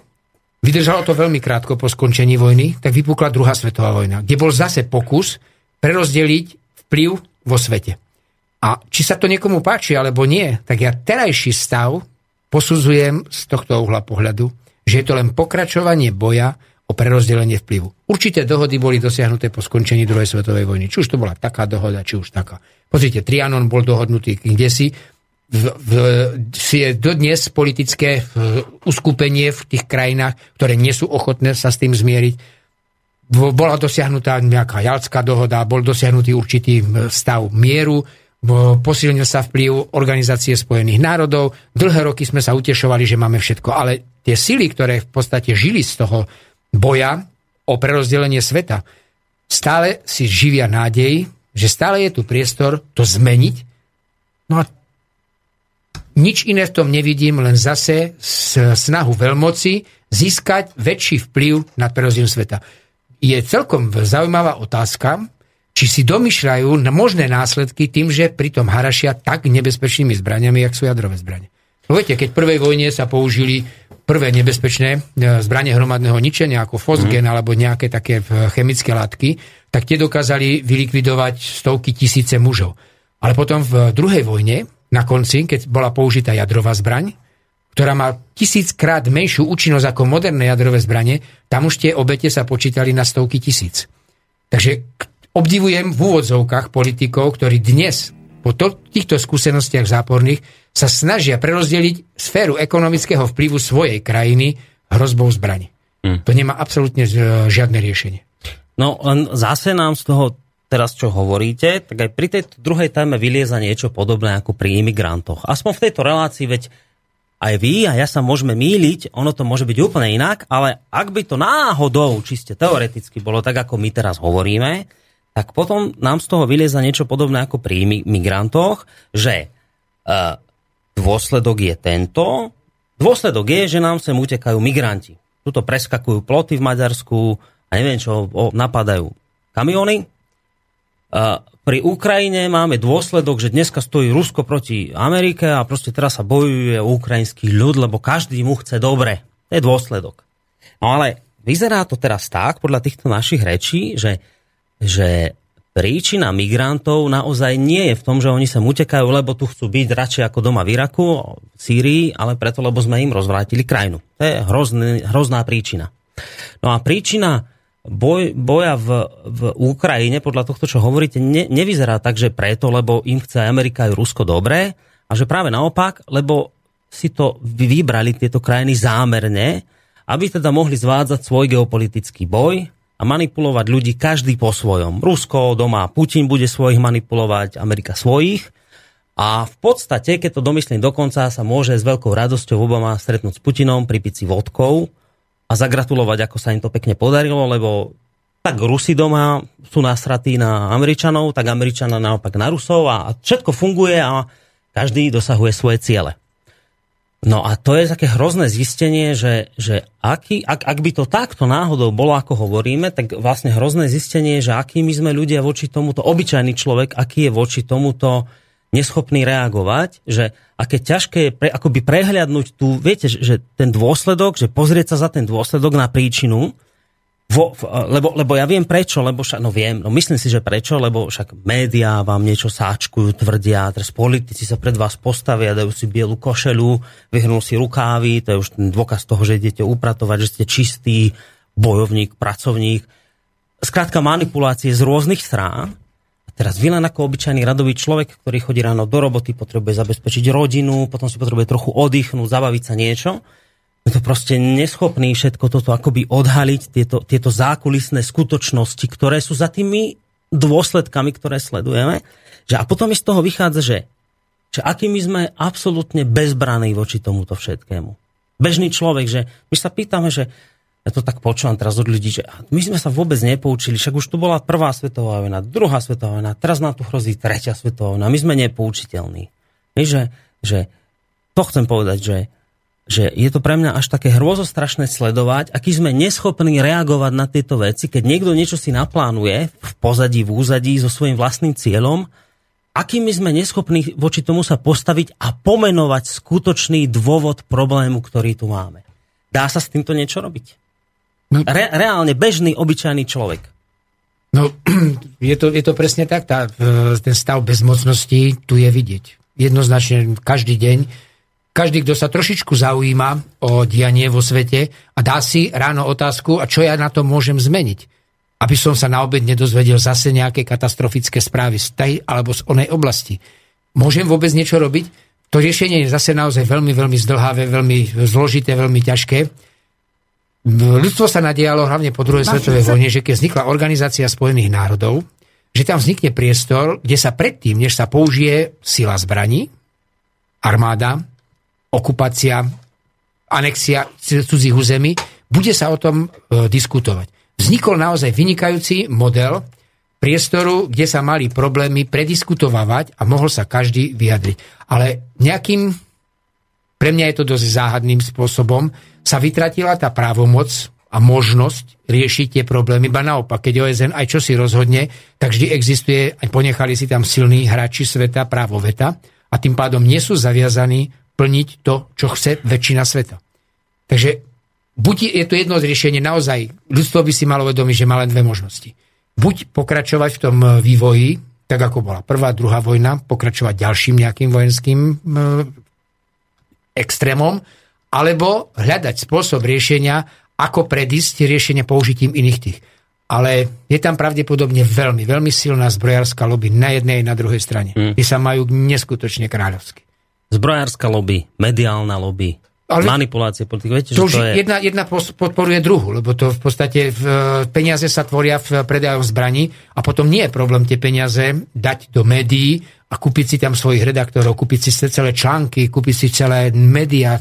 Vydržalo to veľmi krátko po skončení vojny, tak vypukla druhá svetová vojna, kde bol zase pokus prerozdeliť vplyv vo svete. A či sa to niekomu páči alebo nie, tak ja terajší stav posudzujem z tohto uhla pohľadu, že je to len pokračovanie boja o prerozdelenie vplyvu. Určité dohody boli dosiahnuté po skončení druhej svetovej vojny. Či už to bola taká dohoda, či už taká. Pozrite, Trianon bol dohodnutý kde si. V, je dodnes politické uskupenie v tých krajinách, ktoré nie sú ochotné sa s tým zmieriť. Bola dosiahnutá nejaká jalská dohoda, bol dosiahnutý určitý stav mieru, posilnil sa vplyv Organizácie spojených národov. Dlhé roky sme sa utešovali, že máme všetko, ale tie sily, ktoré v podstate žili z toho boja o prerozdelenie sveta, stále si živia nádej, že stále je tu priestor to zmeniť. No a nič iné v tom nevidím, len zase snahu veľmoci získať väčší vplyv na prerozdelenie sveta. Je celkom zaujímavá otázka, či si domýšľajú možné následky tým, že pritom harašia tak nebezpečnými zbraniami, jak sú jadrové zbranie. Viete, keď v prvej vojne sa použili prvé nebezpečné e, zbranie hromadného ničenia, ako fosgen mm. alebo nejaké také e, chemické látky, tak tie dokázali vylikvidovať stovky tisíce mužov. Ale potom v druhej vojne, na konci, keď bola použitá jadrová zbraň, ktorá má tisíckrát menšiu účinnosť ako moderné jadrové zbranie, tam už tie obete sa počítali na stovky tisíc. Takže obdivujem v úvodzovkách politikov, ktorí dnes po to, týchto skúsenostiach záporných sa snažia prerozdeliť sféru ekonomického vplyvu svojej krajiny hrozbou zbraní. Hmm. To nemá absolútne e, žiadne riešenie. No len zase nám z toho teraz, čo hovoríte, tak aj pri tejto druhej téme vylieza niečo podobné ako pri imigrantoch. Aspoň v tejto relácii, veď aj vy a ja sa môžeme míliť, ono to môže byť úplne inak, ale ak by to náhodou, čiste teoreticky bolo tak, ako my teraz hovoríme, tak potom nám z toho vylieza niečo podobné ako pri migrantoch, že uh, dôsledok je tento, dôsledok je, že nám sem utekajú migranti. Tuto preskakujú ploty v Maďarsku a neviem čo, o, napadajú kamiony, pri Ukrajine máme dôsledok, že dneska stojí Rusko proti Amerike a proste teraz sa bojuje ukrajinský ľud, lebo každý mu chce dobre. To je dôsledok. No ale vyzerá to teraz tak, podľa týchto našich rečí, že, že príčina migrantov naozaj nie je v tom, že oni sa utekajú, lebo tu chcú byť radšej ako doma v Iraku, v Sýrii, ale preto, lebo sme im rozvrátili krajinu. To je hrozný, hrozná príčina. No a príčina boj, boja v, v Ukrajine, podľa tohto, čo hovoríte, ne, nevyzerá tak, že preto, lebo im chce Amerika aj Rusko dobré, a že práve naopak, lebo si to vybrali tieto krajiny zámerne, aby teda mohli zvádzať svoj geopolitický boj a manipulovať ľudí každý po svojom. Rusko doma, Putin bude svojich manipulovať, Amerika svojich. A v podstate, keď to domyslím dokonca, sa môže s veľkou radosťou Obama stretnúť s Putinom, pripiť si vodkou, a zagratulovať, ako sa im to pekne podarilo, lebo tak Rusi doma sú nasratí na Američanov, tak Američana naopak na Rusov a všetko funguje a každý dosahuje svoje ciele. No a to je také hrozné zistenie, že, že aký, ak, ak by to takto náhodou bolo, ako hovoríme, tak vlastne hrozné zistenie, že akými sme ľudia voči tomuto, obyčajný človek, aký je voči tomuto neschopný reagovať, že aké ťažké je pre, akoby prehľadnúť tu, viete, že ten dôsledok, že pozrieť sa za ten dôsledok na príčinu, vo, lebo, lebo ja viem prečo, lebo však, no viem, no myslím si, že prečo, lebo však médiá vám niečo sáčkujú, tvrdia, teraz politici sa pred vás postavia, dajú si bielu košelu, vyhrnú si rukávy, to je už ten dôkaz toho, že idete upratovať, že ste čistý bojovník, pracovník. Skrátka manipulácie z rôznych strán Teraz vy len ako obyčajný radový človek, ktorý chodí ráno do roboty, potrebuje zabezpečiť rodinu, potom si potrebuje trochu oddychnúť, zabaviť sa niečo. Je to proste neschopný všetko toto akoby odhaliť, tieto, tieto zákulisné skutočnosti, ktoré sú za tými dôsledkami, ktoré sledujeme. Že a potom mi z toho vychádza, že, že akými sme absolútne bezbraní voči tomuto všetkému. Bežný človek, že my sa pýtame, že ja to tak počúvam teraz od ľudí, že my sme sa vôbec nepoučili, však už tu bola prvá svetová vojna, druhá svetová vojna, teraz nám tu hrozí tretia svetová vojna, my sme nepoučiteľní. Že, že to chcem povedať, že, že je to pre mňa až také hrôzostrašné sledovať, aký sme neschopní reagovať na tieto veci, keď niekto niečo si naplánuje v pozadí, v úzadí so svojím vlastným cieľom, akými sme neschopní voči tomu sa postaviť a pomenovať skutočný dôvod problému, ktorý tu máme. Dá sa s týmto niečo robiť? No, Re, reálne bežný, obyčajný človek. No, je to, je to presne tak. Tá, ten stav bezmocnosti tu je vidieť. Jednoznačne každý deň. Každý, kto sa trošičku zaujíma o dianie vo svete a dá si ráno otázku, a čo ja na to môžem zmeniť? Aby som sa na obed nedozvedel zase nejaké katastrofické správy z tej alebo z onej oblasti. Môžem vôbec niečo robiť? To riešenie je zase naozaj veľmi, veľmi zdlhavé, veľmi zložité, veľmi ťažké ľudstvo sa nadialo hlavne po druhej svetovej vojne, že keď vznikla Organizácia spojených národov, že tam vznikne priestor, kde sa predtým, než sa použije sila zbraní, armáda, okupácia, anexia cudzích území, bude sa o tom e, diskutovať. Vznikol naozaj vynikajúci model priestoru, kde sa mali problémy prediskutovávať a mohol sa každý vyjadriť. Ale nejakým, pre mňa je to dosť záhadným spôsobom, sa vytratila tá právomoc a možnosť riešiť tie problémy. Ba naopak, keď OSN aj čo si rozhodne, tak vždy existuje, aj ponechali si tam silní hráči sveta, právo veta a tým pádom nie sú zaviazaní plniť to, čo chce väčšina sveta. Takže buď je to jedno z riešenie, naozaj ľudstvo by si malo vedomiť, že má len dve možnosti. Buď pokračovať v tom vývoji, tak ako bola prvá, druhá vojna, pokračovať ďalším nejakým vojenským e, extrémom, alebo hľadať spôsob riešenia, ako predísť riešenie použitím iných tých. ale je tam pravdepodobne veľmi, veľmi silná zbrojárska lobby na jednej a na druhej strane. Mm. Tí sa majú neskutočne kráľovsky. Zbrojárska lobby, mediálna lobby, ale manipulácie politiky. Viete, to že to je... jedna, jedna podporuje druhu, lebo to v podstate v, peniaze sa tvoria v predajom zbraní a potom nie je problém tie peniaze dať do médií a kúpiť si tam svojich redaktorov, kúpiť si celé články, kúpiť si celé médiá,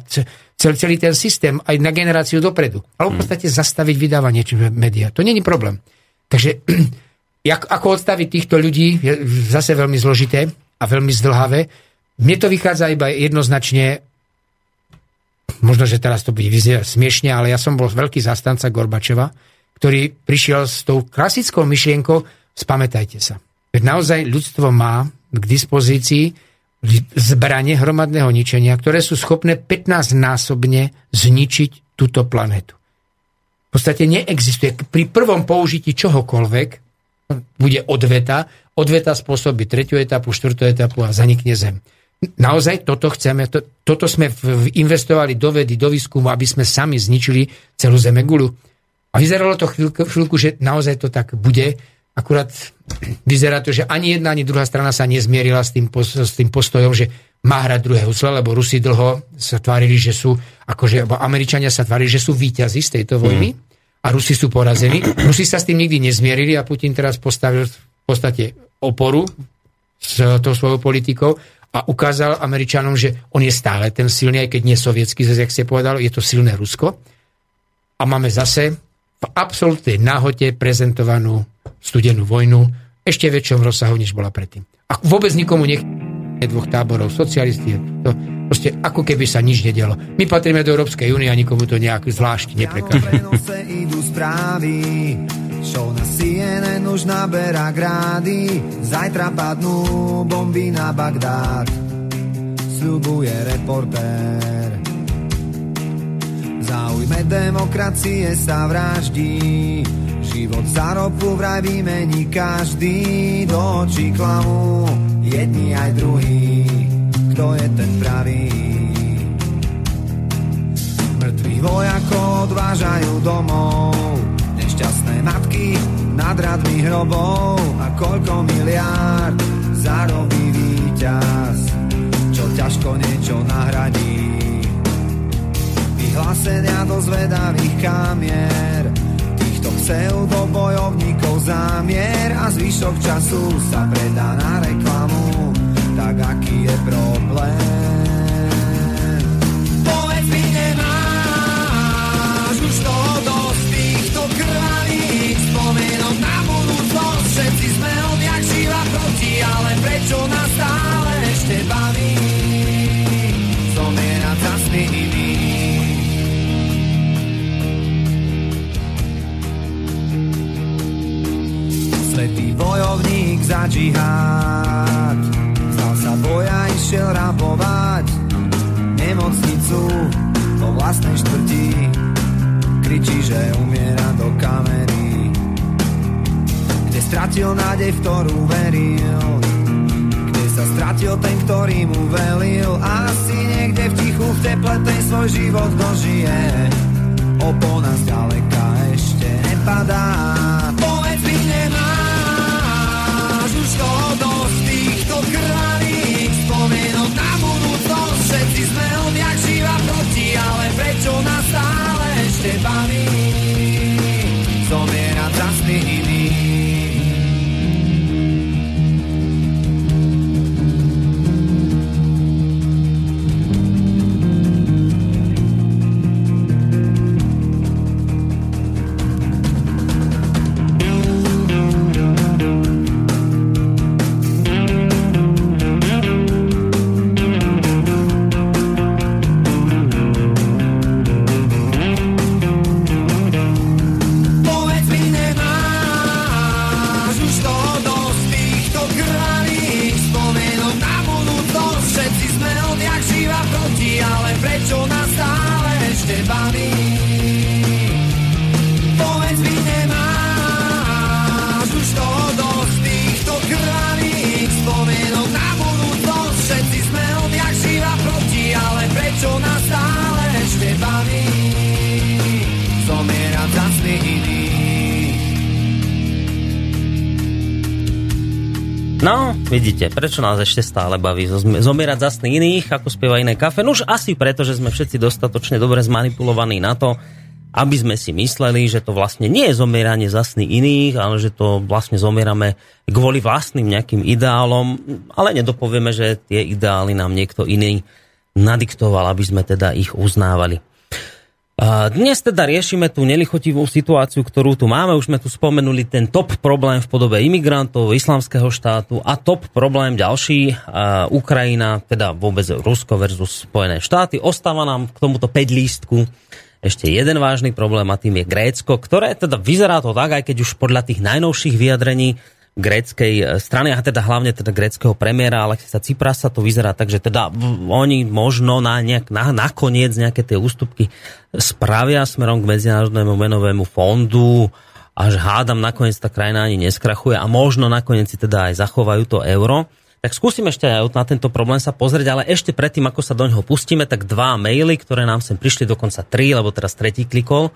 celý, celý ten systém aj na generáciu dopredu. Ale v hmm. podstate zastaviť vydávanie médiá. To není problém. Takže jak, ako odstaviť týchto ľudí je zase veľmi zložité a veľmi zdlhavé. Mne to vychádza iba jednoznačne možno, že teraz to bude vyzerať smiešne, ale ja som bol veľký zastanca Gorbačeva, ktorý prišiel s tou klasickou myšlienkou, spamätajte sa. Veď naozaj ľudstvo má k dispozícii zbranie hromadného ničenia, ktoré sú schopné 15-násobne zničiť túto planetu. V podstate neexistuje. Pri prvom použití čohokoľvek bude odveta, odveta spôsobí tretiu etapu, štvrtú etapu a zanikne Zem naozaj toto chceme, to, toto sme investovali do vedy, do výskumu, aby sme sami zničili celú Zemegulu. A vyzeralo to chvíľku, chvíľku, že naozaj to tak bude. Akurát vyzerá to, že ani jedna, ani druhá strana sa nezmierila s tým, s tým postojom, že má hrať druhé husle, lebo Rusi dlho sa tvárili, že sú, akože, alebo Američania sa tvárili, že sú víťazi z tejto vojny a Rusi sú porazení. Rusi sa s tým nikdy nezmierili a Putin teraz postavil v podstate oporu s tou svojou politikou a ukázal Američanom, že on je stále ten silný, aj keď nie sovietský zase, jak ste povedal, je to silné Rusko. A máme zase v absolútnej náhote prezentovanú studenú vojnu ešte väčšom rozsahu, než bola predtým. A vôbec nikomu nech dvoch táborov, socialisti, to proste ako keby sa nič nedelo. My patríme do Európskej únie a nikomu to nejak zvlášť neprekáže. Show na CNN už naberá grády Zajtra padnú bomby na Bagdád Sľubuje reportér Záujme demokracie sa vraždí Život za ropu vraj vymení každý Do očí klamu jedni aj druhý Kto je ten pravý. Mŕtvych vojakov odvážajú domov Nešťastné matky nad radmi hrobov. A koľko miliárd zarobí víťaz, čo ťažko niečo nahradí. Vyhlásenia do zvedavých kamier, týchto pseudobojovníkov zámier. A zvyšok času sa predá na reklamu, tak aký je problém? Povedz mi, nemáš už toho dosť týchto krvaných spomienok na budúcnosť. Všetci sme odjak živa proti, ale prečo nás stále ešte baví? Zomierať za nimi. Svetý bojovník za džihad išiel rabovať Nemocnicu po vlastnej štvrti kričí, že umiera do kamery. Kde stratil nádej, v ktorú veril, kde sa stratil ten, ktorý mu velil. Asi niekde v tichu, v teple ten svoj život dožije. Opona zďaleka ešte nepadá. Prečo nás stále ešte baví vidíte, prečo nás ešte stále baví zom- zomierať za sny iných, ako spieva iné kafe? No už asi preto, že sme všetci dostatočne dobre zmanipulovaní na to, aby sme si mysleli, že to vlastne nie je zomieranie za sny iných, ale že to vlastne zomierame kvôli vlastným nejakým ideálom, ale nedopovieme, že tie ideály nám niekto iný nadiktoval, aby sme teda ich uznávali. Dnes teda riešime tú nelichotivú situáciu, ktorú tu máme. Už sme tu spomenuli ten top problém v podobe imigrantov, islamského štátu a top problém ďalší, Ukrajina, teda vôbec Rusko versus Spojené štáty. Ostáva nám k tomuto 5 lístku ešte jeden vážny problém a tým je Grécko, ktoré teda vyzerá to tak, aj keď už podľa tých najnovších vyjadrení gréckej e, strany, a teda hlavne teda gréckého premiéra Alexisa Ciprasa to vyzerá tak, že teda oni možno na nejak, na, nakoniec nejaké tie ústupky spravia smerom k Medzinárodnému menovému fondu, až hádam nakoniec tá krajina ani neskrachuje a možno nakoniec si teda aj zachovajú to euro. Tak skúsim ešte aj na tento problém sa pozrieť, ale ešte predtým, ako sa do neho pustíme, tak dva maily, ktoré nám sem prišli, dokonca tri, lebo teraz tretí klikol.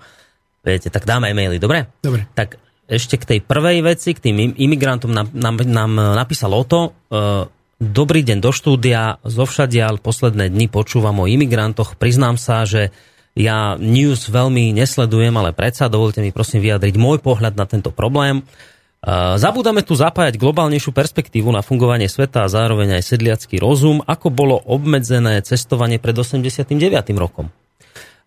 Viete, tak dáme aj maily, dobre? Dobre. Tak ešte k tej prvej veci, k tým imigrantom nám, nám, nám napísal o to, e, Dobrý deň do štúdia, zo všadiaľ posledné dni počúvam o imigrantoch. Priznám sa, že ja news veľmi nesledujem, ale predsa dovolte mi prosím vyjadriť môj pohľad na tento problém. E, zabúdame tu zapájať globálnejšiu perspektívu na fungovanie sveta a zároveň aj sedliacký rozum, ako bolo obmedzené cestovanie pred 89. rokom.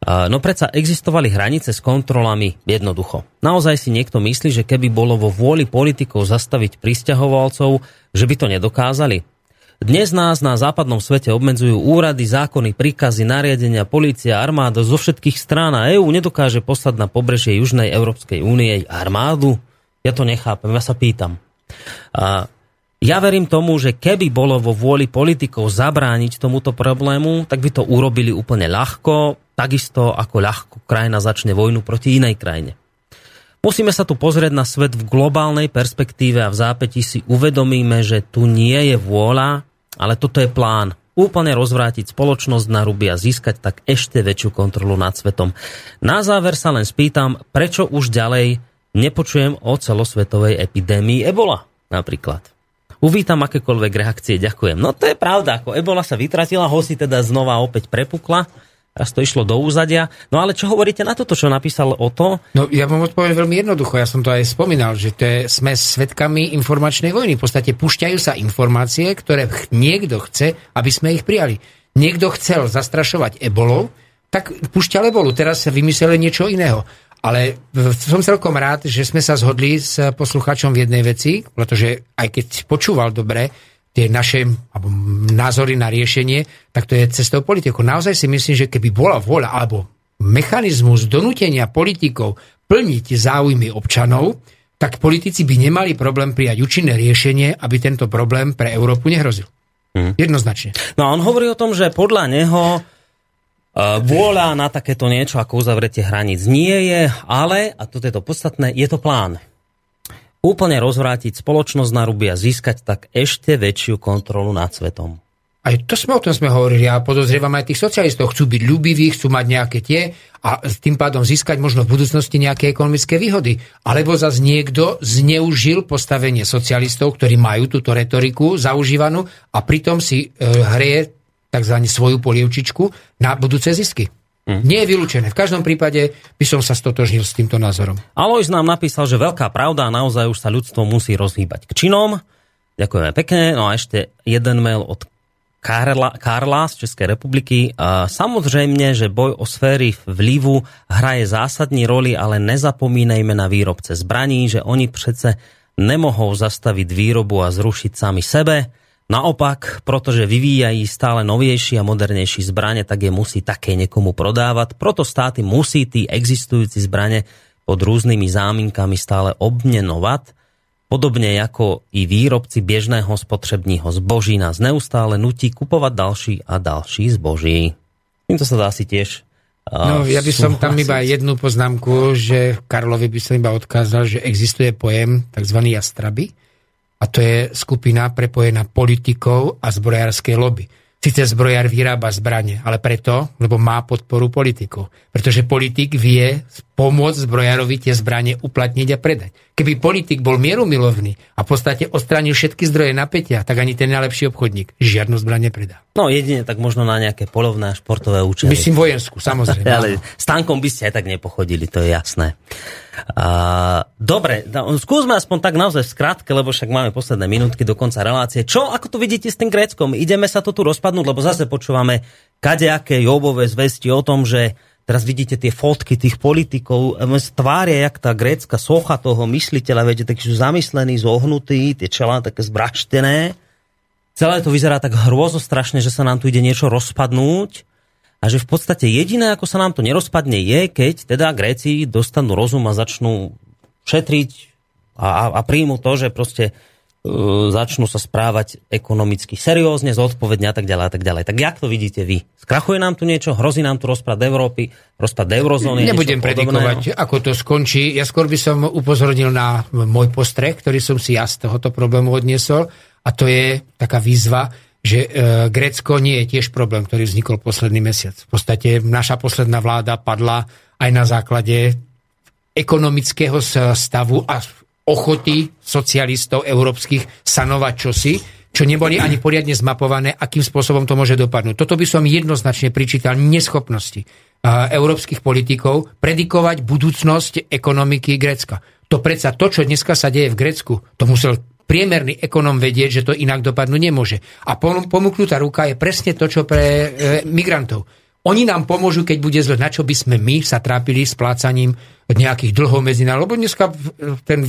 No predsa existovali hranice s kontrolami jednoducho. Naozaj si niekto myslí, že keby bolo vo vôli politikov zastaviť pristahovalcov, že by to nedokázali? Dnes nás na západnom svete obmedzujú úrady, zákony, príkazy, nariadenia, polícia, armáda zo všetkých strán a EÚ nedokáže poslať na pobrežie Južnej Európskej únie armádu? Ja to nechápem, ja sa pýtam. A ja verím tomu, že keby bolo vo vôli politikov zabrániť tomuto problému, tak by to urobili úplne ľahko, takisto ako ľahko krajina začne vojnu proti inej krajine. Musíme sa tu pozrieť na svet v globálnej perspektíve a v zápäti si uvedomíme, že tu nie je vôľa, ale toto je plán. Úplne rozvrátiť spoločnosť na ruby a získať tak ešte väčšiu kontrolu nad svetom. Na záver sa len spýtam, prečo už ďalej nepočujem o celosvetovej epidémii ebola napríklad. Uvítam akékoľvek reakcie, ďakujem. No to je pravda, ako ebola sa vytratila, hosi teda znova opäť prepukla raz to išlo do úzadia. No ale čo hovoríte na toto, čo napísal o to? No ja vám odpoviem veľmi jednoducho, ja som to aj spomínal, že to je, sme svetkami informačnej vojny. V podstate pušťajú sa informácie, ktoré niekto chce, aby sme ich prijali. Niekto chcel zastrašovať ebolou, tak pušťal ebolu, teraz sa vymysleli niečo iného. Ale som celkom rád, že sme sa zhodli s poslucháčom v jednej veci, pretože aj keď počúval dobre, tie naše alebo názory na riešenie, tak to je cestou politiku. Naozaj si myslím, že keby bola vôľa alebo mechanizmus donútenia politikov plniť záujmy občanov, tak politici by nemali problém prijať účinné riešenie, aby tento problém pre Európu nehrozil. Hmm. Jednoznačne. No a on hovorí o tom, že podľa neho e, vôľa na takéto niečo ako uzavretie hraníc nie je, ale, a toto je to podstatné, je to plán úplne rozvrátiť spoločnosť na ruby a získať tak ešte väčšiu kontrolu nad svetom. Aj to sme o tom sme hovorili. Ja podozrievam aj tých socialistov. Chcú byť ľubiví, chcú mať nejaké tie a tým pádom získať možno v budúcnosti nejaké ekonomické výhody. Alebo zase niekto zneužil postavenie socialistov, ktorí majú túto retoriku zaužívanú a pritom si e, hreje tzv. svoju polievčičku na budúce zisky. Hm. Nie je vylúčené. V každom prípade by som sa stotožnil s týmto názorom. Alois nám napísal, že veľká pravda a naozaj už sa ľudstvo musí rozhýbať k činom. Ďakujeme pekne. No a ešte jeden mail od Karla, Karla z Českej republiky. Samozrejme, že boj o sféry vlivu hraje zásadní roli, ale nezapomínajme na výrobce zbraní, že oni přece nemohou zastaviť výrobu a zrušiť sami sebe. Naopak, protože vyvíjají stále novější a modernější zbraně, tak je musí také někomu prodávat. Proto státy musí ty existující zbraně pod různými záminkami stále obměnovat. Podobne ako i výrobci biežného spotřebního zboží nás neustále nutí kupovať další a další zboží. Týmto sa dá si tiež No, ja by som tam iba jednu poznámku, že Karlovi by som iba odkázal, že existuje pojem tzv. jastraby, a to je skupina prepojená politikov a zbrojárskej lobby. Sice zbrojár vyrába zbranie, ale preto, lebo má podporu politikov. Pretože politik vie pomôcť zbrojárovi tie zbranie uplatniť a predať. Keby politik bol mierumilovný a v podstate odstránil všetky zdroje napätia, tak ani ten najlepší obchodník žiadnu zbranie predá. No jedine tak možno na nejaké polovné a športové účely. Myslím vojenskú, samozrejme. ale s tankom by ste aj tak nepochodili, to je jasné. A, dobre, da, skúsme aspoň tak naozaj v skratke, lebo však máme posledné minútky do konca relácie. Čo, ako to vidíte s tým Gréckom? Ideme sa to tu rozpadnúť, lebo zase počúvame kadejaké jobové zvesti o tom, že teraz vidíte tie fotky tých politikov, tvária jak tá grécka socha toho mysliteľa, viete, takí sú zamyslení, zohnutí, tie čelá také zbraštené. Celé to vyzerá tak hrôzostrašne, že sa nám tu ide niečo rozpadnúť a že v podstate jediné, ako sa nám to nerozpadne, je, keď teda Gréci dostanú rozum a začnú šetriť a, a, a príjmu to, že proste začnú sa správať ekonomicky seriózne, zodpovedne a tak ďalej a tak ďalej. Tak jak to vidíte vy? Skrachuje nám tu niečo? Hrozí nám tu rozpad Európy? Rozpad eurozóny? Nebudem predikovať, ako to skončí. Ja skôr by som upozornil na môj postreh, ktorý som si ja z tohoto problému odniesol a to je taká výzva, že e, Grécko nie je tiež problém, ktorý vznikol posledný mesiac. V podstate naša posledná vláda padla aj na základe ekonomického stavu a ochoty socialistov európskych sanovať čosi, čo neboli ani poriadne zmapované, akým spôsobom to môže dopadnúť. Toto by som jednoznačne pričítal neschopnosti európskych politikov predikovať budúcnosť ekonomiky Grécka. To predsa to, čo dneska sa deje v Grécku, to musel priemerný ekonom vedieť, že to inak dopadnúť nemôže. A pomuknutá ruka je presne to, čo pre e, migrantov. Oni nám pomôžu, keď bude zle, na čo by sme my sa trápili s plácaním nejakých dlhov medzinárodných. Lebo dneska ten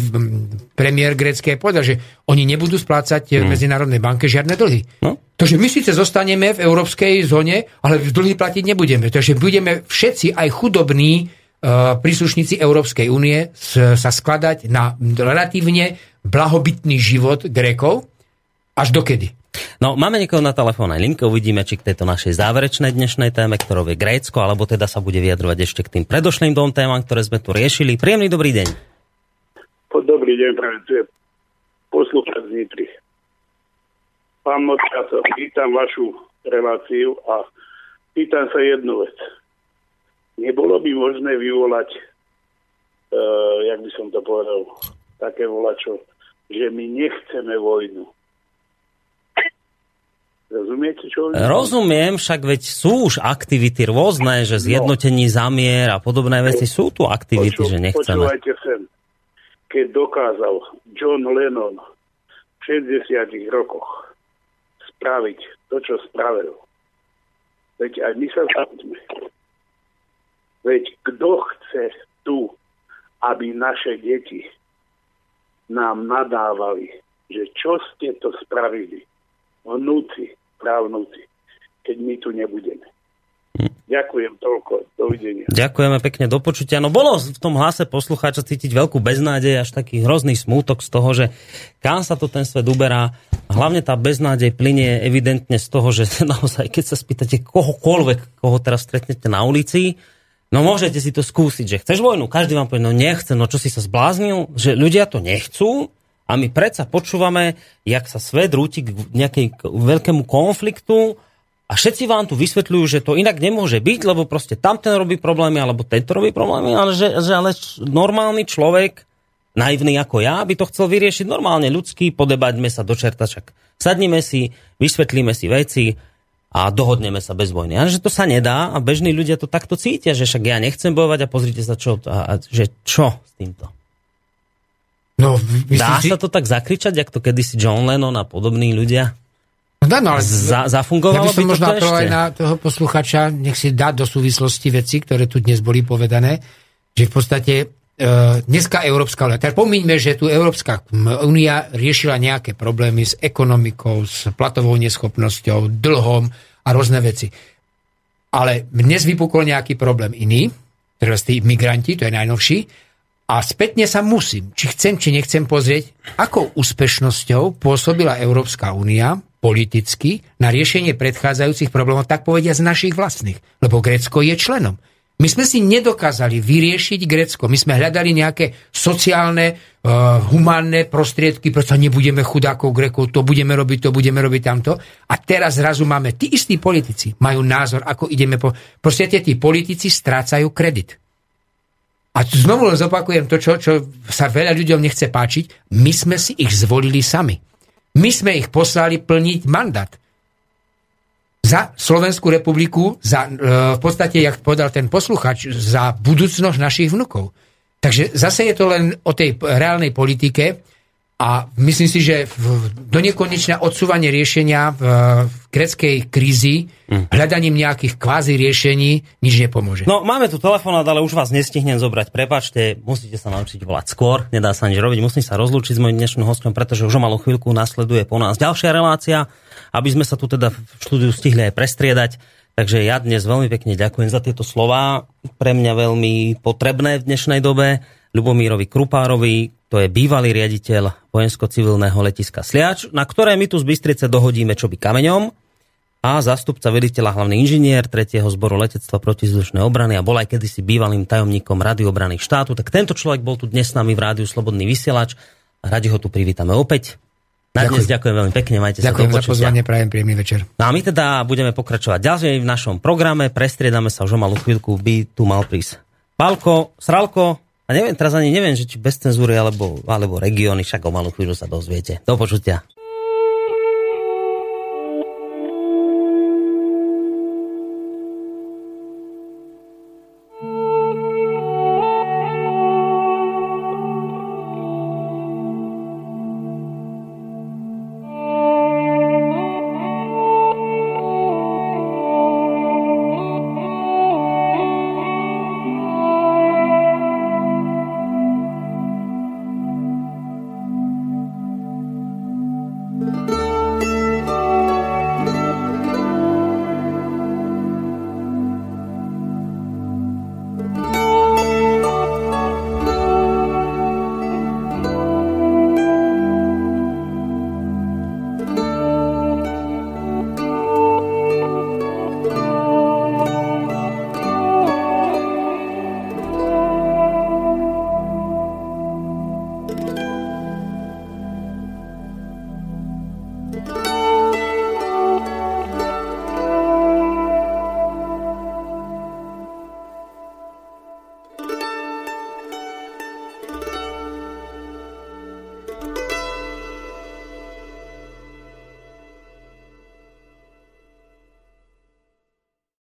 premiér grécké povedal, že oni nebudú splácať v hmm. Medzinárodnej banke žiadne dlhy. No? Takže my síce zostaneme v európskej zóne, ale dlhy platiť nebudeme. Takže budeme všetci, aj chudobní, e, príslušníci Európskej únie sa skladať na relatívne blahobytný život Grékov? Až dokedy? No, máme niekoho na telefónnej linke, uvidíme, či k tejto našej záverečnej dnešnej téme, ktorou je Grécko, alebo teda sa bude vyjadrovať ešte k tým predošlým dvom témam, ktoré sme tu riešili. Príjemný dobrý deň. Dobrý deň, práve tu je poslúchať z Nitry. Pán Močaco, pýtam vašu reláciu a pýtam sa jednu vec. Nebolo by možné vyvolať, uh, jak by som to povedal, také volačo, že my nechceme vojnu. Rozumiete, čo Rozumiem, však veď sú už aktivity rôzne, že zjednotení no. zamier a podobné veci sú tu aktivity, Poču, že nechceme. Počúvajte sem. Keď dokázal John Lennon v 60 rokoch spraviť to, čo spravil, veď aj my sa zapneme. Veď kto chce tu, aby naše deti nám nadávali, že čo ste to spravili, vnúci, právnúci, keď my tu nebudeme. Ďakujem toľko. Dovidenia. Ďakujeme pekne do počutia. No bolo v tom hlase poslucháča cítiť veľkú beznádej, až taký hrozný smútok z toho, že kam sa to ten svet uberá. Hlavne tá beznádej plinie evidentne z toho, že naozaj, keď sa spýtate kohokoľvek, koho teraz stretnete na ulici, No môžete si to skúsiť, že chceš vojnu, každý vám povie, no nechce, no čo si sa zbláznil, že ľudia to nechcú a my predsa počúvame, jak sa svet rúti k nejakej veľkému konfliktu a všetci vám tu vysvetľujú, že to inak nemôže byť, lebo proste tamten robí problémy, alebo tento robí problémy, ale že, že ale normálny človek, naivný ako ja, by to chcel vyriešiť normálne ľudský, podebaďme sa do čerta, čak sadnime si, vysvetlíme si veci, a dohodneme sa bez vojny. Ale že to sa nedá a bežní ľudia to takto cítia, že však ja nechcem bojovať a pozrite sa, čo, a, a, že čo s týmto. No, Dá si... sa to tak zakričať, ako to kedysi John Lennon a podobní ľudia? No dá, no ale Za, zafungovalo ja by som by možno aj na toho posluchača, nech si dá do súvislosti veci, ktoré tu dnes boli povedané, že v podstate e, dneska Európska únia, teda pomíňme, že tu Európska únia riešila nejaké problémy s ekonomikou, s platovou neschopnosťou, dlhom a rôzne veci. Ale dnes vypukol nejaký problém iný, teraz tí migranti, to je najnovší, a spätne sa musím, či chcem, či nechcem pozrieť, akou úspešnosťou pôsobila Európska únia politicky na riešenie predchádzajúcich problémov, tak povedia z našich vlastných. Lebo Grécko je členom. My sme si nedokázali vyriešiť Grécko. My sme hľadali nejaké sociálne, uh, humánne prostriedky, prečo nebudeme chudákov Grékov, to budeme robiť, to budeme robiť tamto. A teraz zrazu máme, tí istí politici majú názor, ako ideme po... Proste tí politici strácajú kredit. A znovu len zopakujem to, čo, čo sa veľa ľuďom nechce páčiť. My sme si ich zvolili sami. My sme ich poslali plniť mandát za Slovenskú republiku, za, e, v podstate, jak povedal ten posluchač, za budúcnosť našich vnukov. Takže zase je to len o tej reálnej politike a myslím si, že do nekonečna odsúvanie riešenia v, v greckej krízy hm. hľadaním nejakých kvázi riešení nič nepomôže. No, máme tu telefonát, ale už vás nestihnem zobrať. Prepačte, musíte sa naučiť volať skôr, nedá sa nič robiť. Musím sa rozlúčiť s mojim dnešným hostom, pretože už o malú chvíľku nasleduje po nás ďalšia relácia aby sme sa tu teda v štúdiu stihli aj prestriedať. Takže ja dnes veľmi pekne ďakujem za tieto slova, pre mňa veľmi potrebné v dnešnej dobe. Ľubomírovi Krupárovi, to je bývalý riaditeľ vojensko-civilného letiska Sliač, na ktoré my tu z Bystrice dohodíme čo by kameňom a zástupca veliteľa hlavný inžinier 3. zboru letectva protizdušnej obrany a bol aj kedysi bývalým tajomníkom Rady obrany štátu. Tak tento človek bol tu dnes s nami v rádiu Slobodný vysielač a radi ho tu privítame opäť. Na dnes ďakujem veľmi pekne, majte ďakujem sa za pozvanie, prajem príjemný večer. No a my teda budeme pokračovať ďalej v našom programe, prestriedame sa už o malú chvíľku, by tu mal prísť Palko, Sralko, a neviem, teraz ani neviem, že či bez cenzúry alebo, alebo regióny, však o malú chvíľu sa dozviete. Do počutia.